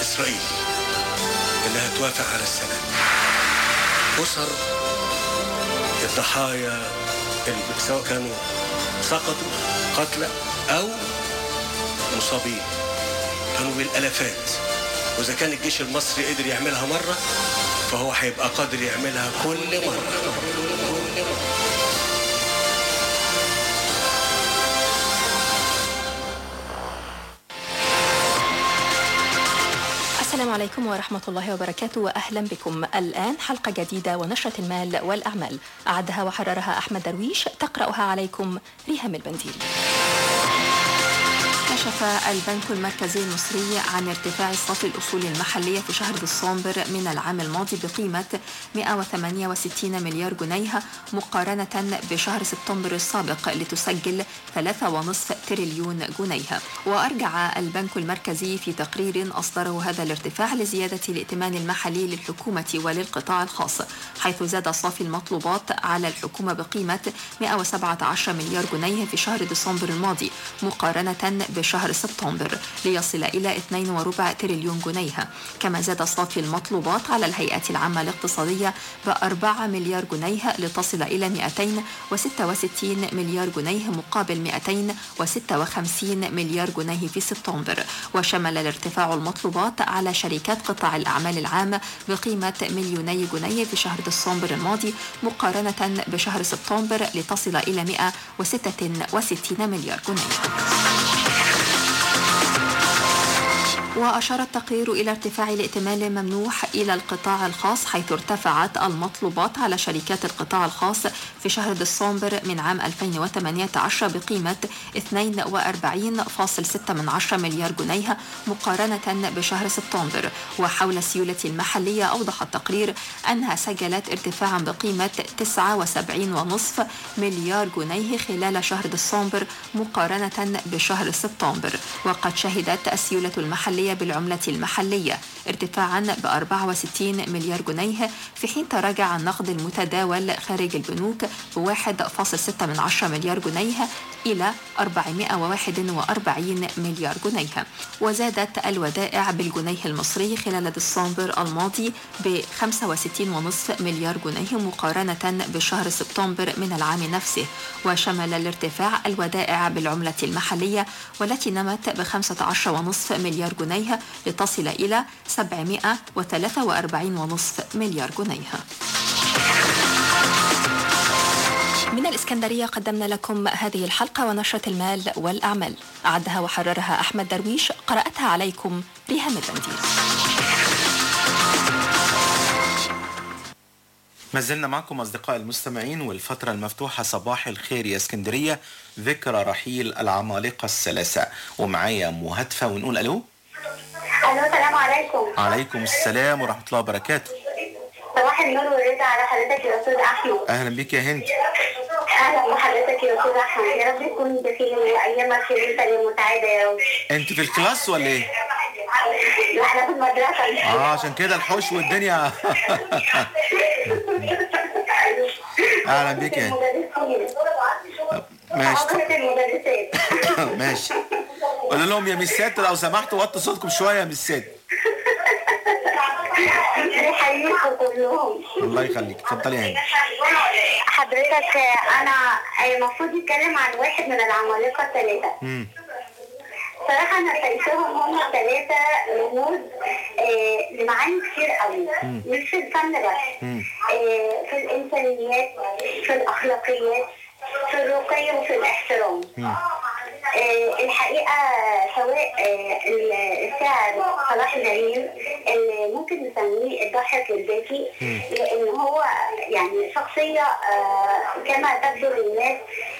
إسرائيل إنها توافق على السلام. أسر الضحايا سواء كانوا سقطوا قتلى أو مصابين. كانوا بالالافات وإذا كان الجيش المصري قدر يعملها مرة فهو هيبقى قادر يعملها كل مرة. السلام عليكم ورحمة الله وبركاته وأهلا بكم. الآن حلقة جديدة ونشرة المال والأعمال. أعدها وحررها أحمد درويش تقرأها عليكم ريهام البنديري. كشف البنك المركزي المصري عن ارتفاع صافي الأصول المحلية في شهر ديسمبر من العام الماضي بقيمة 168 مليار جنيه مقارنة بشهر سبتمبر السابق لتسجل 3.5 تريليون جنيه. وأرجع البنك المركزي في تقرير أصدره هذا الارتفاع لزيادة الائتمان المحلي للحكومة وللقطاع الخاص حيث زاد صافي المطلوبات على الحكومة بقيمة 117 مليار جنيه في شهر ديسمبر الماضي مقارنة بشهر سبتمبر ليصل إلى 2.4 تريليون جنيه كما زاد صافي المطلوبات على الهيئة العامة الاقتصادية بأربعة مليار جنيه لتصل إلى 266 مليار جنيه مقابل 256 مليار جنيه في سبتمبر. وشمل الارتفاع المطلوبات على شركات قطاع الأعمال العام بقيمة مليوني جنيه في شهر ديسمبر الماضي مقارنة بشهر سبتمبر لتصل إلى 166 مليار جنيه. وأشار التقرير إلى ارتفاع الائتمان الممنوح إلى القطاع الخاص حيث ارتفعت المطلوبات على شركات القطاع الخاص في شهر ديسمبر من عام 2018 بقيمة 42.6 من عشرة مليار جنيه مقارنة بشهر سبتمبر. وحول السيولة المحلية أوضح التقرير أنها سجلت ارتفاعا بقيمة 79.5 مليار جنيه خلال شهر ديسمبر مقارنة بشهر سبتمبر. وقد شهدت السيولة المحلية بالعملة المحلية ارتفاعا ب 64 مليار جنيه في حين تراجع النقد المتداول خارج البنوك ب 1.6 من عشرة مليار جنيه إلى 441 مليار جنيه. وزادت الودائع بالجنيه المصري خلال ديسمبر الماضي ب 65.5 مليار جنيه مقارنة بشهر سبتمبر من العام نفسه. وشمل الارتفاع الودائع بالعملة المحلية والتي نمت ب 15.5 مليار جنيه لتصل إلى 743.5 مليار جنيه من الإسكندرية قدمنا لكم هذه الحلقة ونشرة المال والأعمال. أعدها وحررها أحمد درويش. قرأتها عليكم ريهام البندير ما زلنا معكم أصدقاء المستمعين والفترة المفتوحة صباح الخير يا إسكندرية. ذكرى رحيل العمالقة الثلاثة. ومعايا أم هاتفة ونقول ألو. ألو السلام عليكم. عليكم السلام ورحمة الله وبركاته. صباح النور والرضا على حضرتك يا أستاذ أحمد. أهلا بيك يا هند. أهلا بحضرتك يا أستاذ أحمد. يا رب تكون بخير وايامك خير ومتعاده يا رب أنت في الكلاس ولا إيه؟ لا إحنا في المدرسة. آه عشان كده الحوش والدنيا. [LAUGHS] أهلا بيك يا هند. ماشي. المدرسات [COUGHS] ماشي. قول لهم يا ميسات لو سمحتوا وطوا صوتكم شوية يا ميسات بيحييكم كلهم. الله يخليك. اتفضلي يا هند حضرتك أنا المفروض يتكلم عن واحد من العمالقة الثلاثه مم. صراحة أنا شايفاهم هم الثلاثة رموز آه، لمعاني كتير قوي. مش في الفن بس. آه، في الإنسانيات في الأخلاقيات. في الرقي وفي الإحترام. آه، الحقيقة سواء آه، الشاعر صلاح جليل اللي ممكن نسميه الضاحك الذكي لأن هو يعني شخصية آه، كما تبدو للناس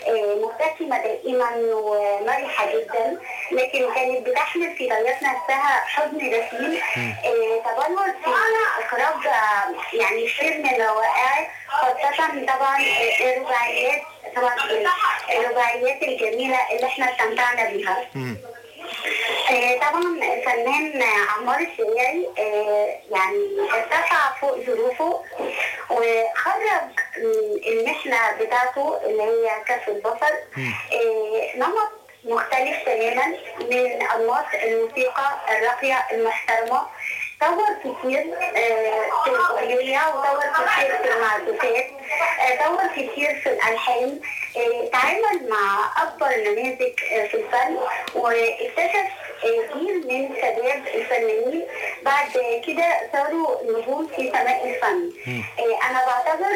آه، مبتسمة دائما ومرحة جدا لكن كانت بتحمل في طيات نفسها حزن رسيم آه، تبلور في إخراج آه، يعني كثير من روائعه خاصة طبعا الرباعيات طبعا الرباعيات الجميلة اللي إحنا استمتعنا بيها. آه، طبعا الفنان عمار الشريعي آه، يعني ارتفع فوق ظروفه وخرج المحنة بتاعته اللي هي كف البصر. آه، نمط مختلف تماما من أنماط الموسيقى الراقية المحترمة. طور كتير في الأغنية وطور كتير في المعزوفات طور كتير في الألحان تعامل مع أكبر نماذج في الفن واكتشف جيل من شباب الفنانين بعد كده صاروا نجوم في سماء الفن أنا بعتبر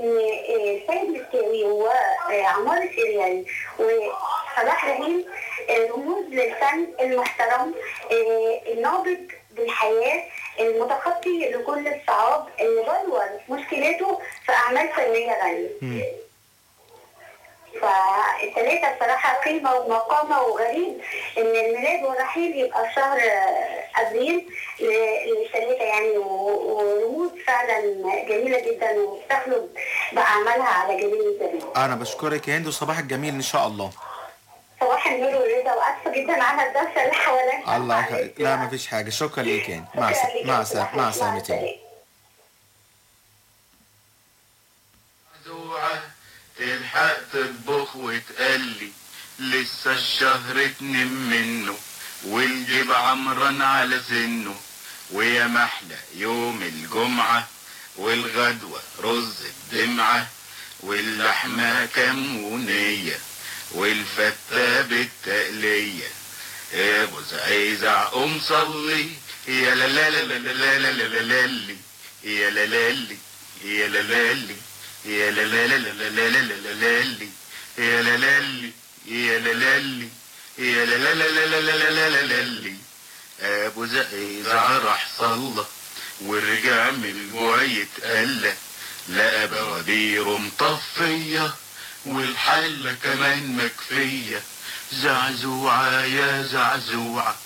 إن سيد مكاوي وعمار الشريعي وصلاح آه، رموز للفن المحترم النابض بالحياة المتخطي لكل الصعاب اللي بلور مشكلاته في أعمال فنية غنية. فالتلاتة بصراحة قيمة ومقامة وغريب إن الميلاد والرحيل يبقى في شهر أبريل ل- للتلاتة يعني ورموز فعلا جميلة جدا وبتخلد بأعمالها على جميع الزمان. أنا بشكرك يا هند وصباحك جميل إن شاء الله. صباح النور والرضا وأسفة جدا على الدوشة اللي حواليك. الله يخليك. لا ما فيش حاجة. شكرا ليك هند مع. ليك. مع يا س... أستاذ مع زوعة تلحق تطبخ وتقلي. لسه الشهر اتنين منه والجيب عمران على سنه. ويا محلى يوم الجمعة والغدوة رز الدمعة واللحمة كمونية والفتة بالتقلية يا ابو زعيزع قوم صلي يا لا لا لا لا لا لا لا لا لا. يا لا لا لي يا لا لا لي يا لا لا لا لا لا لا لا لا لا. يا لا لا يا لا لا يا لا لا لا لا لا لا لا لا لا لي. ابو زعيزع راح صلى ورجع من الجوع يتقلى لقى بوابيره مطفيه والحله كمان مكفية. زعزوعة يا زعزوعة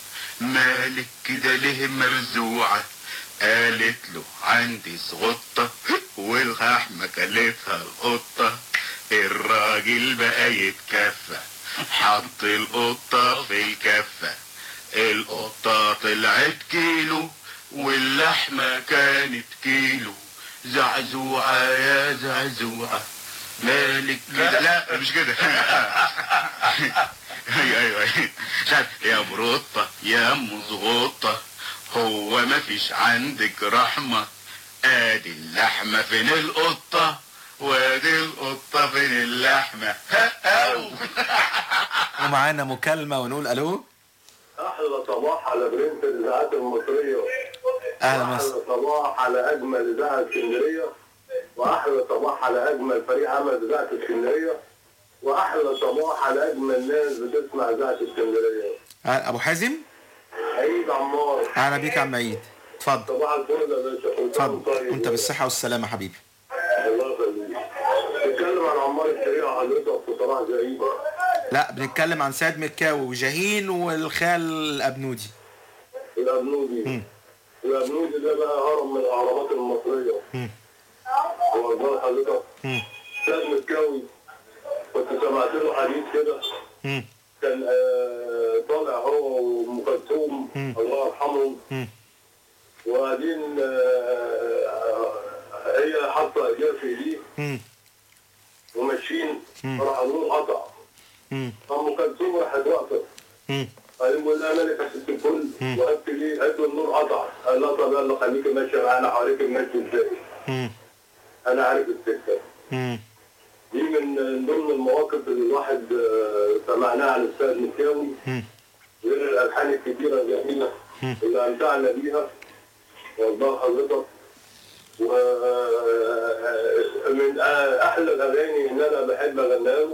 مالك كده ليه مرزوعة؟ قالت له عندي سغطة واللحمة كلتها القطة الراجل بقى يتكفى حط القطة في الكفة القطة طلعت كيلو واللحمة كانت كيلو. زعزوعة يا زعزوعة. مالك. كده لا مش كده. [LAUGHS] أيوه أيوه أيوة. يا بروطة يا ام زغوطة هو ما فيش عندك رحمة. آدي اللحمة فين القطة؟ وادي القطة فين اللحمة. [LAUGHS] ومعانا مكالمة ونقول ألو. أحلى صباح على برنس الاذاعات المصرية. أهلا أحلى وسهلا صباح على أجمل اذاعه اسكندرية. وأحلى صباح على أجمل فريق عمل اذاعه اسكندرية وأحلى صباح على أجمل ناس بتسمع اذاعه اسكندرية. أبو حازم؟ عيد عمار. أهلا بيك يا عم عيد. اتفضل. صباح الفل يا باشا اتفضل. طيب. وانت بالصحة والسلامة حبيبي. الله يخليك. عن عمار السريع حضرتك في صباح زعيم لا بنتكلم عن سيد مكاوي وجاهين والخال الأبنودي. الابنودي الأبنودي ده بقى هرم من الاهرامات المصرية. والله حضرتك. سيد مكاوي كنت سمعت له حديث كده. كان آه، طالع هو وأم كلثوم. الله يرحمهم. وبعدين آه، هي حاطة إيديها في إيديه. وماشيين. راح النور قطع. أم كلثوم راحت واقفة. قال له لا ملك ست الكل وقفت ليه؟ قالت النور قطع. قال لها طب يلا خليكي ماشيه معانا حواليك ماشي إزاي؟ أنا عارف السكة. دي من من ضمن المواقف اللي الواحد آه، سمعناها عن السيد مكاوي. غير الألحان الكتيره الجميلة اللي أمتعنا بيها. والله حضرتك. ومن أحلى الأغاني اللي أنا بحب أغنيها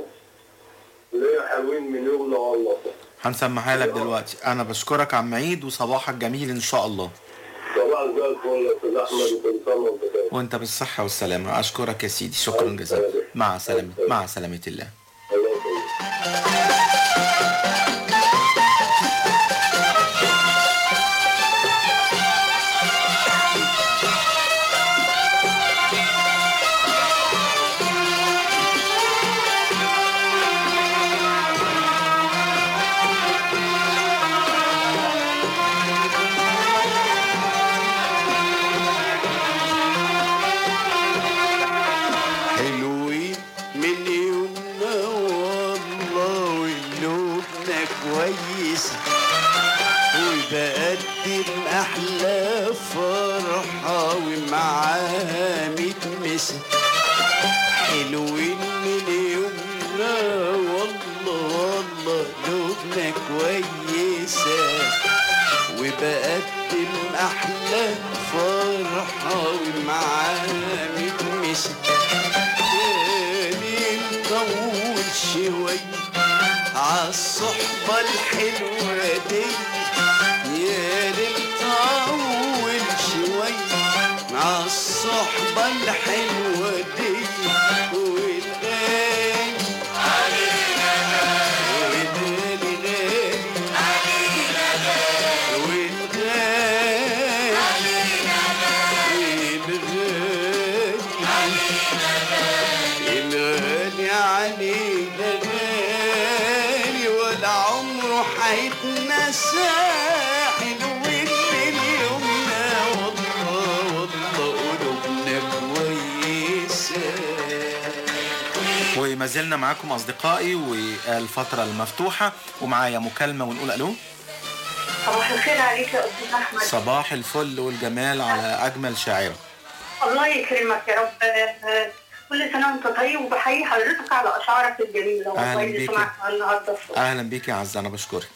اللي هي حلوين من يومنا والله هنسمعها لك دلوقتي. أنا بشكرك عم عيد وصباحك جميل إن شاء الله. وأنت بالصحة والسلامة. أشكرك يا سيدي. شكرا جزيلا. مع سلامه مع سلامة الله. الله يخليك. كويسة وبقدم أحلى فرحة ومعاها ميت مسا تاني نطول شوية عالصحبة الحلوة دي. يا ليل طول شوية عالصحبة الحلوة زلنا معاكم أصدقائي والفترة المفتوحة ومعايا مكالمة ونقول ألو. صباح الخير عليك يا أستاذ أحمد. صباح الفل والجمال على أجمل شاعرة. الله يكرمك يا رب. كل سنة وأنت طيب وبحيي حضرتك على أشعارك الجميلة. والله اللي. سمعتها النهارده الصبح. أهلا بيك يا عزة أنا بشكرك.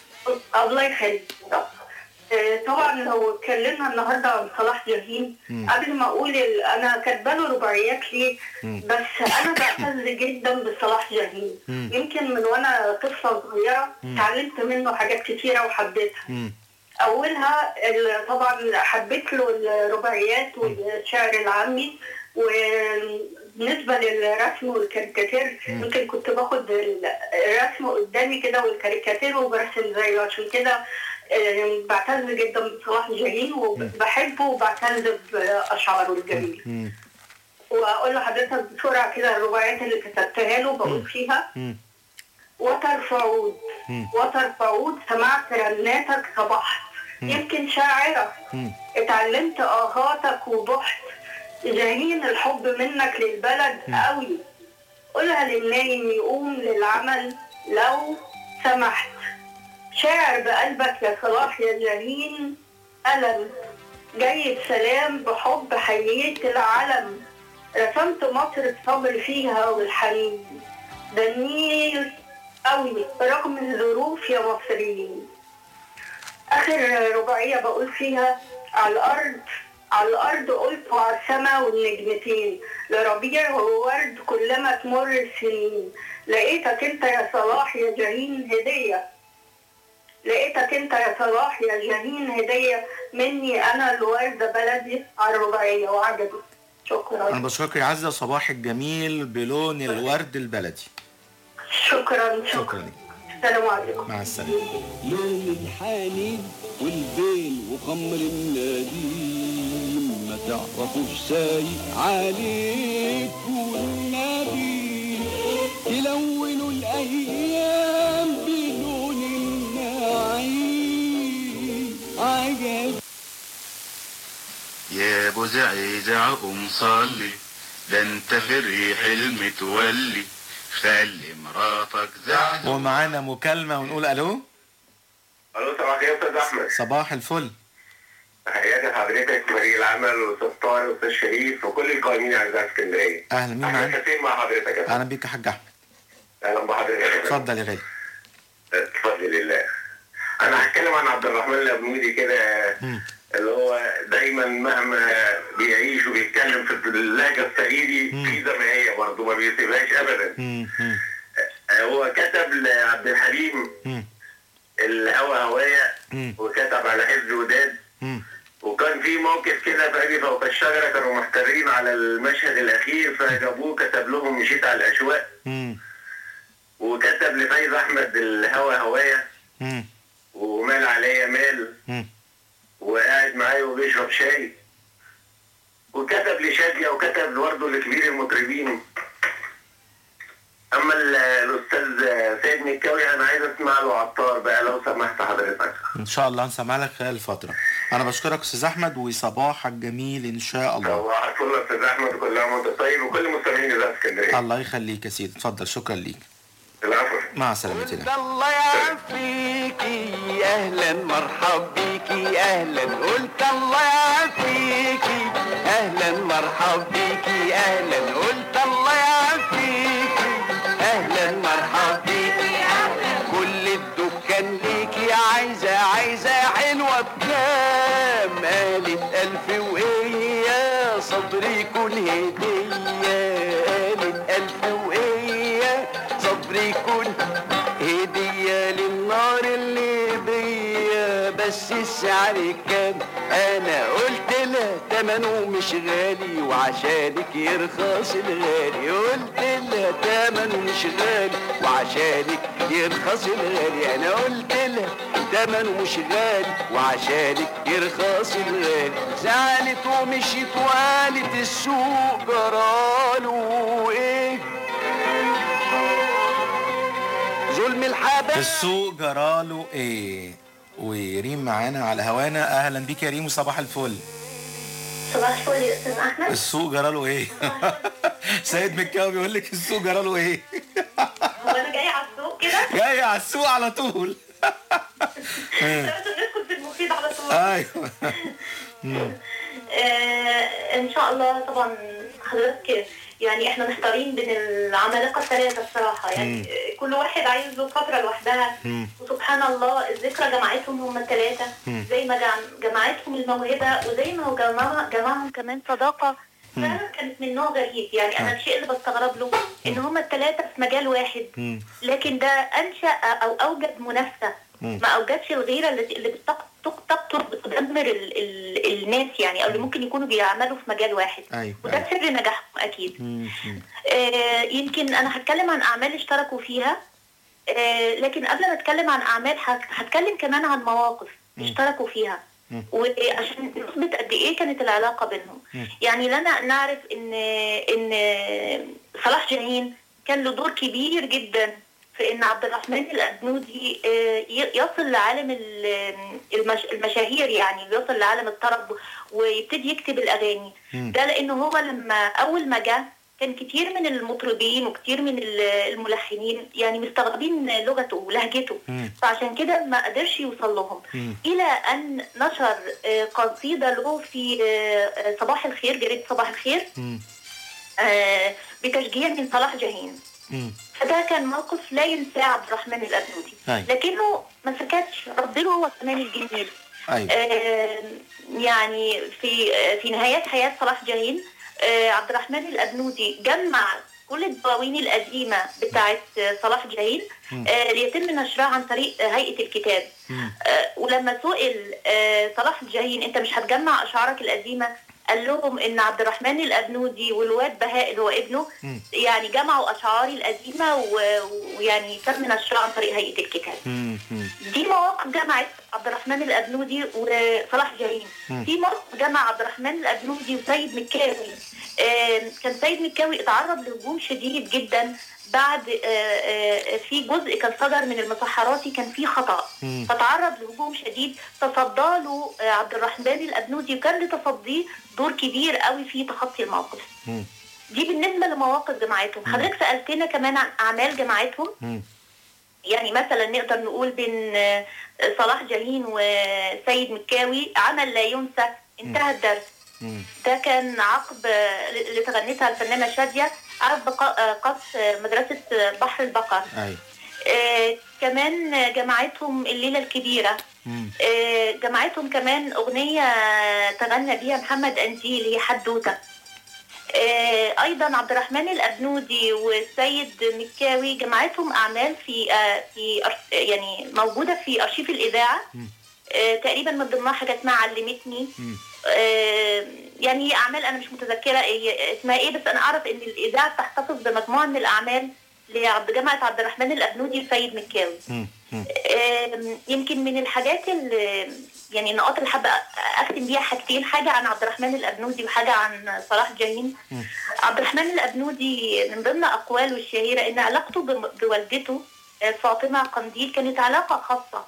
الله يخليك يا رب. طبعا لو اتكلمنا النهارده عن صلاح جاهين. قبل ما أقول أنا كاتبة له رباعيات ليه. بس أنا بعتز جدا بصلاح جاهين. يمكن من وأنا طفلة صغيرة. اتعلمت منه حاجات كتيرة وحبيتها. أولها طبعا حبيت له الرباعيات والشعر العامي وبالنسبة للرسم والكاريكاتير. يمكن كنت باخد الرسم قدامي كده والكاريكاتير وبرسم زيه عشان كده بعتز جدا بصلاح جاهين وبحبه وبعتز باشعاره الجميله مم. وأقول لحضرتك بسرعة كده الرباعيات اللي كتبتها له بقول فيها. وتر فعود. وتر فعود سمعت رناتك صبحت. يمكن شاعرة. اتعلمت آهاتك وضحت جاهين الحب منك للبلد قوي. قولها للنايم يقوم للعمل لو سمحت. شاعر بقلبك يا صلاح يا جاهين ألم. جاي بسلام بحب حييت العلم. رسمت مصر الصبر فيها والحنين. ده النيل قوي رغم الظروف يا مصريين. آخر رباعية بقول فيها على الأرض على الأرض قلت على السما والنجمتين لربيع وورد كلما تمر السنين. لقيتك أنت يا صلاح يا جاهين هدية. لقيتك انت يا صلاح يا جاهين هدية مني أنا الوردة بلدي على الرباعية. وعجبت شكرا. أنا بشكرك يا عزة صباحك جميل بلون الورد البلدي. شكرا شكرا. السلام عليكم. مع السلامة. لون الحنين والبين وخمر النديم ما تعرفوش سايق عليك والنبي تلونوا الأيام عجب يا ابو زعزع قوم صلي ده انت في الريح المتولي. خلي مراتك زعزع ومعانا مكالمة ونقول ألو؟ ألو صباح الخير يا أستاذ أحمد. صباح الفل. تحياتي لحضرتك فريق العمل والأستاذ طاهر والأستاذ شريف وكل القائمين على اذاعه اسكندرية. أهلا مين معانا؟ حسين مع حضرتك. أهلا بيك يا حاج أحمد. أهلا بحضرتك اتفضل يا غالي. بفضل الله أنا هتكلم عن عبد الرحمن الابنودي كده اللي هو دايما مهما بيعيش وبيتكلم في اللهجة الصعيدي في هي برضه ما بيسيبهاش ابدا. هو كتب لعبد الحليم الهوى هوايا وكتب على حزب وداد. وكان في موقف كده أبي فوق الشجرة كانوا محتارين على المشهد الأخير فجابوه كتب لهم مشيت على الأشواق. وكتب لفايز أحمد الهوى هوايا ومال عليا مال. وقاعد معايا وبيشرب شاي. وكتب لشادية وكتب برضه لكبير المطربين. أما ال- الأستاذ سيد مكاوي أنا عايز أسمع له عطار بقى لو سمحت حضرتك. إن شاء الله هنسمع لك خلال الفترة. أنا بشكرك أستاذ أحمد وصباحك جميل إن شاء الله. صباح الفل يا أستاذ أحمد كل عام وأنت طيب وكل مستمعين إذاعة اسكندرية. الله يخليك يا سيدي. اتفضل شكرا ليك. العفو. مع سلامتنا. الله يعافيكي أهلا مرحب بيكي أهلا. قلت الله يعافيكي أهلا مرحب بيكي أهلا. قلت الله يعافيكي أهلا مرحب بيكي كل الدكان ليكي عايزة عايزة حلوة بكام؟ قالت ألف وايه صدري يكون هدية. صبري يكون هدية للنار اللي بيا بس السعر كام أنا قلت لها تمنه مش غالي وعشانك يرخص الغالي. قلت لها تمنه مش غالي وعشانك يرخص الغالي. أنا قلت لها تمنه مش غالي وعشانك يرخص الغالي. زعلت ومشيت وقالت السوق جراله إيه ظلم الحبايب السوق جراله إيه؟ وريم معانا على هوانا. أهلا بيك يا ريم وصباح الفل. صباح الفل يا أستاذ أحمد. السوق جراله إيه؟ [LAUGHS] سيد مكاوي بيقول لك السوق جراله إيه؟ هو أنا جاي على السوق كده؟ جاي على السوق على طول. [LAUGHS] لازم ندخل في المفيد على طول. أيوه. [LAUGHS] آه إن شاء الله طبعا حضرتك يعني إحنا محتارين بين العمالقة الثلاثة الصراحة يعني مم. آه، كل واحد عايز له فترة لوحدها مم. وسبحان الله الذكرى جمعتهم هم الثلاثة. زي ما جم- جمعتهم الموهبة وزي ما جمعهم كمان صداقة كانت من نوع غريب يعني أنا آه. الشيء اللي بستغرب له إن هم الثلاثة في مجال واحد مم. لكن ده أنشأ أو أوجد منافسة. ما أوجدش الغيرة اللي اللي تقتل بتدمر ال ال الناس يعني أو اللي ممكن يكونوا بيعملوا في مجال واحد أيوه وده سر نجاحهم أكيد مم. آه يمكن أنا هتكلم عن أعمال اشتركوا فيها آه لكن قبل ما أتكلم عن أعمال هت- هتكلم كمان عن مواقف مم. اشتركوا فيها مم. وعشان نثبت قد إيه كانت العلاقة بينهم مم. يعني لنا نعرف إن إن صلاح جاهين كان له دور كبير جدا في إن عبد الرحمن الابنودي آه، يصل لعالم ال- المش المشاهير يعني يصل لعالم الطرب ويبتدي يكتب الأغاني. ده لأنه هو لما أول ما جه كان كتير من المطربين وكتير من ال- الملحنين يعني مستغربين لغته ولهجته. فعشان كده ما قدرش يوصل لهم. إلى أن نشر آه، قصيدة له في آه، صباح الخير جريدة صباح الخير بتشجيع من صلاح جاهين. فده كان موقف لا ينساه عبد الرحمن الابنودي أيوة. لكنه ما سكتش رد له هو كمان الجميل. أيوه. آه، يعني في في نهايات حياة صلاح جاهين آه، عبد الرحمن الأبنودي جمع كل الدواوين القديمة بتاعت صلاح جاهين. آه، ليتم نشرها عن طريق هيئة الكتاب. آه، ولما سئل آه، صلاح الجاهين أنت مش هتجمع أشعارك القديمة قال لهم إن عبد الرحمن الأبنودي والواد بهاء اللي هو ابنه. يعني جمعوا أشعاري القديمة ويعني تم نشرها عن طريق هيئة الكتاب. دي مواقف جمعت عبد الرحمن الأبنودي وصلاح جاهين. في موقف جمع عبد الرحمن الأبنودي وسيد مكاوي كان سيد مكاوي اتعرض لهجوم شديد جدا بعد آه، آه، في جزء كان صدر من المسحراتي كان فيه خطأ. مم. فتعرض لهجوم شديد. تصدى له آه، عبد الرحمن الأبنودي. وكان لتصديه دور كبير قوي في تخطي الموقف. مم. دي بالنسبة لمواقف جماعتهم. حضرتك سألتنا كمان عن أعمال جماعتهم. مم. يعني مثلا نقدر نقول بين صلاح جاهين وسيد مكاوي عمل لا ينسى انتهى الدرس. ده كان عقب اللي تغنتها الفنانة شادية. عقب ق- آه، قص آه، بحر البقر. أيوه آه، كمان جمعتهم الليلة الكبيرة. مم. آه، جمعتهم كمان أغنية تغنى بيها محمد انجيل هي حدوتة. آه، أيضا عبد الرحمن الأبنودي والسيد مكاوي جمعتهم أعمال في آه، في يعني موجودة في أرشيف الإذاعة. آه، تقريبا من ضمنها حاجة اسمها علمتني. آه، يعني هي أعمال أنا مش متذكرة اسمها إيه بس أنا أعرف إن الإذاعة بتحتفظ بمجموعة من الأعمال لعبد جامعه عبد الرحمن الأبنودي وسيد مكاوي. يمكن من الحاجات اللي يعني النقاط اللي حابة أختم بيها حاجتين حاجة عن عبد الرحمن الأبنودي وحاجة عن صلاح جاهين. عبد الرحمن الأبنودي من ضمن أقواله الشهيرة إن علاقته بوالدته آه، فاطمة قنديل كانت علاقة خاصة.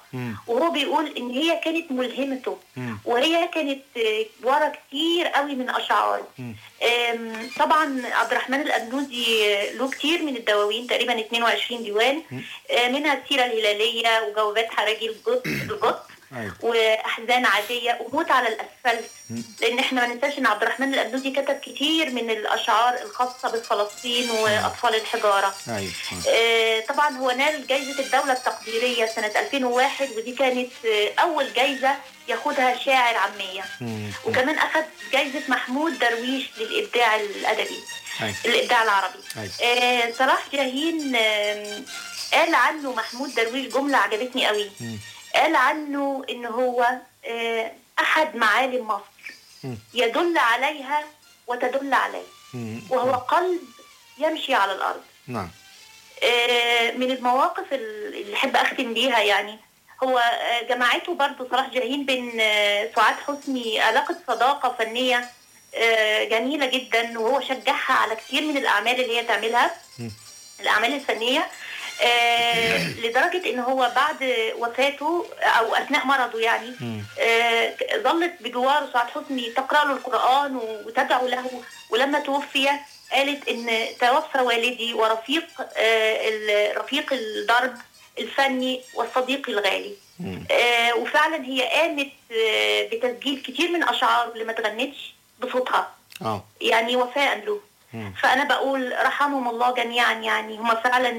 وهو بيقول إن هي كانت ملهمته. وهي كانت آه، ورا كتير قوي من أشعار. آم، طبعا عبد الرحمن الأبنودي آه، له كتير من الدواوين تقريبا 22 ديوان. منها السيرة الهلالية وجوابات حراجي الجط الجط وأحزان عادية وموت على الأسفلت. لأن إحنا ما ننساش إن عبد الرحمن الابنودي كتب كتير من الأشعار الخاصة بفلسطين وأطفال الحجارة. أيوه. آه، طبعا هو نال جائزة الدولة التقديرية سنة 2001 ودي كانت آه، أول جائزة ياخدها شاعر عامية. وكمان أخذ جائزة محمود درويش للإبداع الأدبي الإبداع العربي. آه، صلاح جاهين آم، قال عنه محمود درويش جملة عجبتني قوي. قال عنه إن هو آه، أحد معالم مصر. يدل عليها وتدل عليه. وهو قلب يمشي على الأرض. نعم. آه، من المواقف ال- اللي أحب أختم بيها يعني هو آه، جمعته برضو صلاح جاهين بين سعاد حسني علاقة صداقة فنية جميلة جدا وهو شجعها على كتير من الأعمال اللي هي تعملها. الأعمال الفنية. آه، لدرجة إن هو بعد وفاته أو أثناء مرضه يعني آه، ظلت بجواره سعاد حسني تقرأ له القرآن وتدعو له ولما توفي قالت إن توفى والدي ورفيق آه، رفيق الدرب الفني والصديق الغالي. آه، وفعلا هي قامت آه، بتسجيل كتير من أشعاره اللي ما اتغنتش بصوتها. آه. يعني وفاء له. فأنا بقول رحمهم الله جميعا يعني هم فعلا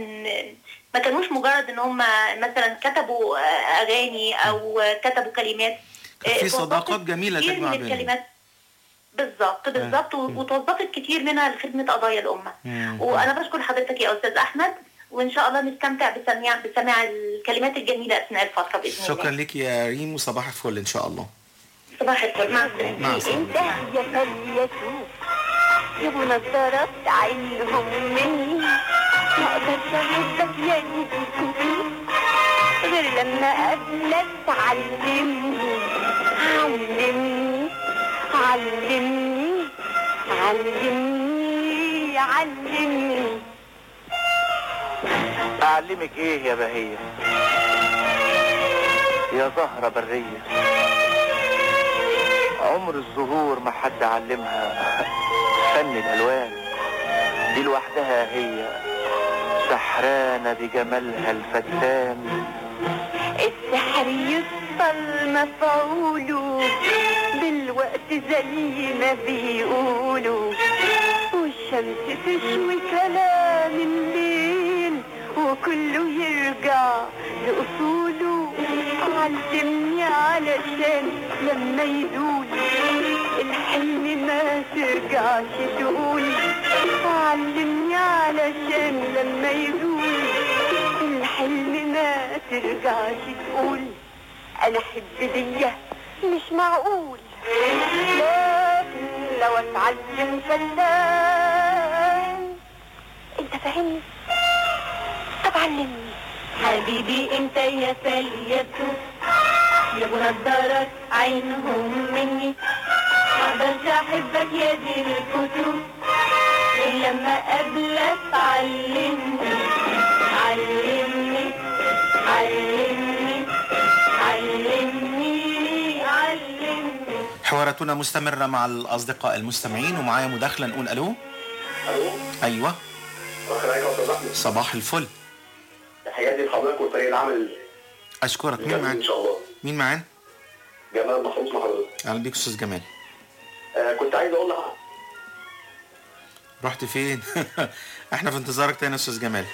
ما كانوش مجرد إن هم مثلا كتبوا أغاني أو كتبوا كلمات. كان في آه، صداقات كتير تجمع بينهم. الكلمات. بالظبط بالظبط و- وتوظفت كتير منها لخدمة قضايا الأمة. وأنا بشكر حضرتك يا أستاذ أحمد وإن شاء الله نستمتع بسماع بسماع الكلمات الجميلة أثناء الفترة بإذن شكرا الله لك يا ريم وصباح الفل إن شاء الله. صباح الخير مع السلامة. مع السلامة. ابو نظارات عينهم مني. ما أقدرش اردك يا كتب غير لما اقابلك تعلمني علمني علمني علمني علمني. أعلمك إيه يا بهية يا زهرة برية. عمر الزهور ما حد علمها. فن الألوان. دي لوحدها هي سحرانة بجمالها الفتان. السحر يفضل مفعوله بالوقت زي ما بيقولوا والشمس تشوي كلام الليل وكله يرجع لأصوله. علمني علشان لما يدول الحلم ما ترجعش تقول علمني علشان لما يدول الحلم ما ترجعش تقول أنا أحب ديه مش معقول. لكن لو اتعلم فنان أنت فاهمني؟ طب علمني. حبيبي أنت يا فليتو يا ابو نضارات عينهم مني. ما أقدرش أحبك يا دي الكتب. لما قابلك علمني علمني علمني علمني علمني. حواراتنا مستمرة مع الأصدقاء المستمعين ومعايا مداخلة نقول ألو. أستاذ احمد صباح الفل. تحياتي لحضرتك وفريق العمل أشكرك. مين معانا إن شاء الله. مين معانا؟ جمال محروس مع حضرتك. أهلا بيك أستاذ جمال. كنت عايز أقول لها رحت فين؟ [LAUGHS] إحنا في انتظارك تاني يا أستاذ جمال.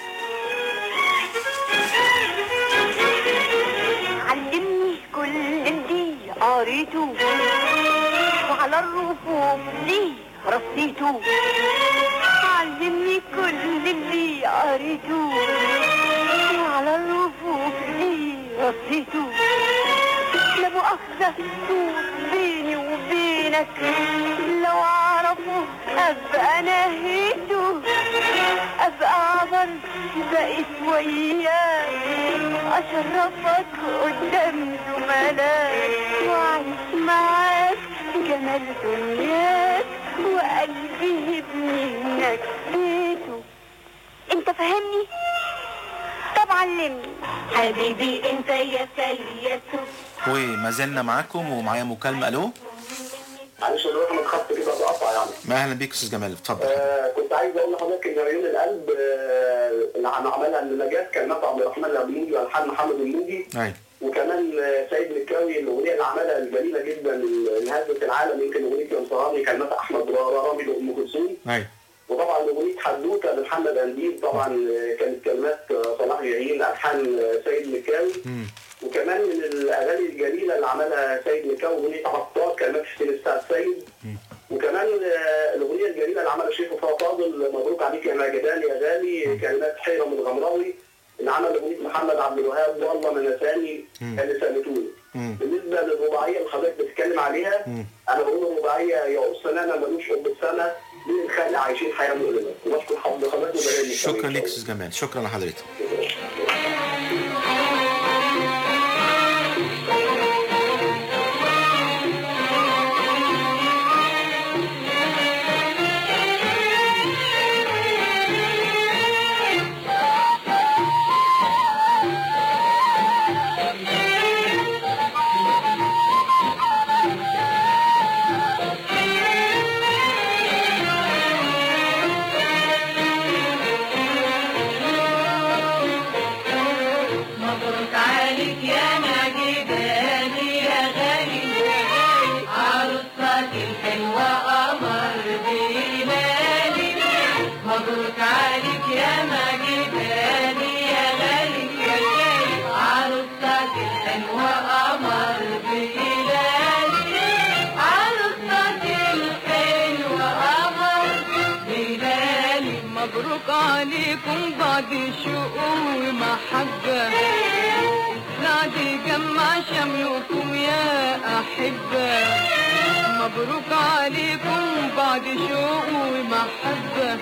علمني كل اللي قريته وعلى الرفوف دي رصيته. علمني كل اللي قريته وعلى الرفوف دي رصيته. لا مؤاخذة بيني وبينك لو اعرفه ابقى نهيته ابقى عبر بقيت وياك أشرفك قدام زملاك واعيش معاك جمال دنياك وقلبي يبني هناك بيته أنت فاهمني؟ طب علمني. حبيبي أنت يا سوس وما زلنا معاكم ومعايا مكالمة. ألو؟ معلش أنا رقم الخط كده بقطع يعني. ما أهلا بيك أستاذ جمال. اتفضل. آه كنت عايز أقول لحضرتك إن عيون القلب آه اللي عم- عملها النجاة كلمات عبد الرحمن الابنودي والحان محمد الموجي أيوة. وكمان آه، سيد مكاوي الاغنيه اللي عملها الجميلة جدا اللي هزت العالم يمكن أغنية يا صهامي كلمات أحمد رامي لأم كلثوم. أيوة. وطبعا أغنية حدوتة لمحمد قنديل طبعا كانت كلمات صلاح جاهين ألحان آه، سيد مكاوي وكمان من الأغاني الجميلة اللي عملها سيد مكاوي أغنية عطار كلمات حسين السعد سيد. وكمان آه، الأغنية الجميلة اللي عملها شيخ وفاء فاضل مبروك عليك يا مجدان يا غالي كلمات حيرم الغمراوي اللي عمل أغنية محمد عبد الوهاب والله ما نساني اللي سالتوني بالنسبة للرباعية اللي حضرتك بتتكلم عليها أنا بقول الرباعية يا قص أنا ملوش قب السنة مين الخلق عايشين حياة مؤلمة؟ وبشكر حضرتك شكرا ليك أستاذ جمال. شكرا لحضرتك. شوق ومحبة سعد جمع شملكم يا أحبة. مبروك عليكم بعد شوق ومحبة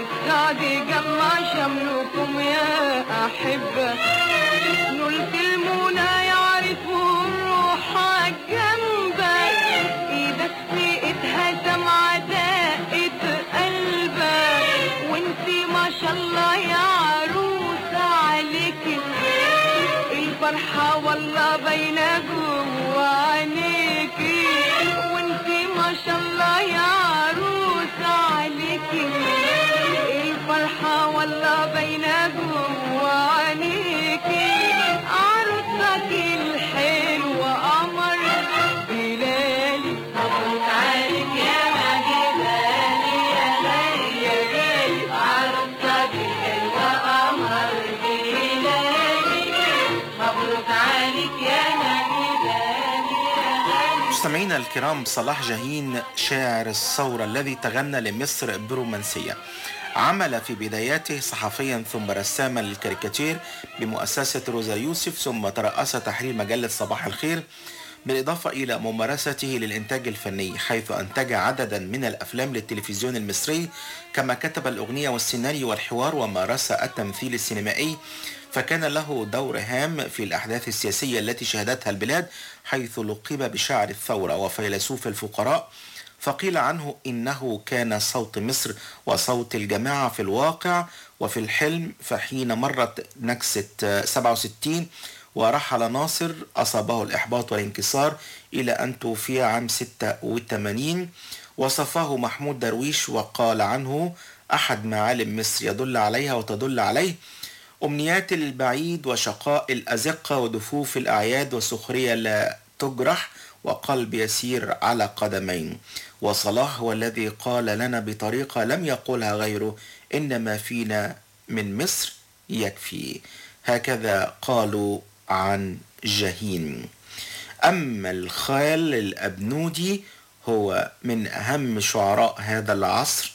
السعد جمع شملكم يا أحبة. نلت المنى يعرفوا روحك جنبك إيدك في يا عروسة عليكي الفرحة والله باينة مستمعينا الكرام صلاح جاهين شاعر الثورة الذي تغنى لمصر برومانسية. عمل في بداياته صحفيا ثم رساما للكاريكاتير بمؤسسة روزا يوسف ثم ترأس تحرير مجلة صباح الخير بالإضافة إلى ممارسته للإنتاج الفني حيث أنتج عددا من الأفلام للتلفزيون المصري كما كتب الأغنية والسيناريو والحوار ومارس التمثيل السينمائي. فكان له دور هام في الأحداث السياسية التي شهدتها البلاد حيث لقب بشاعر الثورة وفيلسوف الفقراء فقيل عنه إنه كان صوت مصر وصوت الجماعة في الواقع وفي الحلم فحين مرت نكسة 67 ورحل ناصر أصابه الإحباط والانكسار إلى أن توفي عام 86 وصفاه محمود درويش وقال عنه أحد معالم مصر يدل عليها وتدل عليه أمنيات البعيد وشقاء الأزقة ودفوف الأعياد وسخرية لا تجرح وقلب يسير على قدمين. وصلاح هو الذي قال لنا بطريقة لم يقولها غيره إنما فينا من مصر يكفي. هكذا قالوا عن جهين. أما الخال الأبنودي هو من أهم شعراء هذا العصر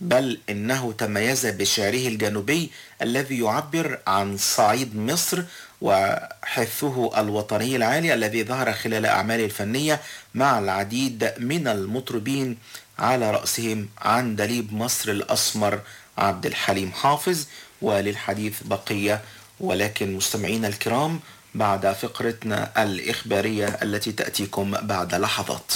بل إنه تميز بشعره الجنوبي الذي يعبر عن صعيد مصر وحثه الوطني العالي الذي ظهر خلال أعماله الفنية مع العديد من المطربين على رأسهم عندليب مصر الأسمر عبد الحليم حافظ وللحديث بقية. ولكن مستمعينا الكرام بعد فقرتنا الإخبارية التي تأتيكم بعد لحظات.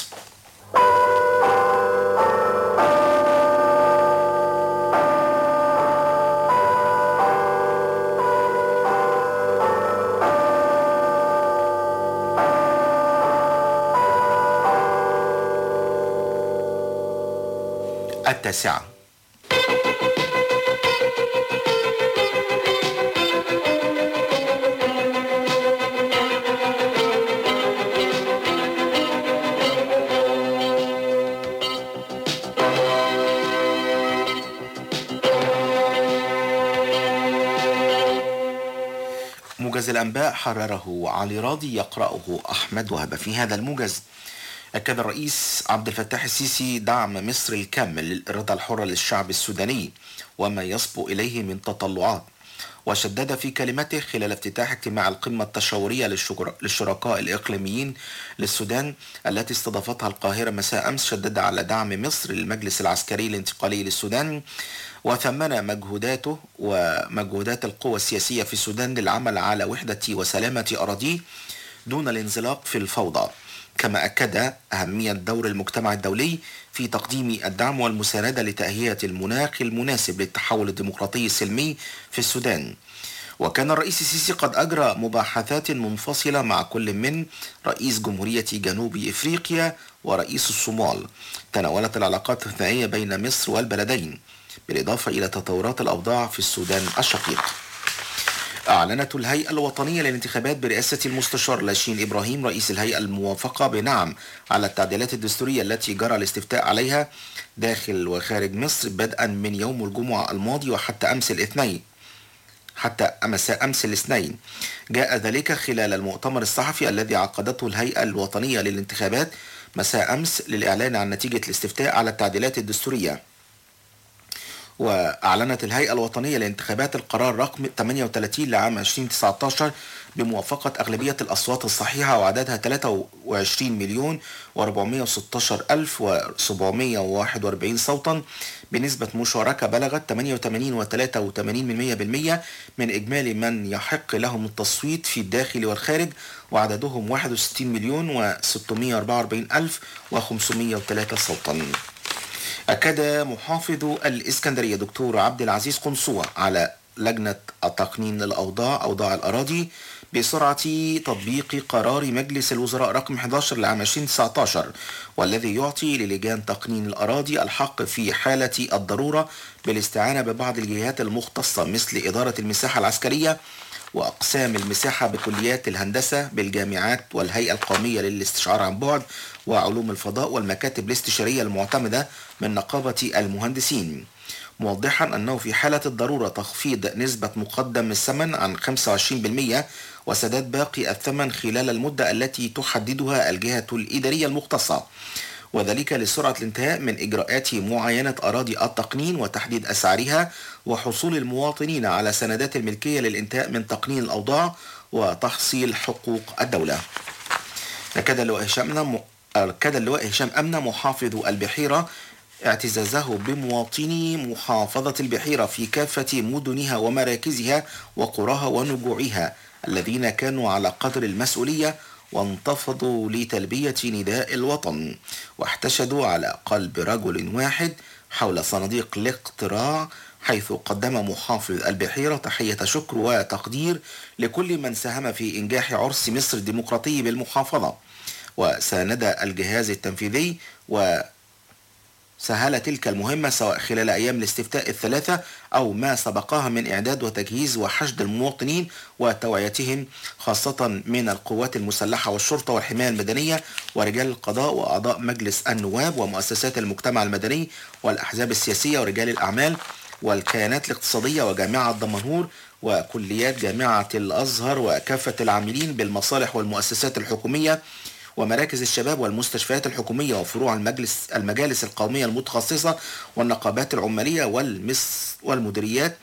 التاسعة موجز الأنباء حرره علي راضي يقرأه أحمد وهب. في هذا الموجز أكد الرئيس عبد الفتاح السيسي دعم مصر الكامل للإرادة الحرة للشعب السوداني وما يصبو إليه من تطلعات وشدد في كلمته خلال افتتاح اجتماع القمة التشاورية للشركاء الإقليميين للسودان التي استضافتها القاهرة مساء أمس شدد على دعم مصر للمجلس العسكري الانتقالي للسودان وثمن مجهوداته ومجهودات القوى السياسية في السودان للعمل على وحدة وسلامة أراضيه دون الانزلاق في الفوضى. كما أكد أهمية دور المجتمع الدولي في تقديم الدعم والمساندة لتأهية المناخ المناسب للتحول الديمقراطي السلمي في السودان. وكان الرئيس السيسي قد أجرى مباحثات منفصلة مع كل من رئيس جمهورية جنوب إفريقيا ورئيس الصومال. تناولت العلاقات الثنائية بين مصر والبلدين بالإضافة إلى تطورات الأوضاع في السودان الشقيق. أعلنت الهيئة الوطنية للانتخابات برئاسة المستشار لاشين إبراهيم رئيس الهيئة الموافقة بنعم على التعديلات الدستورية التي جرى الاستفتاء عليها داخل وخارج مصر بدءا من يوم الجمعة الماضي وحتى أمس الاثنين. حتى مساء أمس الاثنين. جاء ذلك خلال المؤتمر الصحفي الذي عقدته الهيئة الوطنية للانتخابات مساء أمس للإعلان عن نتيجة الاستفتاء على التعديلات الدستورية. وأعلنت الهيئة الوطنية للانتخابات القرار رقم 38 لعام 2019 بموافقة أغلبية الأصوات الصحيحة وعددها 23 مليون و416 ألف و741 صوتا. بنسبة مشاركة بلغت 88 و83 من 100% من إجمالي من يحق لهم التصويت في الداخل والخارج وعددهم 61 مليون و644 ألف و503 صوتا. أكد محافظ الإسكندرية دكتور عبد العزيز قنصوة على لجنة التقنين الأوضاع أوضاع الأراضي بسرعة تطبيق قرار مجلس الوزراء رقم 11 لعام 2019 والذي يعطي للجان تقنين الأراضي الحق في حالة الضرورة بالاستعانة ببعض الجهات المختصة مثل إدارة المساحة العسكرية وأقسام المساحة بكليات الهندسة بالجامعات والهيئة القومية للاستشعار عن بعد وعلوم الفضاء والمكاتب الاستشارية المعتمدة من نقابة المهندسين. موضحا أنه في حالة الضرورة تخفيض نسبة مقدم الثمن عن 25% وسداد باقي الثمن خلال المدة التي تحددها الجهة الإدارية المختصة. وذلك لسرعة الانتهاء من إجراءات معاينة أراضي التقنين وتحديد أسعارها وحصول المواطنين على سندات الملكية للانتهاء من تقنين الأوضاع وتحصيل حقوق الدولة. أكد اللواء هشام أكد اللواء هشام أمنة محافظ البحيرة اعتزازه بمواطني محافظة البحيرة في كافة مدنها ومراكزها وقراها ونجوعها الذين كانوا على قدر المسؤولية وانتفضوا لتلبية نداء الوطن واحتشدوا على قلب رجل واحد حول صناديق الاقتراع حيث قدم محافظ البحيرة تحية شكر وتقدير لكل من ساهم في إنجاح عرس مصر الديمقراطي بالمحافظة. وساند الجهاز التنفيذي و سهل تلك المهمة سواء خلال أيام الاستفتاء الثلاثة أو ما سبقها من إعداد وتجهيز وحشد المواطنين وتوعيتهم خاصة من القوات المسلحة والشرطة والحماية المدنية ورجال القضاء وأعضاء مجلس النواب ومؤسسات المجتمع المدني والأحزاب السياسية ورجال الأعمال والكيانات الاقتصادية وجامعة دمنهور وكليات جامعة الأزهر وكافة العاملين بالمصالح والمؤسسات الحكومية ومراكز الشباب والمستشفيات الحكومية وفروع المجلس المجالس القومية المتخصصة والنقابات العمالية والمس والمديريات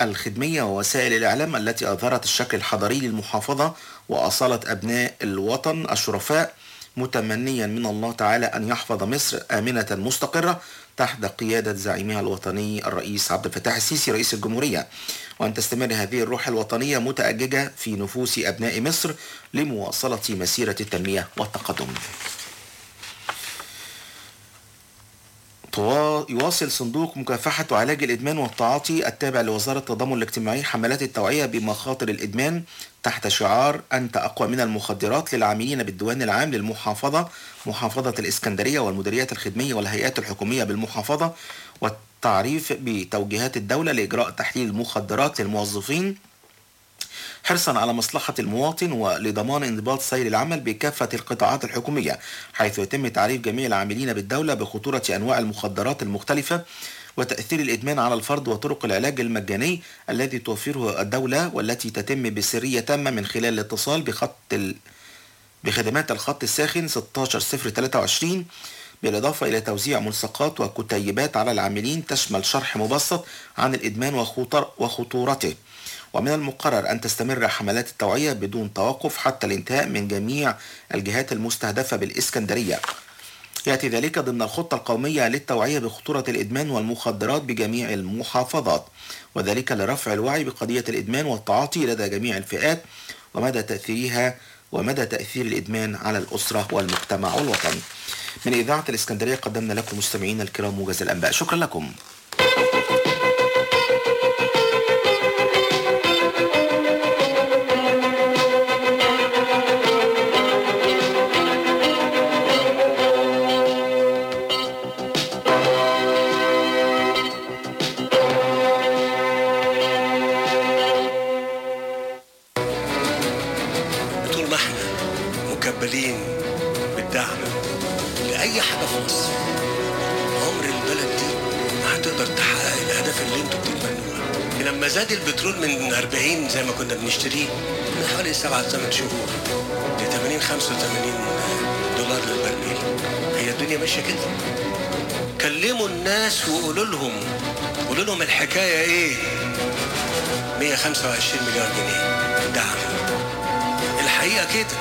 الخدمية ووسائل الإعلام التي أظهرت الشكل الحضاري للمحافظة وأصالة أبناء الوطن الشرفاء متمنيا من الله تعالى أن يحفظ مصر آمنة مستقرة تحت قيادة زعيمها الوطني الرئيس عبد الفتاح السيسي رئيس الجمهورية. وأن تستمر هذه الروح الوطنية متأججة في نفوس أبناء مصر لمواصلة مسيرة التنمية والتقدم. يواصل صندوق مكافحة وعلاج الإدمان والتعاطي التابع لوزارة التضامن الاجتماعي حملات التوعية بمخاطر الإدمان تحت شعار أنت أقوى من المخدرات للعاملين بالديوان العام للمحافظة محافظة الإسكندرية والمديريات الخدمية والهيئات الحكومية بالمحافظة والتعريف بتوجيهات الدولة لإجراء تحليل المخدرات للموظفين. حرصا على مصلحة المواطن ولضمان انضباط سير العمل بكافة القطاعات الحكومية حيث يتم تعريف جميع العاملين بالدولة بخطورة أنواع المخدرات المختلفة وتأثير الإدمان على الفرد وطرق العلاج المجاني الذي توفره الدولة والتي تتم بسرية تامة من خلال الاتصال بخط ال... بخدمات الخط الساخن 16023 بالإضافة إلى توزيع ملصقات وكتيبات على العاملين تشمل شرح مبسط عن الإدمان وخطر وخطورته. ومن المقرر أن تستمر حملات التوعية بدون توقف حتى الانتهاء من جميع الجهات المستهدفة بالإسكندرية. يأتي ذلك ضمن الخطة القومية للتوعية بخطورة الإدمان والمخدرات بجميع المحافظات وذلك لرفع الوعي بقضية الإدمان والتعاطي لدى جميع الفئات ومدى تأثيرها ومدى تأثير الإدمان على الأسرة والمجتمع والوطن. من إذاعة الإسكندرية قدمنا لكم مستمعينا الكرام موجز الأنباء. شكرا لكم. من 40 زي ما كنا بنشتريه من حوالي 7 8 شهور. ل 80 85 دولار للبرميل. هي الدنيا ماشية كده. كلموا الناس وقولوا لهم قولوا لهم الحكاية إيه؟ 125 مليار جنيه. دعم. الحقيقة كده.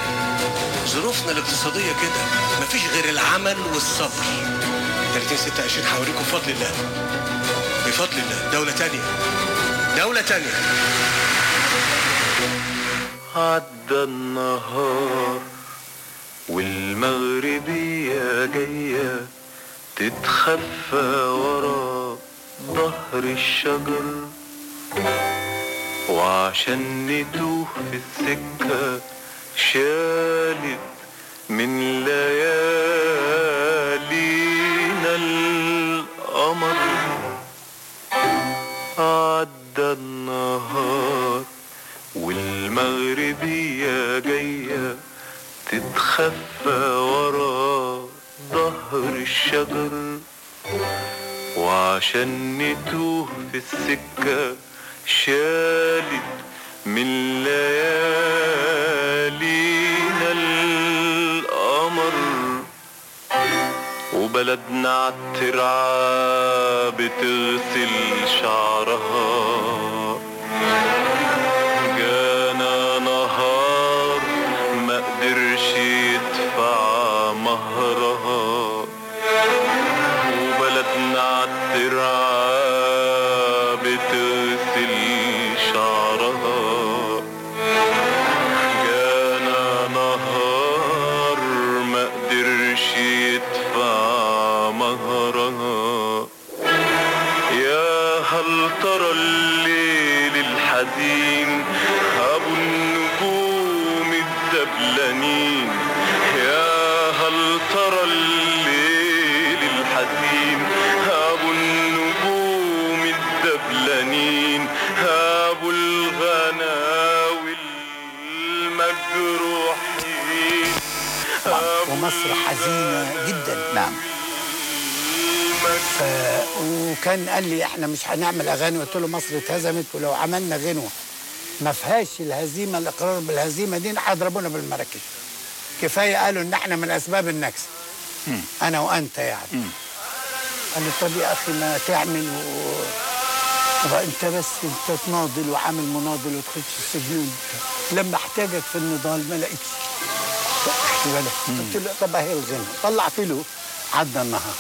ظروفنا الاقتصادية كده. مفيش غير العمل والصبر. 30 26 هوريكم بفضل الله. بفضل الله. دولة تانية. دولة تانية. عدى النهار والمغربية جاية تتخفى ورا ظهر الشجر. وعشان نتوه في السكة شالت من ليالينا جاية تتخفى ورا ظهر الشجر وعشان نتوه في السكة شالت من ليالينا القمر. وبلدنا عالترعة بتغسل شعرها. مهرها يا هل ترى الليل الحزين؟ ابو النجوم الدبلانين يا هل ترى الليل الحزين؟ ابو النجوم الدبلانين ابو الغناوي المجروحين. ومصر حزينة جدا. نعم. ف... وكان قال لي إحنا مش هنعمل أغاني. قلت له مصر اتهزمت ولو عملنا غنوة ما فيهاش الهزيمة الإقرار بالهزيمة دي هيضربونا بالمراكب كفاية قالوا إن إحنا من أسباب النكسة. أنا وأنت يعني. قال لي طب يا أخي ما تعمل و... أنت بس أنت تناضل وعامل مناضل وتخش السجن. لما احتاجك في النضال ما لقيتش. قلت له طب أهي الغنى طلعت له عدى النهار.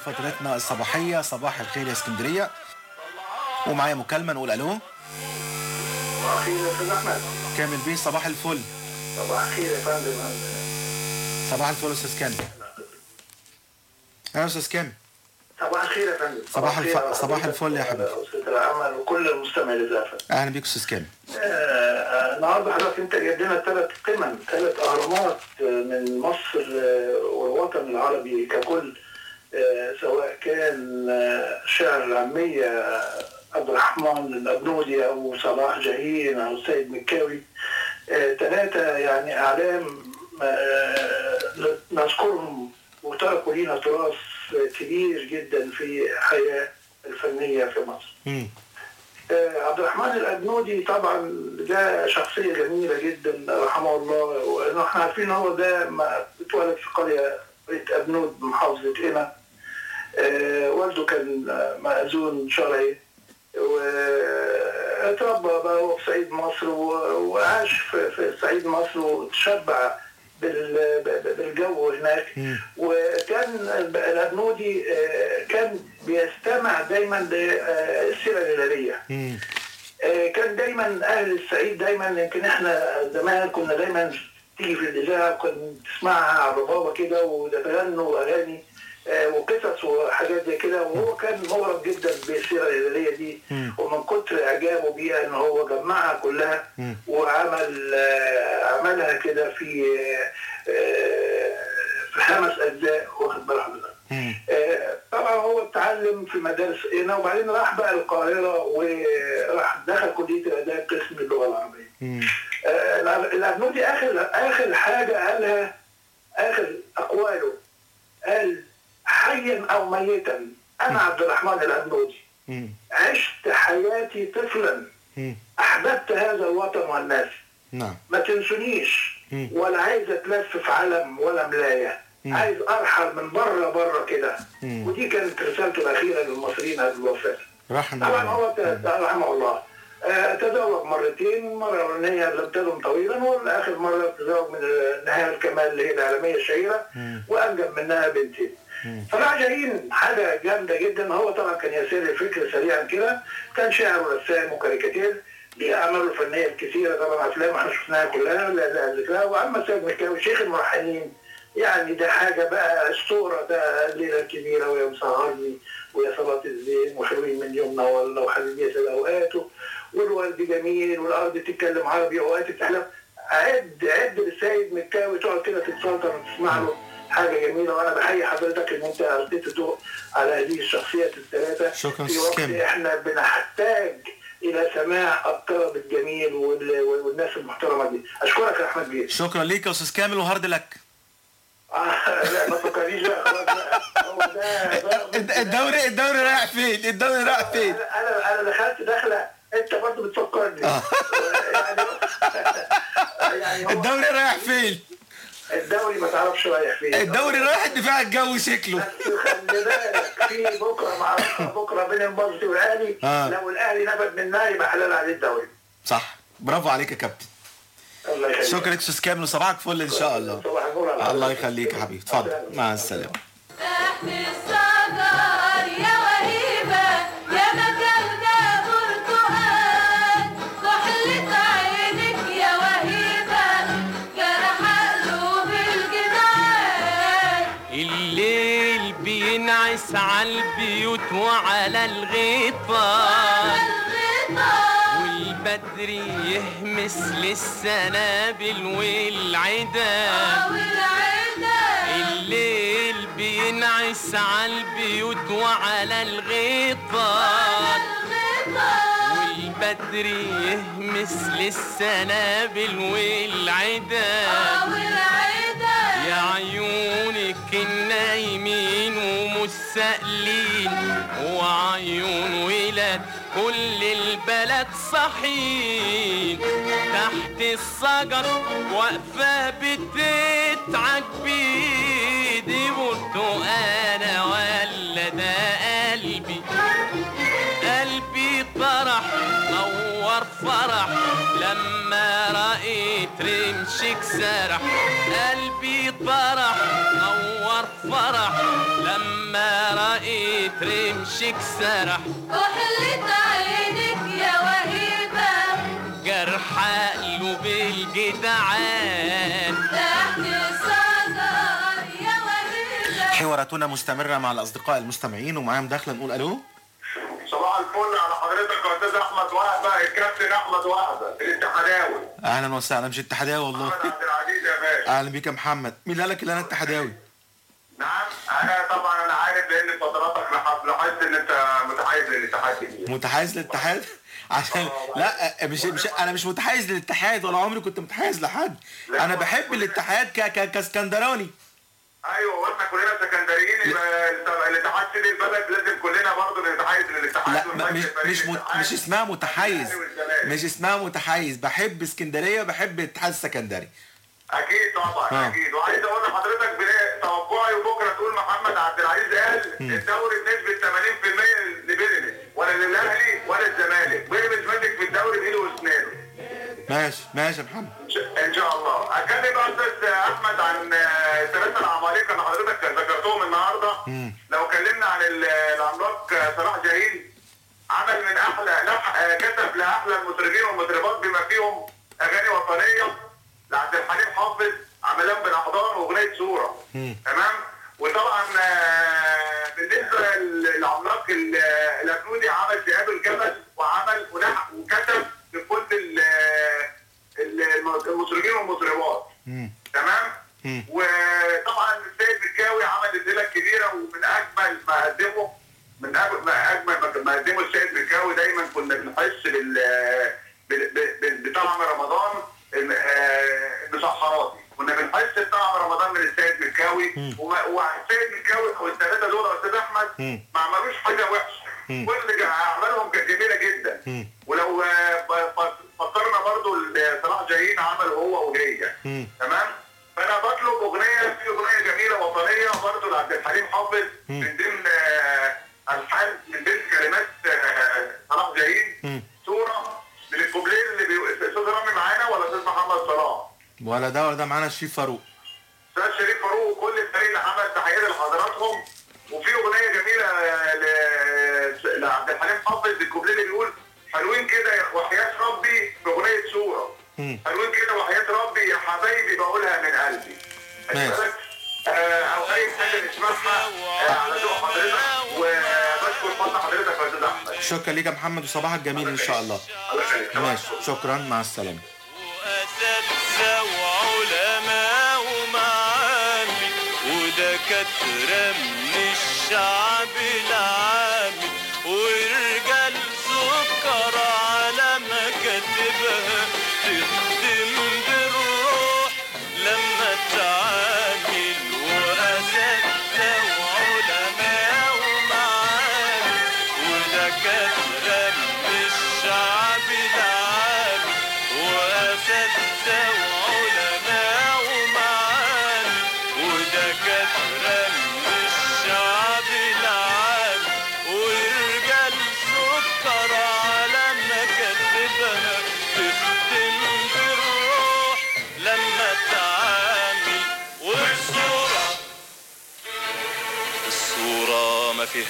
اصدقائي وفترتنا الصباحية صباح الخير يا اسكندرية. ومعايا مكالمة نقول صباح الخير يا أستاذ احمد كامل بيه صباح الفل. صباح الخير يا فندم صباح الفل أستاذ كامل. يا أستاذ كامل. صباح الخير يا فندم صباح الف... صباح الفل يا حبيبي. أستاذ العمل وكل المستمعين للزفه أهلا بيك أستاذ كامل. النهارده حضرتك أنت جايب لنا ثلاث قمم ثلاث أهرامات آه، من مصر آه، والوطن العربي ككل. سواء كان آه، شاعر العامية آه، عبد الرحمن الأبنودي أو صلاح جاهين أو السيد مكاوي. ثلاثة يعني أعلام آه، نذكرهم وتركوا لنا تراث كبير جدا في الحياة الفنية في مصر. آه، عبد الرحمن الأبنودي طبعا ده شخصية جميلة جدا رحمه الله ونحن عارفين هو ده ما اتولد في قرية قرية أبنود محافظة قنا. آه، والده كان آه، مأذون شرعي واتربى بقى هو في صعيد مصر وعاش في صعيد مصر وتشبع بالجو هناك. وكان الأبنودي آه، كان بيستمع دايما للسيرة الهلالية آه، كان دايما أهل الصعيد دايما يمكن إحنا زمان كنا دايما تيجي في الإذاعة كنا تسمعها على الربابه كده وتغنوا أغاني. آه، وقصص وحاجات زي كده. وهو كان مغرم جدا بالسيره الهلاليه دي. ومن كتر إعجابه بيها إن هو جمعها كلها وعمل آه، عملها كده في آه، آه، في خمس أجزاء واخد بال حضرتك آه، طبعا هو اتعلم في مدارس هنا وبعدين راح بقى القاهرة وراح دخل كلية الأداب قسم اللغة العربية. آه، الابنودي آخر آخر حاجة قالها آخر أقواله قال حيا أو ميتا. أنا عبد الرحمن الابنودي عشت حياتي طفلا. أحببت هذا الوطن والناس. نعم. ما تنسونيش. ولا عايز أتلف في علم ولا ملاية. عايز أرحل من بره بره كده. ودي كانت رسالته الأخيرة للمصريين قبل الوفاة. رحم طبعا الله. هو رحمه الله. آه، تزوج مرتين. مرة الأولانية لم تدم طويلا والآخر مرة تزوج من نهاية الكمال اللي هي العالمية الشهيرة. وأنجب منها بنتين جاهين حاجة جامدة جدا. هو طبعا كان يسير الفكر سريعا كده. كان شاعر ورسام وكاريكاتير ليه أعماله الفنية الكثيرة طبعا أفلام إحنا شفناها كلها لا ذكرها وأما سيد مكاوي شيخ الملحنين. يعني ده حاجة بقى أسطورة ده الليلة الكبيرة ويا مسهرني ويا صلاة الزين وحلوين من يومنا والله وحبيبي يسعد أوقاته. والوالد جميل والأرض تتكلم عربي أوقات بتحلم عد عد للسيد مكاوي تقعد كده تتسلطن وتسمع له. حاجة جميلة وأنا بحيي حضرتك إن أنت ألقيت الضوء على هذه الشخصيات الثلاثة. شكراً في وقت كامل. إحنا بنحتاج إلى سماع الطرب الجميل وال- والناس المحترمة دي. أشكرك يا أحمد بيه شكرا ليك يا أستاذ كامل وهارد لك. [LAUGHS] آه، لا ما تفكرنيش [LAUGHS] الدوري الدوري رايح فين؟ الدوري رايح فين؟ أنا أنا دخلت داخله أنت برضه بتفكرني. [LAUGHS] يعني هو الدوري رايح فين؟ الدوري ما تعرفش رايح فين. الدوري رايح الدفاع الجوي شكله. خلي بالك في بكرة معركه بكرة بين المصري والأهلي. آه. لو الأهلي نفد منها يبقى حلال عليه الدوري. صح. برافو عليك يا كابتن. الله يخليك. شكرا لك أستاذ كامل وصباحك فل إن شاء الله. صباح النور على الله يخليك يا حبيبي. اتفضل مع السلامة. بينعس على البيوت وعلى الغيطان والبدر يهمس للسنابل والعدان الليل بينعس على البيوت وعلى الغيطان والبدر يهمس للسنابل والعدان ومستقلين وعيون ولاد كل البلد صحين. تحت الشجر واقفة بتتعج بيدي قلت أنا ولا ده قلبي. قلبي طرح نور فرح. لما رأيت رمشك سرح قلبي طرح نور فرح. لما رأيت رمشك سرح كحلة عينك يا وهيبة. جرح قلوب الجدعان. تحت الشجر يا وهيبة. حواراتنا مستمرة مع الأصدقاء المستمعين ومعاهم داخلة نقول ألو. الفل على حضرتك يا أستاذ أحمد وهبة الكابتن أحمد وهبة الاتحاداوي. أهلا وسهلا مش اتحداوي والله. عبد العزيز يا باشا. أهلا بيك يا محمد. مين اللي قال لك إن أنا اتحداوي نعم أنا طبعا أنا عارف لأن فتراتك لاحظت إن أنت متحيز للاتحاد. متحيز للاتحاد؟ [LAUGHS] عشان لا مش مش أنا مش متحيز للاتحاد ولا عمري كنت متحيز لحد. أنا بحب الاتحاد ك ك كاسكندراني. أيوه وإحنا كلنا سكندريين الاتحاد سيد البلد لازم كلنا برضه نتحيز للاتحاد لا مش مش مت. مش اسمها متحيز. مش اسمها متحيز بحب اسكندرية وبحب الاتحاد السكندري أكيد طبعا آه. أكيد وعايز أقول لحضرتك توقعي وبكرة تقول محمد عبد العزيز قال. الدوري بنسبة 80% ماشي ماشي يا محمد. إن شاء الله. اتكلم بقى أستاذ أحمد عن آه، الثلاثه العمالقة اللي حضرتك ذكرتهم النهارده. لو كلمنا عن ال- العملاق آه، صلاح جاهين عمل من أحلى لح... آه، كتب لأحلى المطربين والمطربات بما فيهم أغاني وطنية لعبد الحليم حافظ عملان بالاحضان وأغنية صوره تمام؟ وطبعا بالنسبة للعملاق ال- الافنودي عمل ذئاب الجبل وعمل ونح وكتب لكل ال- ال- المطربين والمطربات تمام؟ وطبعا السيد مكاوي عمل الليلة الكبيره ومن أجمل ما قدمه من أجمل ما- قدمه السيد مكاوي دايما كنا بنحس بال بطعم رمضان آه، مسحراتي كنا بنحس بطعم رمضان من السيد مكاوي. والسيد مكاوي والثلاثه دول يا أستاذ أحمد ما عملوش حاجة وحشة. كل اعمالهم كانت جميلة جدا. ولو آه، فكرنا برضو صلاح جايين عمل هو وهي تمام؟ فأنا بطلب أغنية في أغنية جميلة وطنية برضو لعبد الحليم حافظ من ضمن آه، ألحان من ضمن كلمات آه، صلاح جايين صورة من الكوبليه اللي بي- أستاذ رامي معانا ولا أستاذ محمد صلاح؟ ولا ده ولا ده معانا الشريف فاروق. أستاذ شريف فاروق وكل الفريق اللي عمل تحياتي لحضراتهم. وفي أغنية جميلة ل- لعبد الحليم حافظ الكوبليه اللي بيقول حلوين كده يا وحياة ربي بأغنية صورة. حلوين كده وحياة ربي يا حبايبي بقولها من قلبي. ماشي. آه، أو أي حاجة نسمعها آه، على ذوق حضرتك وبشكر فضل حضرتك يا أستاذ أحمد. شكرا ليك يا محمد وصباحك جميل إن شاء الله. ماشي. شكرا. مع السلامة. أساتذة وعلماء الشعب العامي ورجال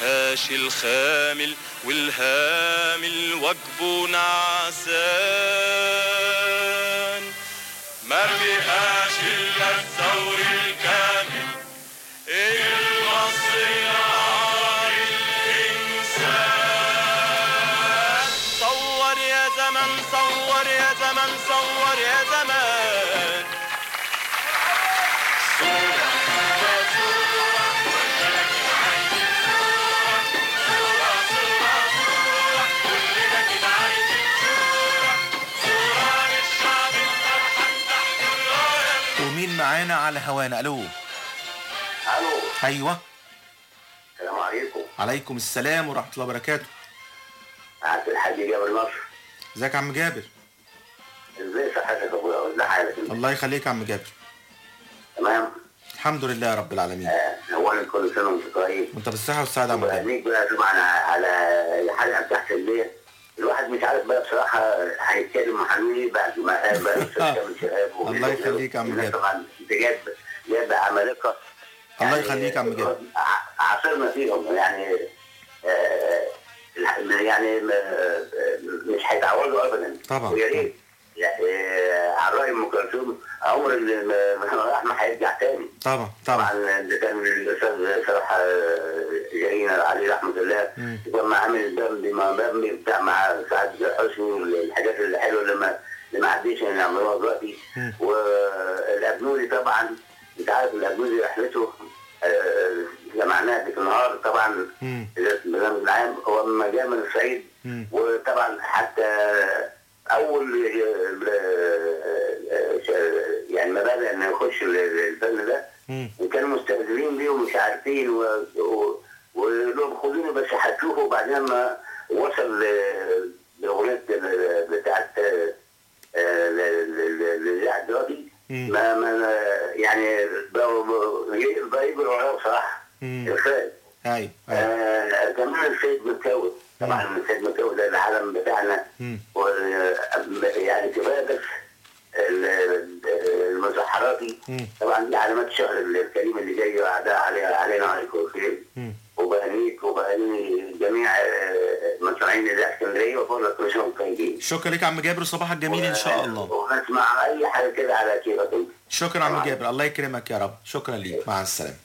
فيهاش الخامل والهامل واجبه نعسان. ما فيهاش على هوانا. ألو. ألو. أيوه. السلام عليكم. عليكم السلام ورحمة الله وبركاته. عبد الحاج جابر نصر إزيك يا عم جابر؟ إزاي صحتك يا أبويا؟ وازاي حالك الله يخليك يا عم جابر. تمام. الحمد لله يا رب العالمين. اولا كل سنة وأنت طيب. وأنت بالصحة والسعادة يا عم جابر. بقى على الحلقة بتاعت الليل الواحد مش عارف بقى بصراحة هيتكلم عن إيه بعد ما بقى [LAUGHS] شهاب الله يخليك يا عم جابر. طبعا جايب جايب عمالقة. الله يخليك يا عم ع- عاصرنا فيهم يعني آه، يعني مش هيتعوضوا ابدا. طبعا. ويا ريت. يعني على رأي أم كلثوم عمر اللي ما- هيرجع تاني طبعا طبعا ده كان الأستاذ صلاح آه، جايين عليه رحمة الله. كان مع عامل بامبي ما بامبي بتاع مع سعد حسني والحاجات الحلوة اللي ما اللي ما عديش نعملوها دلوقتي مم. والابنودي طبعا أنت عارف الابنودي رحلته آه، جمعناها في النهار طبعا. البرنامج العام هو لما جاء من الصعيد. وطبعا حتى أول آه، آه، يعني ما بدأ إنه يخش الفن ده. وكانوا مستهزئين بيه ومش عارفين و- و- ويقول لهم خدوني بس هتشوفوا وبعدين ما وصل لأغنية بتاعت آه، آه، دلوقتي ما ما يعني بقوا يجروا بصراحة. الفائز أيوه آه، كمان السيد مكاوي طبعا السيد مكاوي ده العالم بتاعنا. و يعني كفايه بس ال- ال- المسحراتي. طبعا دي علامات الشهر الكريم اللي جاي عليها علينا وعليكم الخير وبهنيك وبهني جميع آه، المسرعين اللي في اسكندرية وبقول لك كل طيبين شكرا لك يا عم جابر وصباحك جميل إن شاء الله. ونسمع أي حاجة كده على كيفك أنت. شكرا عم جابر. الله يكرمك يا رب. شكرا ليك. مع السلامة.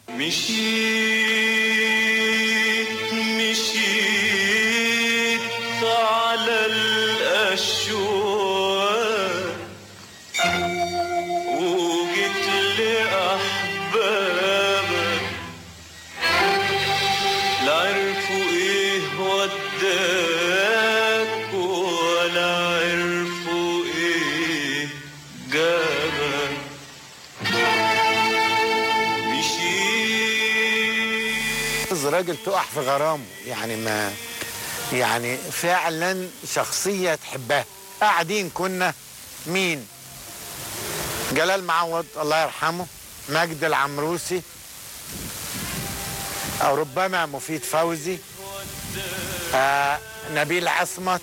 راجل تقع في غرامه. يعني ما يعني فعلا شخصية تحبها. قاعدين كنا مين؟ جلال معوض الله يرحمه مجد العمروسي أو ربما مفيد فوزي آه نبيل عصمت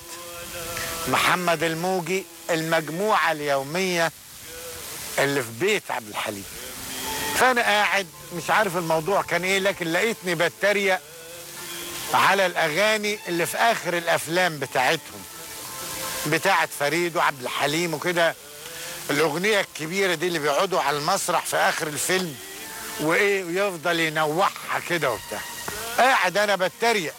محمد الموجي المجموعة اليومية اللي في بيت عبد الحليم. فأنا قاعد مش عارف الموضوع كان إيه لكن لقيتني بتريق على الأغاني اللي في آخر الأفلام بتاعتهم بتاعت فريد وعبد الحليم وكده. الأغنية الكبيرة دي اللي بيقعدوا على المسرح في آخر الفيلم وإيه ويفضل ينوعها كده وبتاع. قاعد أنا بتريق.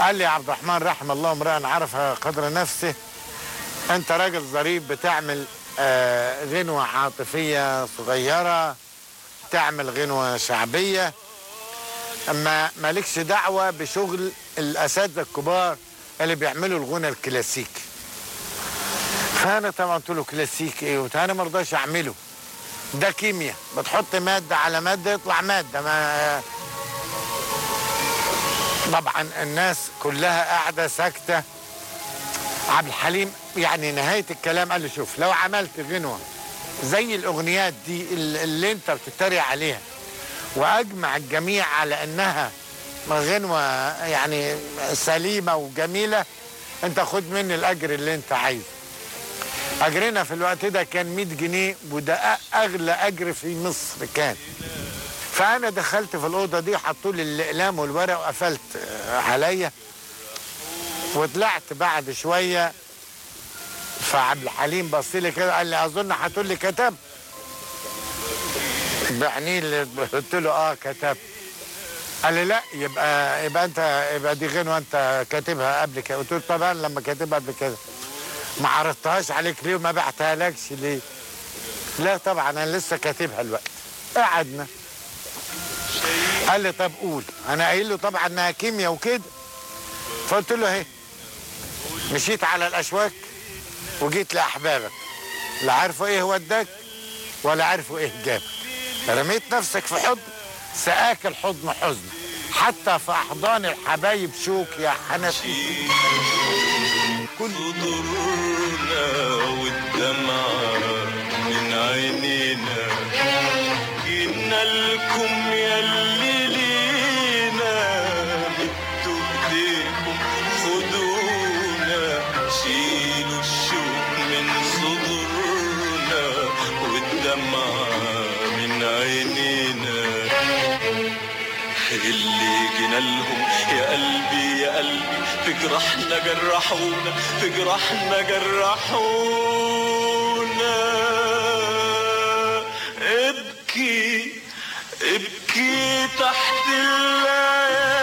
قال لي عبد الرحمن رحم الله امرئ عرف قدر نفسه. أنت راجل ظريف بتعمل آه غنوة عاطفية صغيرة. تعمل غنوة شعبية. أما مالكش دعوة بشغل الأساتذة الكبار اللي بيعملوا الغنى الكلاسيكي. فأنا طبعا قلت له كلاسيك إيه؟ وبتاع أنا ما رضاش أعمله. ده كيمياء. بتحط مادة على مادة يطلع مادة. ما طبعا الناس كلها قاعدة ساكتة. عبد الحليم يعني نهاية الكلام قال لي شوف لو عملت غنوة زي الاغنيات دي اللي أنت بتتريق عليها. وأجمع الجميع على إنها غنوة يعني سليمة وجميلة. أنت خد مني الأجر اللي أنت عايزه. أجرنا في الوقت ده كان 100 جنيه وده أغلى أجر في مصر كان. فأنا دخلت في الأوضة دي حطوا لي الأقلام والورق وقفلت عليا. وطلعت بعد شوية فعبد الحليم بص لي كده قال لي أظن هتقول لي كتب. بعينيه اللي قلت له آه كتب. قال لي لا يبقى يبقى أنت يبقى دي غنوة أنت كاتبها قبل كده. قلت له طبعا لما كاتبها قبل كده. ما عرضتهاش عليك ليه وما بعتها لكش ليه؟ لا طبعا أنا لسه كاتبها الوقت قعدنا. قال لي طب قول. أنا قايل له طبعا إنها كيمياء وكده. فقلت له اهي مشيت على الأشواك. وجيت لأحبابك. لا عارفه إيه وداك ولا عرفوا إيه جاب. رميت نفسك في حضن سقاك الحضن حزن. حتى في أحضان الحبايب شوك يا حنفي. صدورنا والدمعة من عينينا. جينا لكم ياللي اللي جينا لهم يا قلبي يا قلبي في جراحنا جرحونا في جراحنا جرحونا. ابكي ابكي تحت الليالي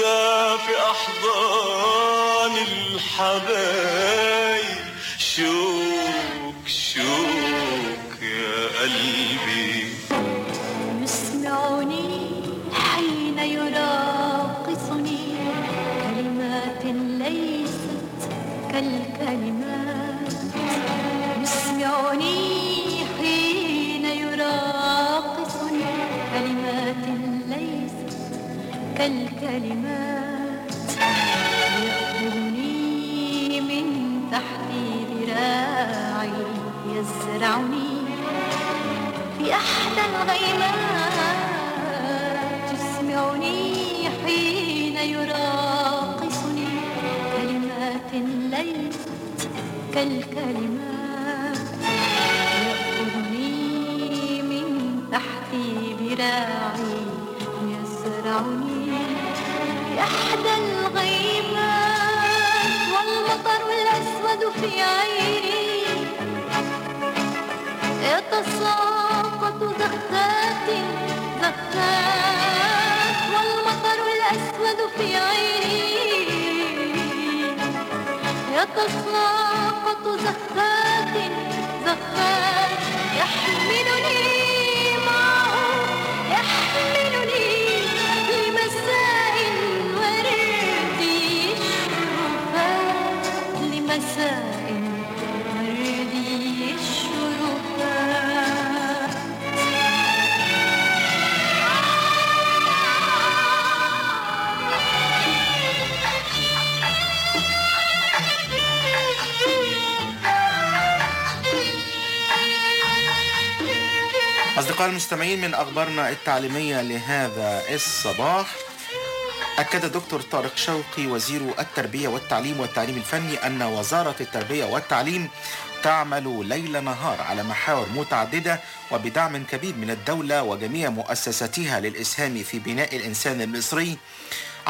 في أحضان الحبايب شوك كالكلمات يأخذني من تحت ذراعي يزرعني في أحدى الغيمات. تسمعني حين يراقصني كلمات ليست كالكلمات. يأخذني من تحت ذراعي يزرعني أحدى الغيمات والمطر الأسود في عيني. يتساقط زخات زخات والمطر الأسود في عيني. يتساقط زخات زخات يحملني الشرفات أصدقائي المستمعين من أخبارنا التعليمية لهذا الصباح أكد دكتور طارق شوقي وزير التربية والتعليم والتعليم الفني أن وزارة التربية والتعليم تعمل ليل نهار على محاور متعددة وبدعم كبير من الدولة وجميع مؤسساتها للإسهام في بناء الإنسان المصري.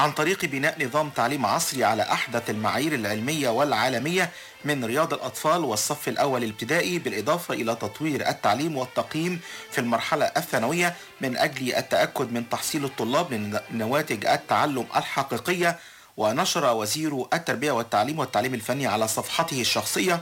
عن طريق بناء نظام تعليم عصري على أحدث المعايير العلمية والعالمية من رياض الأطفال والصف الأول الابتدائي بالإضافة إلى تطوير التعليم والتقييم في المرحلة الثانوية من أجل التأكد من تحصيل الطلاب لنواتج التعلم الحقيقية. ونشر وزير التربية والتعليم والتعليم الفني على صفحته الشخصية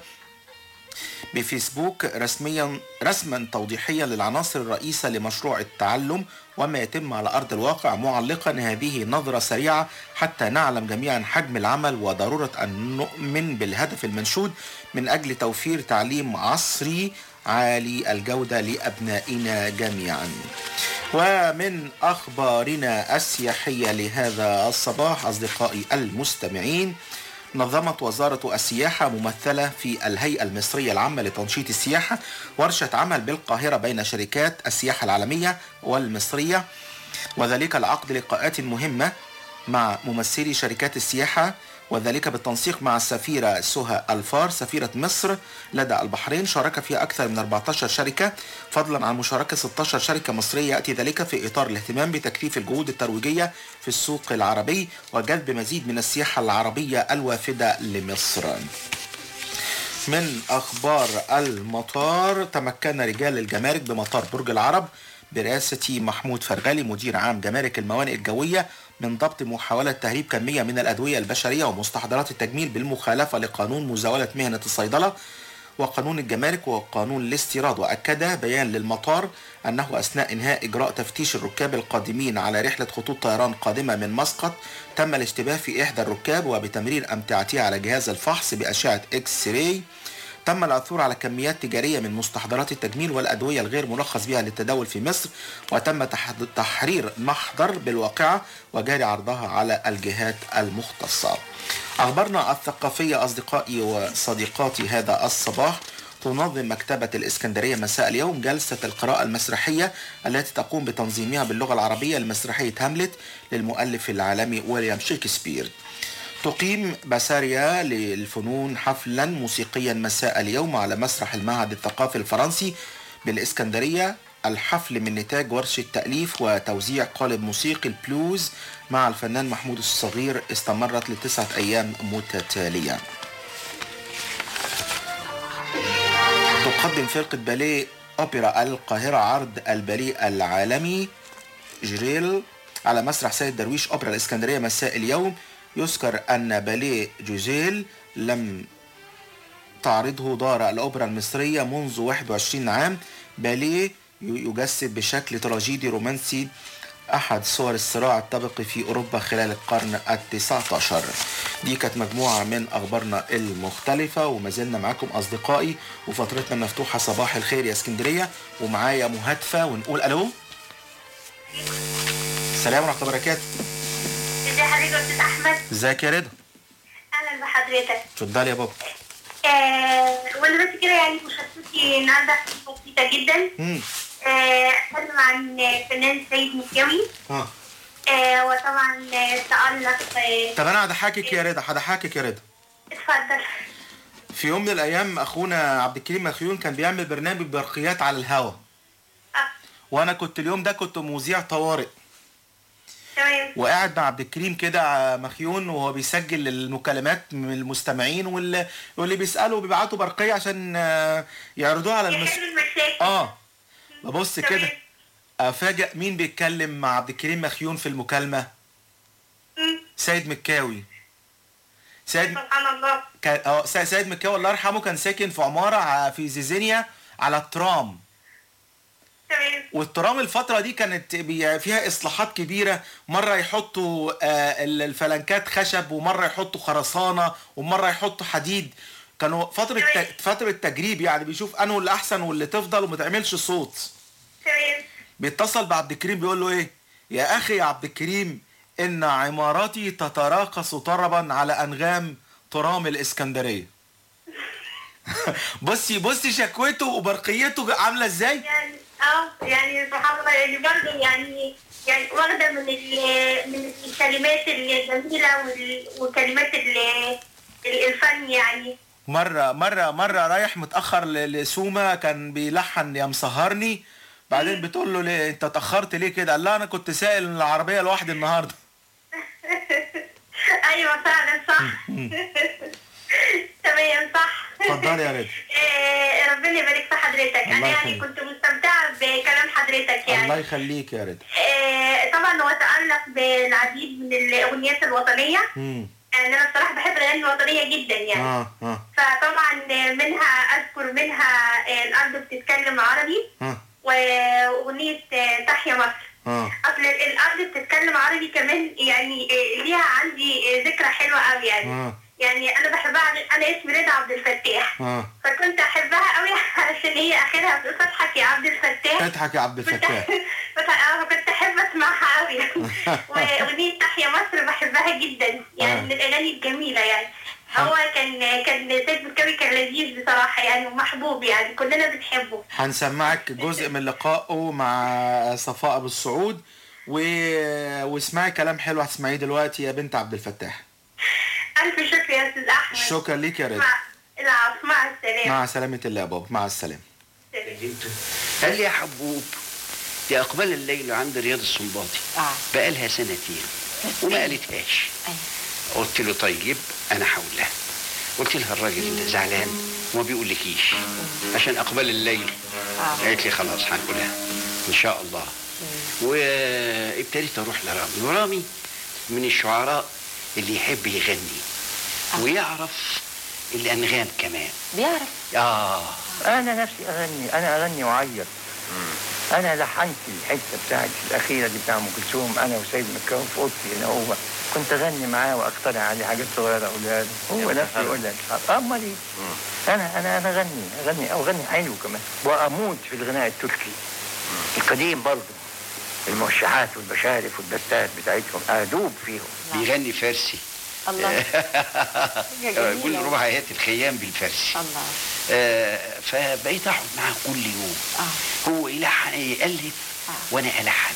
بفيسبوك رسميا رسما توضيحيا للعناصر الرئيسة لمشروع التعلم وما يتم على أرض الواقع معلقا هذه نظرة سريعة حتى نعلم جميعا حجم العمل وضرورة أن نؤمن بالهدف المنشود من أجل توفير تعليم عصري عالي الجودة لأبنائنا جميعا. ومن أخبارنا السياحية لهذا الصباح أصدقائي المستمعين نظمت وزارة السياحة ممثلة في الهيئة المصرية العامة لتنشيط السياحة ورشة عمل بالقاهرة بين شركات السياحة العالمية والمصرية وذلك لعقد لقاءات مهمة مع ممثلي شركات السياحة وذلك بالتنسيق مع السفيرة سهى الفار سفيرة مصر لدى البحرين شارك فيها أكثر من 14 شركة. فضلا عن مشاركة 16 شركة مصرية يأتي ذلك في إطار الاهتمام بتكثيف الجهود الترويجية في السوق العربي وجذب مزيد من السياحة العربية الوافدة لمصر. من أخبار المطار تمكن رجال الجمارك بمطار برج العرب برئاسة محمود فرغالي مدير عام جمارك الموانئ الجوية من ضبط محاولة تهريب كمية من الأدوية البشرية ومستحضرات التجميل بالمخالفة لقانون مزاولة مهنة الصيدلة. وقانون الجمارك وقانون الاستيراد وأكد بيان للمطار أنه أثناء إنهاء إجراء تفتيش الركاب القادمين على رحلة خطوط طيران قادمة من مسقط تم الاشتباه في إحدى الركاب وبتمرير أمتعتها على جهاز الفحص بأشعة إكس راي تم العثور على كميات تجارية من مستحضرات التجميل والأدوية الغير مرخص بها للتداول في مصر وتم تحرير محضر بالواقعة وجاري عرضها على الجهات المختصة. أخبارنا الثقافية أصدقائي وصديقاتي هذا الصباح تنظم مكتبة الإسكندرية مساء اليوم جلسة القراءة المسرحية التي تقوم بتنظيمها باللغة العربية لمسرحية هاملت للمؤلف العالمي ويليام شكسبير تقيم بساريا للفنون حفلا موسيقيا مساء اليوم على مسرح المعهد الثقافي الفرنسي بالإسكندرية. الحفل من نتاج ورشة تأليف وتوزيع قالب موسيقي البلوز مع الفنان محمود الصغير استمرت لتسعة أيام متتالية. تقدم فرقة باليه أوبرا القاهرة عرض الباليه العالمي جريل على مسرح سيد درويش أوبرا الإسكندرية مساء اليوم. يذكر أن باليه جوزيل لم تعرضه دار الأوبرا المصرية منذ 21 عام. باليه يجسد بشكل تراجيدي رومانسي أحد صور الصراع الطبقي في أوروبا خلال القرن التسعة عشر دي كانت مجموعة من أخبارنا المختلفة وما زلنا معاكم أصدقائي وفترتنا مفتوحة. صباح الخير يا اسكندرية ومعايا مهاتفة ونقول ألو. السلام ورحمة الله وبركاته. حضرتك. يا أستاذ احمد ازيك يا رضا؟ أهلا بحضرتك. اتفضلي يا بابا. آه وأنا بس كده يعني مشاركتي النهارده بسيطة جدا. مم. آه، أتكلم عن الفنان سيد مكاوي. آه وطبعا تألق طب أنا هضحكك يا رضا هضحكك يا رضا. اتفضل. في يوم من الأيام أخونا عبد الكريم مخيون كان بيعمل برنامج برقيات على الهوا. وأنا كنت اليوم ده كنت مذيع طوارئ. تمام. وقاعد مع عبد الكريم كده مخيون وهو بيسجل المكالمات من المستمعين واللي, واللي بيسالوا بيبعتوا برقية عشان آه، يعرضوها على المس... آه. ببص كده افاجئ مين بيتكلم مع عبد الكريم مخيون في المكالمة؟ سيد مكاوي. سيد سبحان الله. كان آه سي- سيد مكاوي الله يرحمه كان ساكن في عمارة في زيزينيا على الترام والترام الفترة دي كانت فيها إصلاحات كبيرة. مرة يحطوا آه، ال- الفلنكات خشب ومرة يحطوا خرسانة ومرة يحطوا حديد. كانوا فترة فترة تجريب يعني بيشوف أنه اللي أحسن واللي تفضل وما تعملش صوت. بيتصل بعبد الكريم بيقول له إيه؟ يا أخي يا عبد الكريم إن عماراتي تتراقص طربا على أنغام ترام الإسكندرية. [LAUGHS] بصي بصي شكوته وبرقيته عاملة إزاي؟ يعني آه يعني سبحان الله يعني برضه يعني يعني واخدة من ال- من الكلمات الجميلة وال- وكلمات ال- الفن يعني. مرة مرة مرة رايح متأخر ل- لسومة كان بيلحن يا مسهرني. بعدين بتقول له ليه انت اتأخرت ليه كده؟ قال لها أنا كنت سائل العربية لوحدي النهاردة. [LAUGHS] أيوه فعلا صح. [LAUGHS] تمام صح؟ اتفضلي يا ريت. [LAUGHS] آه، ربنا يبارك في حضرتك. أنا يعني. كنت مستمتعة بكلام حضرتك يعني. الله يخليك يا ريت. آه، طبعا هو تألق بالعديد من الأغنيات الوطنية. مم. يعني أنا بصراحة بحب الأغاني الوطنية جدا يعني. آه آه. فطبعا منها أذكر منها آه، الأرض بتتكلم عربي وأغنية آه، تحيا مصر. آه. أصل الأرض بتتكلم عربي كمان يعني آه، ليها عندي آه، ذكرى حلوة قوي يعني. آه. يعني أنا بحبها عن- أنا اسمي رضا عبد الفتاح. آه. فكنت أحبها قوي عشان هي آخرها بتقول فتحك يا عبد الفتاح. اضحك يا عبد الفتاح. فتح- آه كنت أحب أسمعها قوي [LAUGHS] وأغنية تحيا مصر بحبها جدا. يعني آه. من الأغاني الجميلة يعني. هو كان كان سيد مكاوي كان لذيذ بصراحة يعني ومحبوب يعني كلنا بنحبه. هنسمعك جزء من لقائه مع صفاء أبو السعود. و... واسمعي كلام حلو هتسمعيه دلوقتي يا بنت عبد الفتاح. ألف شكر يا أستاذ أحمد. شكرا ليك يا رضا مع العفو مع السلامة. مع سلامة الله يا بابا. مع السلامة. قال لي يا حبوب دي إقبال الليل عند رياض السنباطي بقالها سنتين وما قالتهاش. قلت له طيب أنا هقول لها قلت لها الراجل زعلان وما بيقولكيش. عشان إقبال الليل. قالت لي خلاص هنقولها. إن شاء الله. وابتديت أروح لرامي. ورامي من الشعراء اللي يحب يغني. ويعرف الأنغام كمان. بيعرف. آه. أنا نفسي أغني أنا أغني وأعيط. أنا لحنت الحتة بتاعت الأخيرة دي بتاع أم كلثوم أنا وسيد مكاوي في أوضتي هنا هو كنت أغني معاه وأقترح عليه حاجات صغيرة أقولها له. هو نفسه يقول لك امال إيه أنا أنا أنا أغني أغني أو أغني حلو كمان. وأموت في الغناء التركي. القديم برضه. الموشحات والبشارف والدستات بتاعتهم أدوب فيهم. بيغني فارسي. الله. [LAUGHS] كل ربع آيات الخيام بالفارسي. الله. آه فبقيت أقعد معاه كل يوم. هو يلحن يالف وأنا ألحن.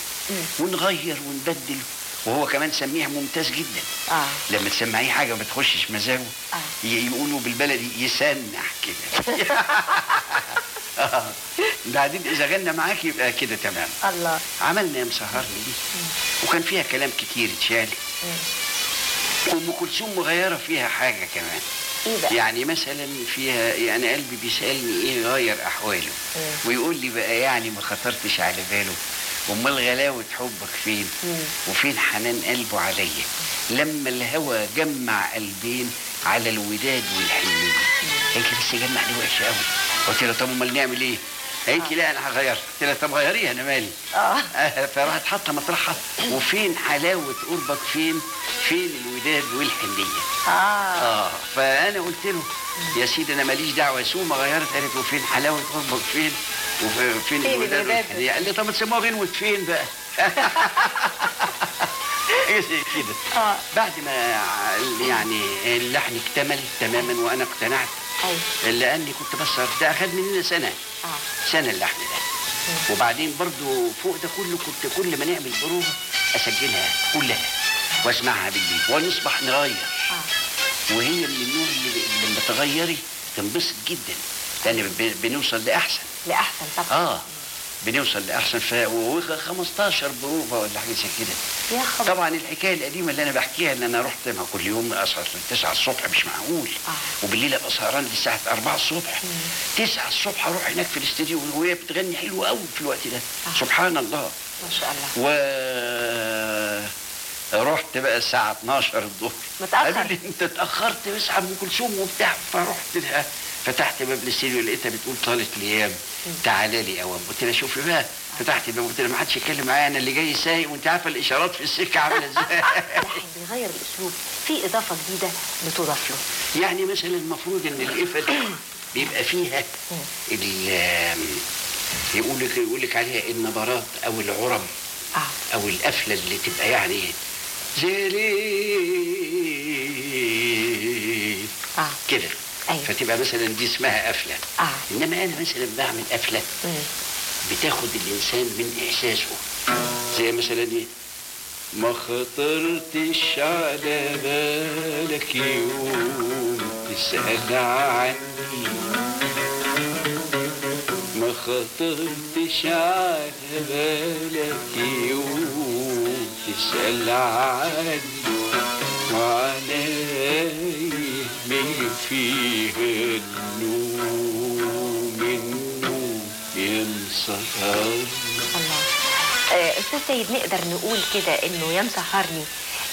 ونغير ونبدل. وهو كمان سميع ممتاز جدا. آه. لما تسمعيه حاجة ما تخشش مزاجه ي- يقولوا بالبلدي يسنح كده. آه. [LAUGHS] [LAUGHS] بعدين إذا غنى معاك يبقى كده تمام. الله. عملنا يا مسهرني دي وكان فيها كلام كتير اتشال. وام كلثوم مغيرة فيها حاجة كمان. إيه بقى؟ يعني مثلا فيها يعني قلبي بيسألني إيه غير أحواله. ويقول لي بقى يعني ما خطرتش على باله. أمال غلاوة حبك فين؟ وفين حنان قلبه عليا؟ لما الهوى جمع قلبين على الوداد والحنيه قالت لي بس جمع دي وحشة قوي قلت لها طب أمال نعمل إيه؟ لي لا أنا هغيرها قلت لها طب غيريها أنا مالي. آه، فراحت حاطة مطرحها. وفين حلاوة قربك؟ فين؟ فين الوداد والحنية؟ آه. آه فأنا قلت له يا سيدي أنا ماليش دعوة سومة غيرت قالت وفين حلاوة قربك؟ فين؟ وفين فين الوداد الوداد؟ والحنية؟ قال لي طب ما تسموها غنوه فين بقى؟ [LAUGHS] زي كده؟ آه. بعد ما يعني اللحن اكتمل تماما وأنا اقتنعت. أيوه لأني كنت بسهر ده اخد مننا سنة. آه. سنة اللحن ده. وبعدين برضو فوق ده كله كنت كل ما نعمل بروفه أسجلها كلها وأسمعها بالليل ونصبح نغير. وهي من النوع اللي لما تغيري تنبسط جدا. لأن بنوصل لأحسن. لأحسن طبعا. آه. بنوصل لأحسن ف و 15 بروفة ولا حاجة زي كده. يا خبر. طبعا الحكاية القديمة اللي أنا بحكيها إن أنا رحت مع كل يوم اسهر 9 الصبح مش معقول. وبالليل أبقى سهران للساعة 4 الصبح. 9 الصبح أروح هناك في الاستديو وهي بتغني حلو قوي في الوقت ده. سبحان الله. ما شاء الله. و رحت بقى الساعة 12 الظهر. متأخر. قالوا لي أنت اتأخرت بسحب أم كلثوم وبتاع. فرحت لها فتحت باب الاستديو لقيتها بتقول طالت ليام تعالى لي اوام قلت لها شوفي بقى فتحت الباب قلت لها ما حدش يتكلم معايا أنا اللي جاي سايق وأنت عارفه الإشارات في السكة عاملة إزاي؟ [LAUGHS] لحن بيغير الأسلوب. في إضافة جديدة بتضاف له. يعني مثلا المفروض إن القفل بيبقى فيها [CLEARS THROAT] ال يقول لك يقول لك عليها النبرات أو العرب أو القفلة اللي تبقى يعني زي آه. كده فتبقى مثلا دي اسمها قفلة. آه. إنما أنا مثلا بعمل قفلة. بتاخد الإنسان من إحساسه. زي مثلا إيه؟ ما خطرتش على بالك يوم تسأل عني. ما خطرتش على بالك يوم تسأل عني. وعلي من فيه النوم النوم ينصهر آه، أستاذ سيد نقدر نقول كده إنه يا مسهرني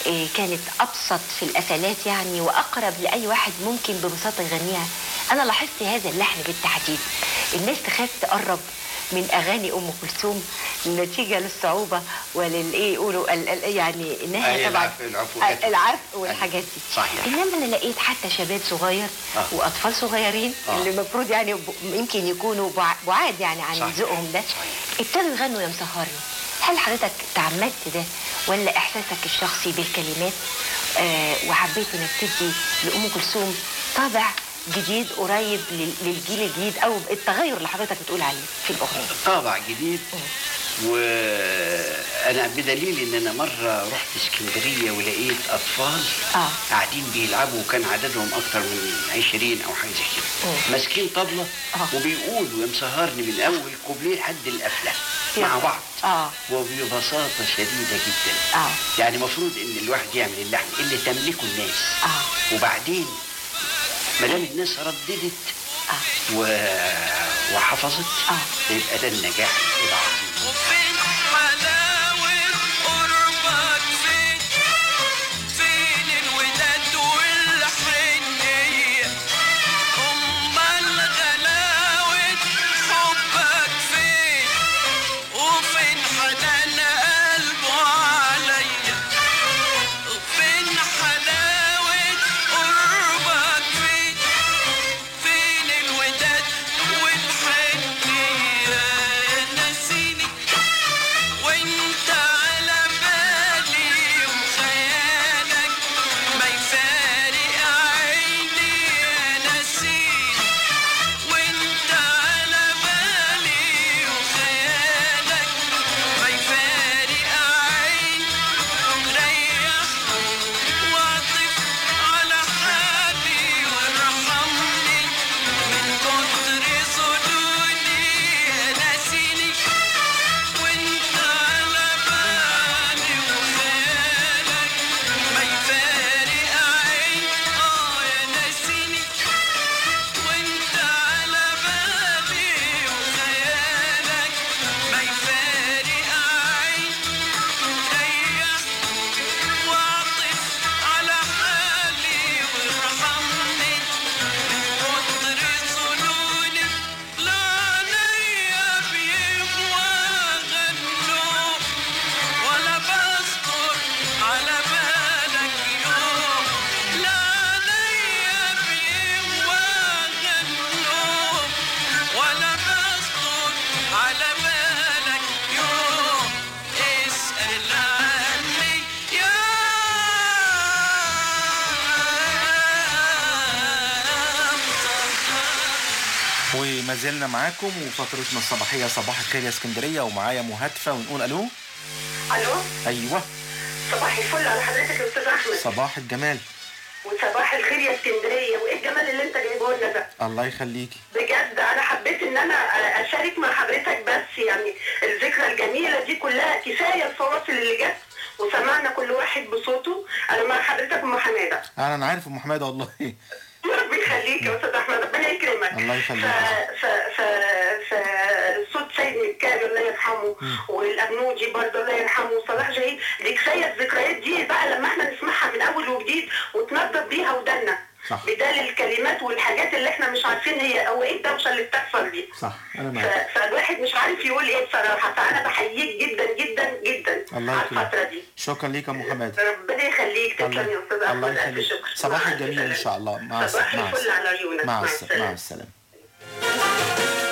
آه، كانت أبسط في القفلات يعني وأقرب لأي واحد ممكن ببساطة يغنيها. أنا لاحظت هذا اللحن بالتحديد. الناس تخاف تقرب. من أغاني أم كلثوم نتيجه للصعوبة وللإيه يقولوا يعني إنها طبعا العفو- العفو ال- العفو والحاجات دي صحيح. إنما أنا لقيت حتى شباب صغير آه. وأطفال صغيرين آه. اللي المفروض يعني يمكن يكونوا بع- بعاد يعني عن. ذوقهم ده ابتدوا يغنوا يا مسهرني هل حضرتك تعمدت ده ولا إحساسك الشخصي بالكلمات آه وحبيت إنك تدي لأم كلثوم طابع جديد قريب لل- للجيل الجديد أو التغير اللي حضرتك بتقول عليه في الأغنية. طابع جديد وأنا بدليل إن أنا مرة رحت اسكندرية ولقيت أطفال آه. قاعدين بيلعبوا وكان عددهم أكتر من 20 أو حاجة كده. ماسكين طبلة وبيقولوا يا مسهرني من أول كوبليه لحد القفلة مع بعض. آه. وببساطة شديدة جدا. آه. يعني المفروض إن الواحد يعمل اللحن اللي تملكه الناس. آه. وبعدين ما دام الناس رددت. و... وحفظت. يبقى ده النجاح العظيم وما زلنا معاكم وفترتنا الصباحية صباح الخير يا اسكندرية ومعايا مهاتفة ونقول ألو؟ ألو؟ أيوة. صباح الفل على حضرتك يا أستاذ أحمد. صباح الجمال. وصباح الخير يا اسكندرية. وإيه الجمال اللي أنت جايبه لنا ده؟ الله يخليكي. بجد أنا حبيت إن أنا أشارك مع حضرتك بس يعني الذكرى الجميلة دي كلها كفاية الفواصل اللي جت وسمعنا كل واحد بصوته. أنا مع حضرتك أم حمادة. أنا عارف أم حمادة والله. ربنا يخليك يا أستاذ أحمد ربنا يكرمك. الله يخليك ف ف ف صوت سيد مكاوي الله يرحمه والابنوجي برضه الله يرحمه وصلاح جاهين دي كفايه الذكريات دي بقى لما إحنا نسمعها من أول وجديد وتنضف بيها ودنا صح. بدال الكلمات والحاجات اللي إحنا مش عارفين هي أو إيه الدوشة اللي بتحصل دي. صح أنا ف- معاك. فالواحد مش عارف يقول إيه بصراحة. فأنا بحييك جدا جدا جدا الله على الفترة دي. شكرا ليك يا حمادة. ربنا يخليك. تسلم يا أستاذ الله يخليك. شكر. صباح مع الجميل إن شاء الله. مع الس- صباح مع الفل الس- على عيونك. مع مع الس- السلامة. مع السلامة.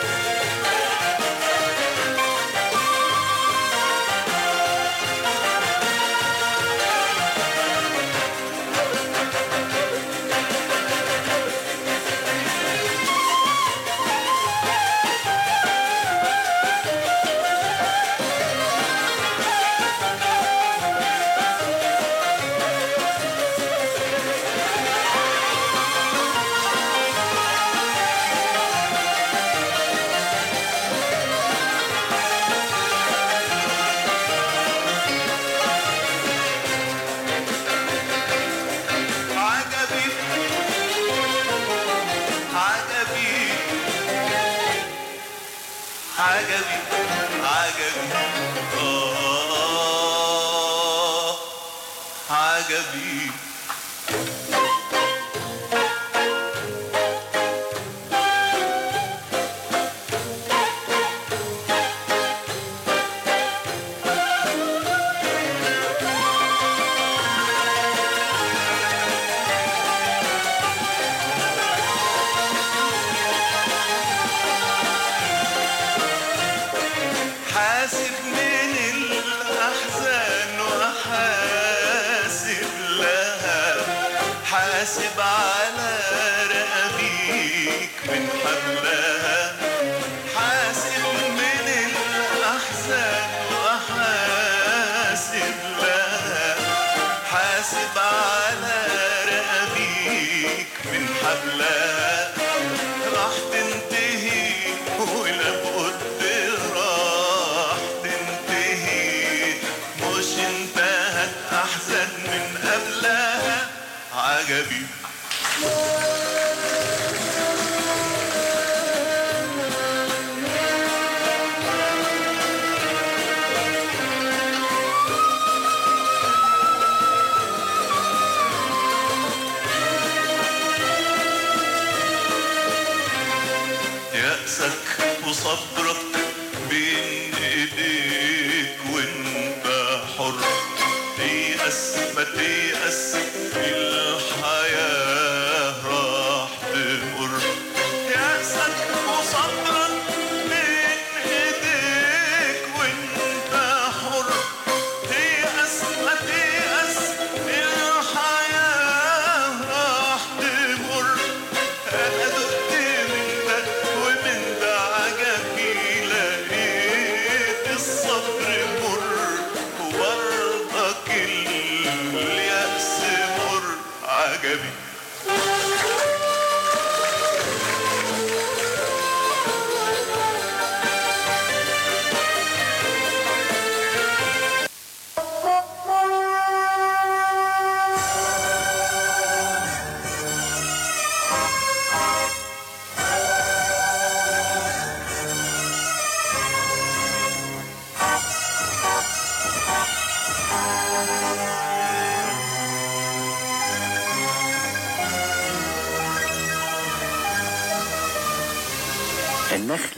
وصبرك بين ايديك وانت حر. تيأس ما تيأس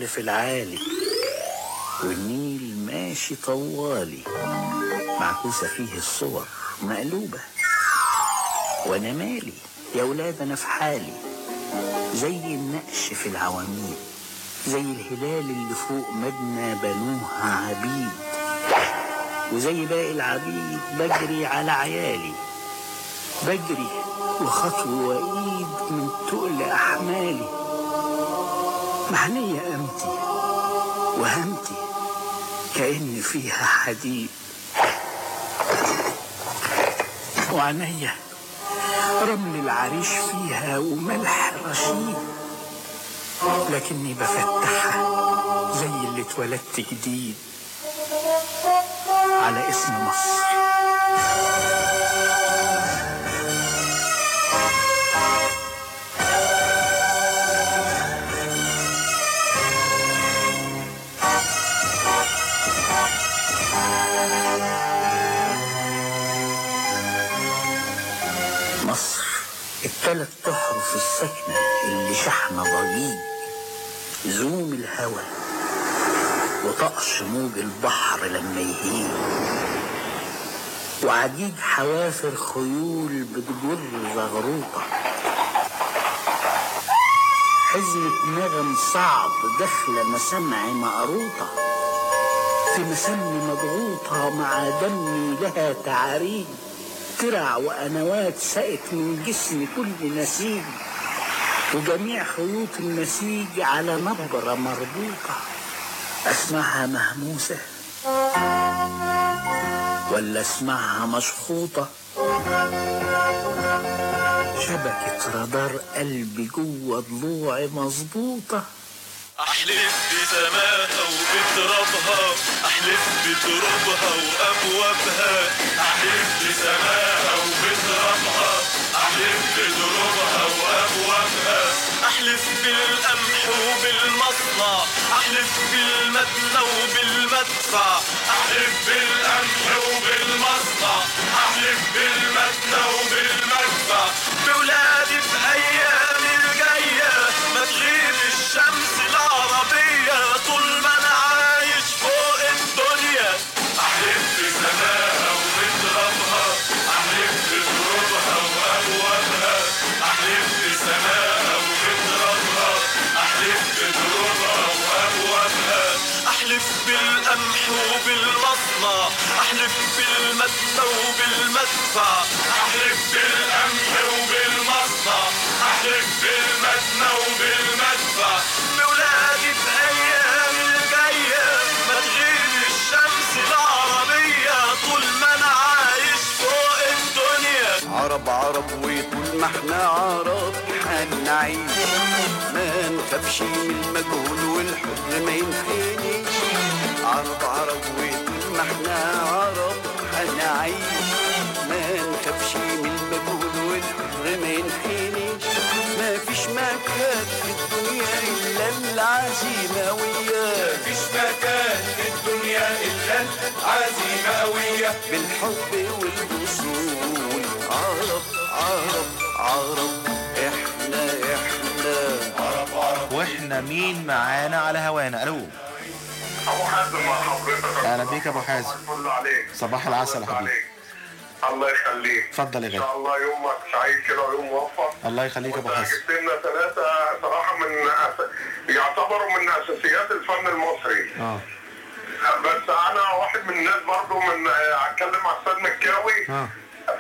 في العالي. والنيل ماشي طوالي. معكوسة فيه الصور مقلوبة. وأنا مالي يا ولاد أنا في حالي. زي النقش في العواميد. زي الهلال اللي فوق مبنى بنوها عبيد. وزي باقي العبيد بجري على عيالي. بجري وخطوة وإيد من تقل أحمالي. محنية قامتي وهمتي كأن فيها حديد. وعينيا رمل العريش فيها وملح رشيد. لكني بفتحها زي اللي اتولدت جديد. على اسم مصر. الساكنة اللي شحنة ضجيج زوم الهوى وطقش موج البحر لما يهيج. وعجيج حوافر خيول بتجر زغروطة. حزمة نغم صعب داخلة مسامع مقروطة. في مسامي مضغوطة مع دمي لها تعاريج ترع وأنوات سقت من جسمي كل نسيج. وجميع خيوط النسيج على نبرة مربوطة. أسمعها مهموسة. ولا أسمعها مشخوطة. شبكة رادار قلبي جوة ضلوعي مظبوطة. أحلف بسماها وبترابها أحلف بترابها وأبوابها. أحلف بسماها وبترابها أحلف بترابها وابوابها احلف بالقمح وبالمصنع أحلف بالمدنى وبالمدفع. أحلف بالقمح وبالمصنع أحلف بالمدنى وبالمدفع. بولادي بايام الجاية ما تغيب الشمس العربية طول القصة أحلف بالقمح وبالمصة أحلف بالمدنة وبالمدفة في بأيام الجاية ما تغيب الشمس العربية. طول ما أنا عايش فوق الدنيا. عرب عرب وطول ما إحنا عرب. هنعيش ما نخافش من المجهول والحر ما ينسانيش عرب عرب وطول ما إحنا عرب. هنعيش الدنيا إلا العزيمة وياه. مفيش مكان في الدنيا إلا العزيمة قوية بالحب والوصول عرب عرب عرب. إحنا إحنا. عرب عرب. وإحنا مين معانا على هوانا؟ ألو. أبو حازم مع حضرتك أهلا بيك يا أبو حازم. صباح العسل يا حبيبي. الله يخليك. اتفضل يا إن غالي شاء الله يومك سعيد كده ويوم موفق. الله يخليك يا أبو حازم جبت لنا ثلاثة صراحة من أس... يعتبروا من أساسيات الفن المصري. آه. بس أنا واحد من الناس برضو من هتكلم مع أستاذ مكاوي. آه.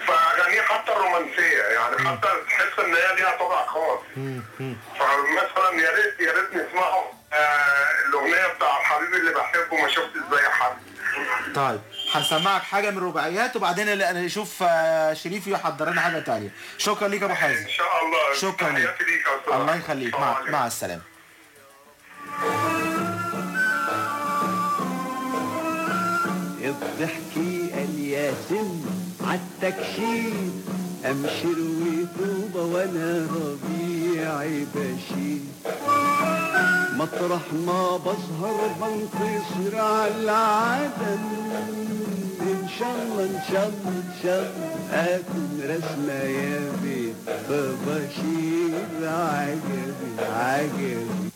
فأغانيه حتى الرومانسية يعني حتى تحس إن هي ليها طابع خاص. فمثلا يا ريت يا ريت نسمعوا آه الأغنية بتاع حبيبي اللي بحبه ما شفتش زي حد. طيب. هنسمعك حاجة من الرباعيات وبعدين نشوف آه، شريف يحضر لنا حاجة تانية. شكرا ليك يا أبو حازم. إن شاء الله. شكرا ليك. الله يخليك. مع, مع السلامة. الضحكي قال يا سم عالتكشير أمشر وطوبة وأنا ربيعي بشير. مطرح ما بظهر بنتصر على العدم إن شاء الله إن شاء الله إن شاء الله أكون رسمة يا بيت فبشير عجبي عجبي.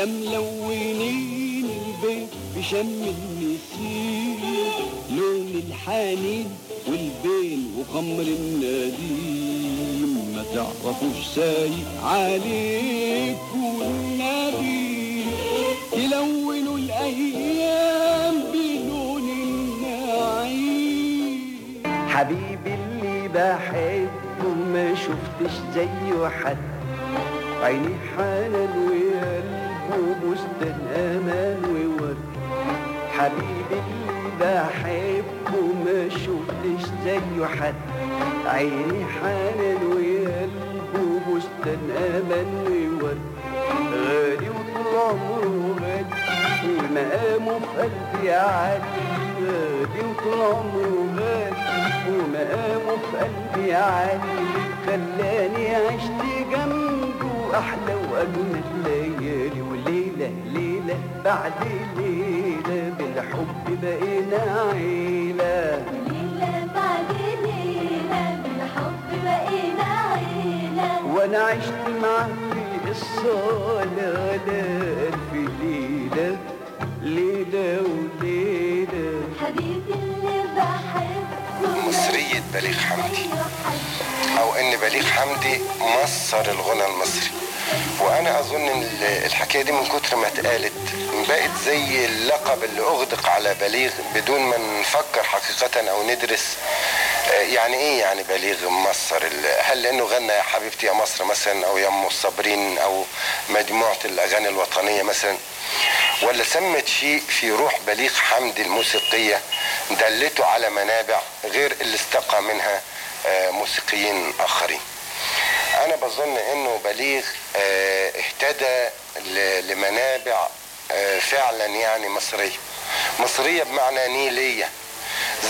يا ملونين البيت بشم النسيم لون الحنين والبين وخمر النديم ما تعرفوش سايق عليكم النبي تلونوا الأيام بلون النعيم. حبيبي اللي بحبه ما شفتش زيه حد. عيني حنان وقلبه بستان أمان وورد. حبيبي بحبه ما شفتش زيه حد. عيني حنان وقلبه بستان أمان وورد. غالي وطول عمره غالي ومقامه في قلبي عالي. غالي وطول عمره غالي ومقامه في قلبي عالي. خلاني عشت جنبه أحلى وأجمل ليالي ليلة بعد ليلة بالحب بقينا عيلة. ليلة بعد ليلة بالحب بقينا عيلة. وأنا عشت معاه في الصالة ألف ليلة ليلة وليلة. حبيبي اللي بحبه. مصرية بليغ حمدي. أو إن بليغ حمدي مصر الغنى المصري. وأنا أظن إن ال- الحكاية دي من كتر ما اتقالت بقت زي اللقب اللي أغدق على بليغ بدون ما نفكر حقيقة أو ندرس آه، يعني إيه يعني بليغ مصر؟ هل لأنه غنى يا حبيبتي يا مصر مثلا أو يا أم الصابرين أو مجموعة الأغاني الوطنية مثلا؟ ولا سمت شيء في روح بليغ حمدي الموسيقية دلته على منابع غير اللي استقى منها آه، موسيقيين آخرين؟ أنا بظن إنه بليغ آه، اهتدى لمنابع آه، فعلا يعني مصرية. مصرية بمعنى نيلية.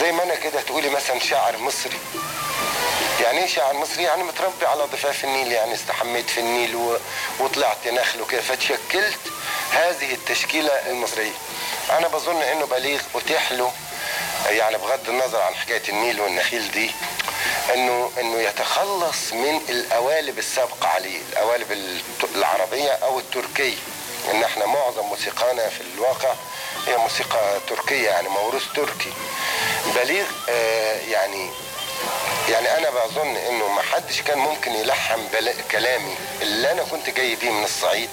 زي ما أنا كده تقولي مثلا شاعر مصري. يعني إيه شاعر مصري؟ يعني متربي على ضفاف النيل يعني استحميت في النيل و... وطلعت نخل وكده فتشكلت هذه التشكيلة المصرية. أنا بظن إنه بليغ أتيح له يعني بغض النظر عن حكاية النيل والنخيل دي انه انه يتخلص من القوالب السابقة عليه القوالب العربية أو التركية. إن إحنا معظم موسيقانا في الواقع هي موسيقى تركية يعني موروث تركي. بليغ آه يعني يعني أنا بظن إنه ما حدش كان ممكن يلحن كلامي اللي أنا كنت جاي بيه من الصعيد.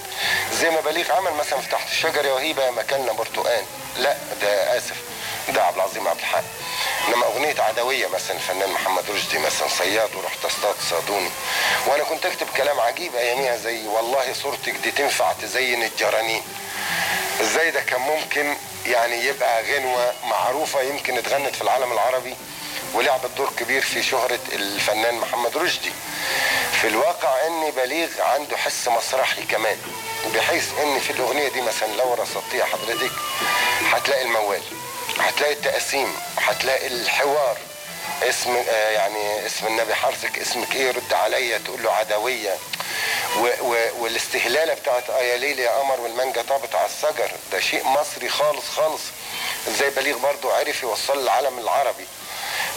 زي ما بليغ عمل مثلا في تحت الشجره وهيبة مكاننا برتقان. لا ده آسف. ده عبد العظيم عبد الحق. إنما أغنية عدوية مثلا الفنان محمد رشدي مثلا صياد ورحت اصطاد صادوني وأنا كنت أكتب كلام عجيب أياميها زي والله صورتك دي تنفع تزين الجرانين. إزاي ده كان ممكن يعني يبقى غنوة معروفة يمكن اتغنت في العالم العربي ولعبت دور كبير في شهرة الفنان محمد رشدي. في الواقع ان بليغ عنده حس مسرحي كمان بحيث إن في الأغنية دي مثلا لو رصدتيها حضرتك هتلاقي الموال. هتلاقي التقاسيم هتلاقي الحوار. اسم آه يعني اسم النبي حرصك اسمك إيه رد عليا تقول له عدوية. و و والاستهلالة بتاعت آه يا ليل يا قمر والمانجا طابت على الشجر ده شيء مصري خالص خالص. إزاي بليغ برضو عرف يوصل العالم العربي؟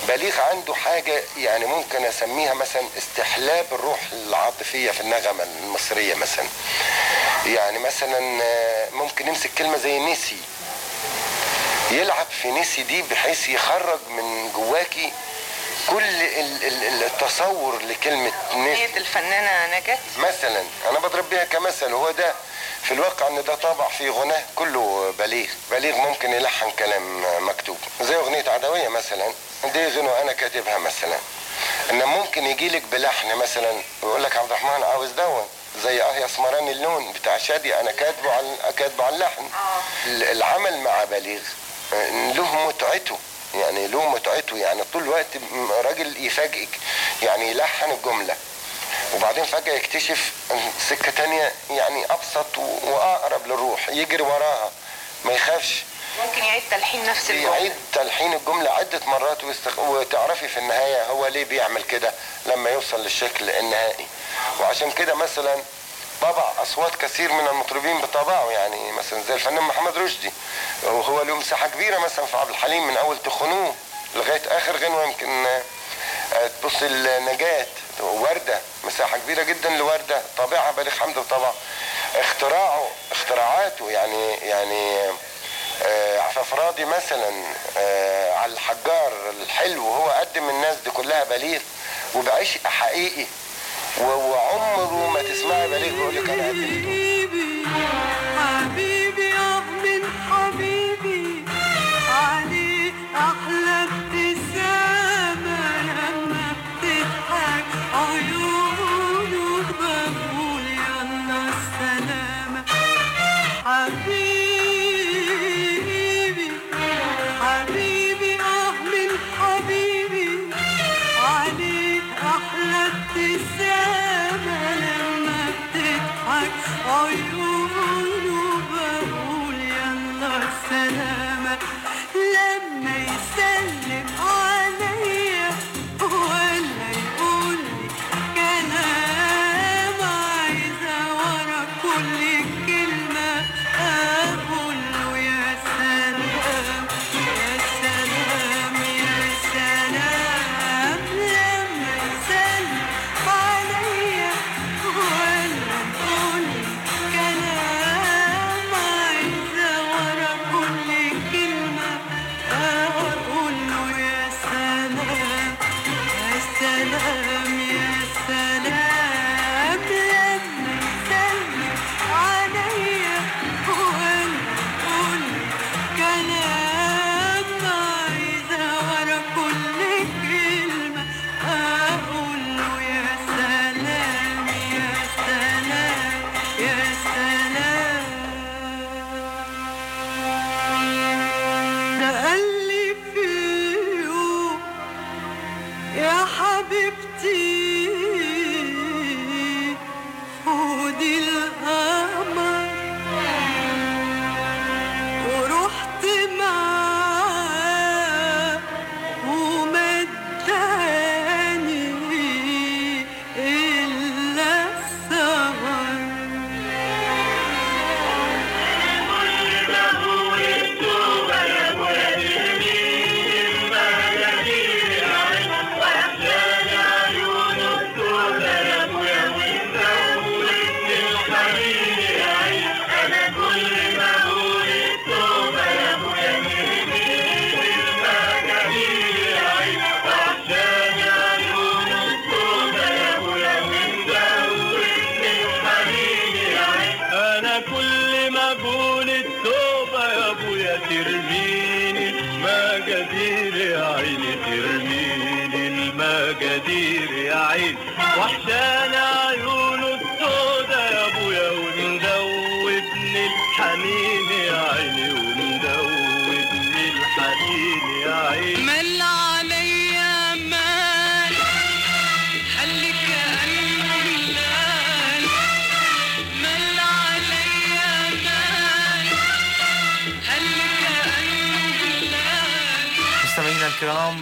بليغ عنده حاجة يعني ممكن أسميها مثلا استحلاب الروح العاطفية في النغمة المصرية مثلا. يعني مثلا آه، ممكن نمسك كلمة زي نسي. يلعب في نسي دي بحيث يخرج من جواكي كل ال- ال- التصور لكلمة نسي الفنانة نجاة. مثلا أنا بضرب بيها كمثل هو ده في الواقع إن ده طابع في غناه كله بليغ. بليغ ممكن يلحن كلام مكتوب. زي أغنية عدوية مثلا دي غنوه أنا كاتبها مثلا. إن ممكن يجي لك بلحن مثلا ويقول لك عبد الرحمن عاوز دون زي آه يا أسمراني اللون بتاع شادي أنا كاتبه على كاتبه على اللحن. ال- العمل مع بليغ آه، له متعته. يعني له متعته. يعني طول الوقت راجل يفاجئك. يعني يلحن الجملة. وبعدين فجأة يكتشف سكة تانية يعني أبسط وأقرب للروح. يجري وراها. ما يخافش. ممكن يعيد تلحين نفس الجملة. يعيد تلحين الجملة عدة مرات ويستخ... وتعرفي في النهاية هو ليه بيعمل كده لما يوصل للشكل النهائي. وعشان كده مثلا طبع أصوات كثير من المطربين بطبعه يعني مثلا زي الفنان محمد رشدي. وهو له مساحة كبيرة مثلا في عبد الحليم من أول تخنوه لغاية آخر غنوة يمكن آه، تبص النجاة وردة. مساحة كبيرة جدا لوردة طابعها بليغ حمدي وطبع اختراعه اختراعاته يعني يعني آه، عفاف راضي مثلا آه، على الحجار الحلو وهو قدم الناس دي كلها بليغ وبعشق حقيقي. وعمره ما تسمعي بليغ بيقول لك أنا قدمته. لما يسلم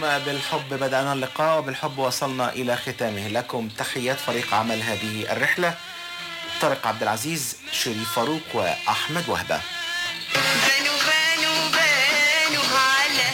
الكرام بالحب بدأنا اللقاء وبالحب وصلنا إلى ختامه. لكم تحيات فريق عمل هذه الرحلة طارق عبد العزيز شريف فاروق وأحمد وهبة. بانوا بانوا بانوا على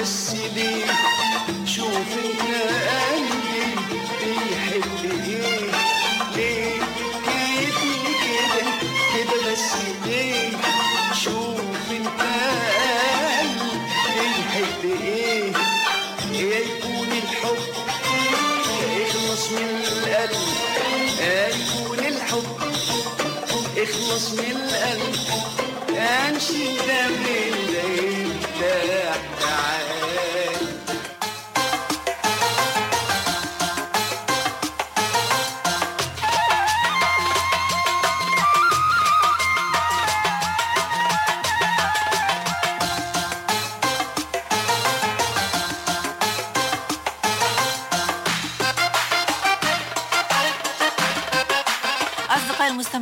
بس ليه شوف انت قلبي بيحب إيه ليه بتكيفني كده كده بس ليه شوف انت قلبي بيحب إيه يا يكون الحب اخلص من القلب. يكون الحب اخلص من القلب. انشي ده من ده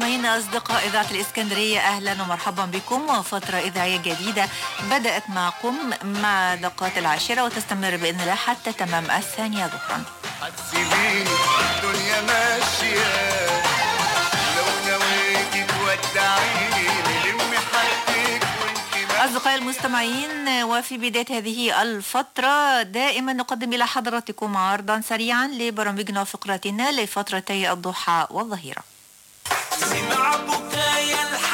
المستمعين أصدقاء إذاعة الإسكندرية أهلا ومرحبا بكم. وفترة إذاعية جديدة بدأت معكم مع دقات العاشرة وتستمر بإذن الله حتى تمام الثانية ظهرا. الدنيا ماشية. لو نويتي تودعيني أصدقائي المستمعين وفي بداية هذه الفترة دائما نقدم إلى حضراتكم عرضا سريعا لبرامجنا وفقراتنا لفترتي الضحى والظهيرة. سمع بكايا الحجر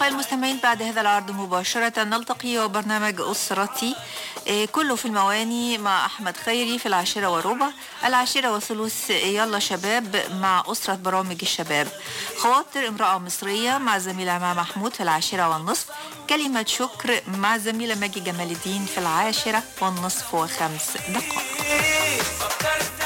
أصدقائي المستمعين بعد هذا العرض مباشرة نلتقي وبرنامج أسرتي إيه، كله في المواني مع أحمد خيري في العاشرة وربع. العاشرة وثلث يلا شباب مع أسرة برامج الشباب. خواطر امرأة مصرية مع زميلة مع محمود في العاشرة والنصف. كلمة شكر مع زميلة ماجي جمال الدين في العاشرة والنصف وخمس دقائق. فكرت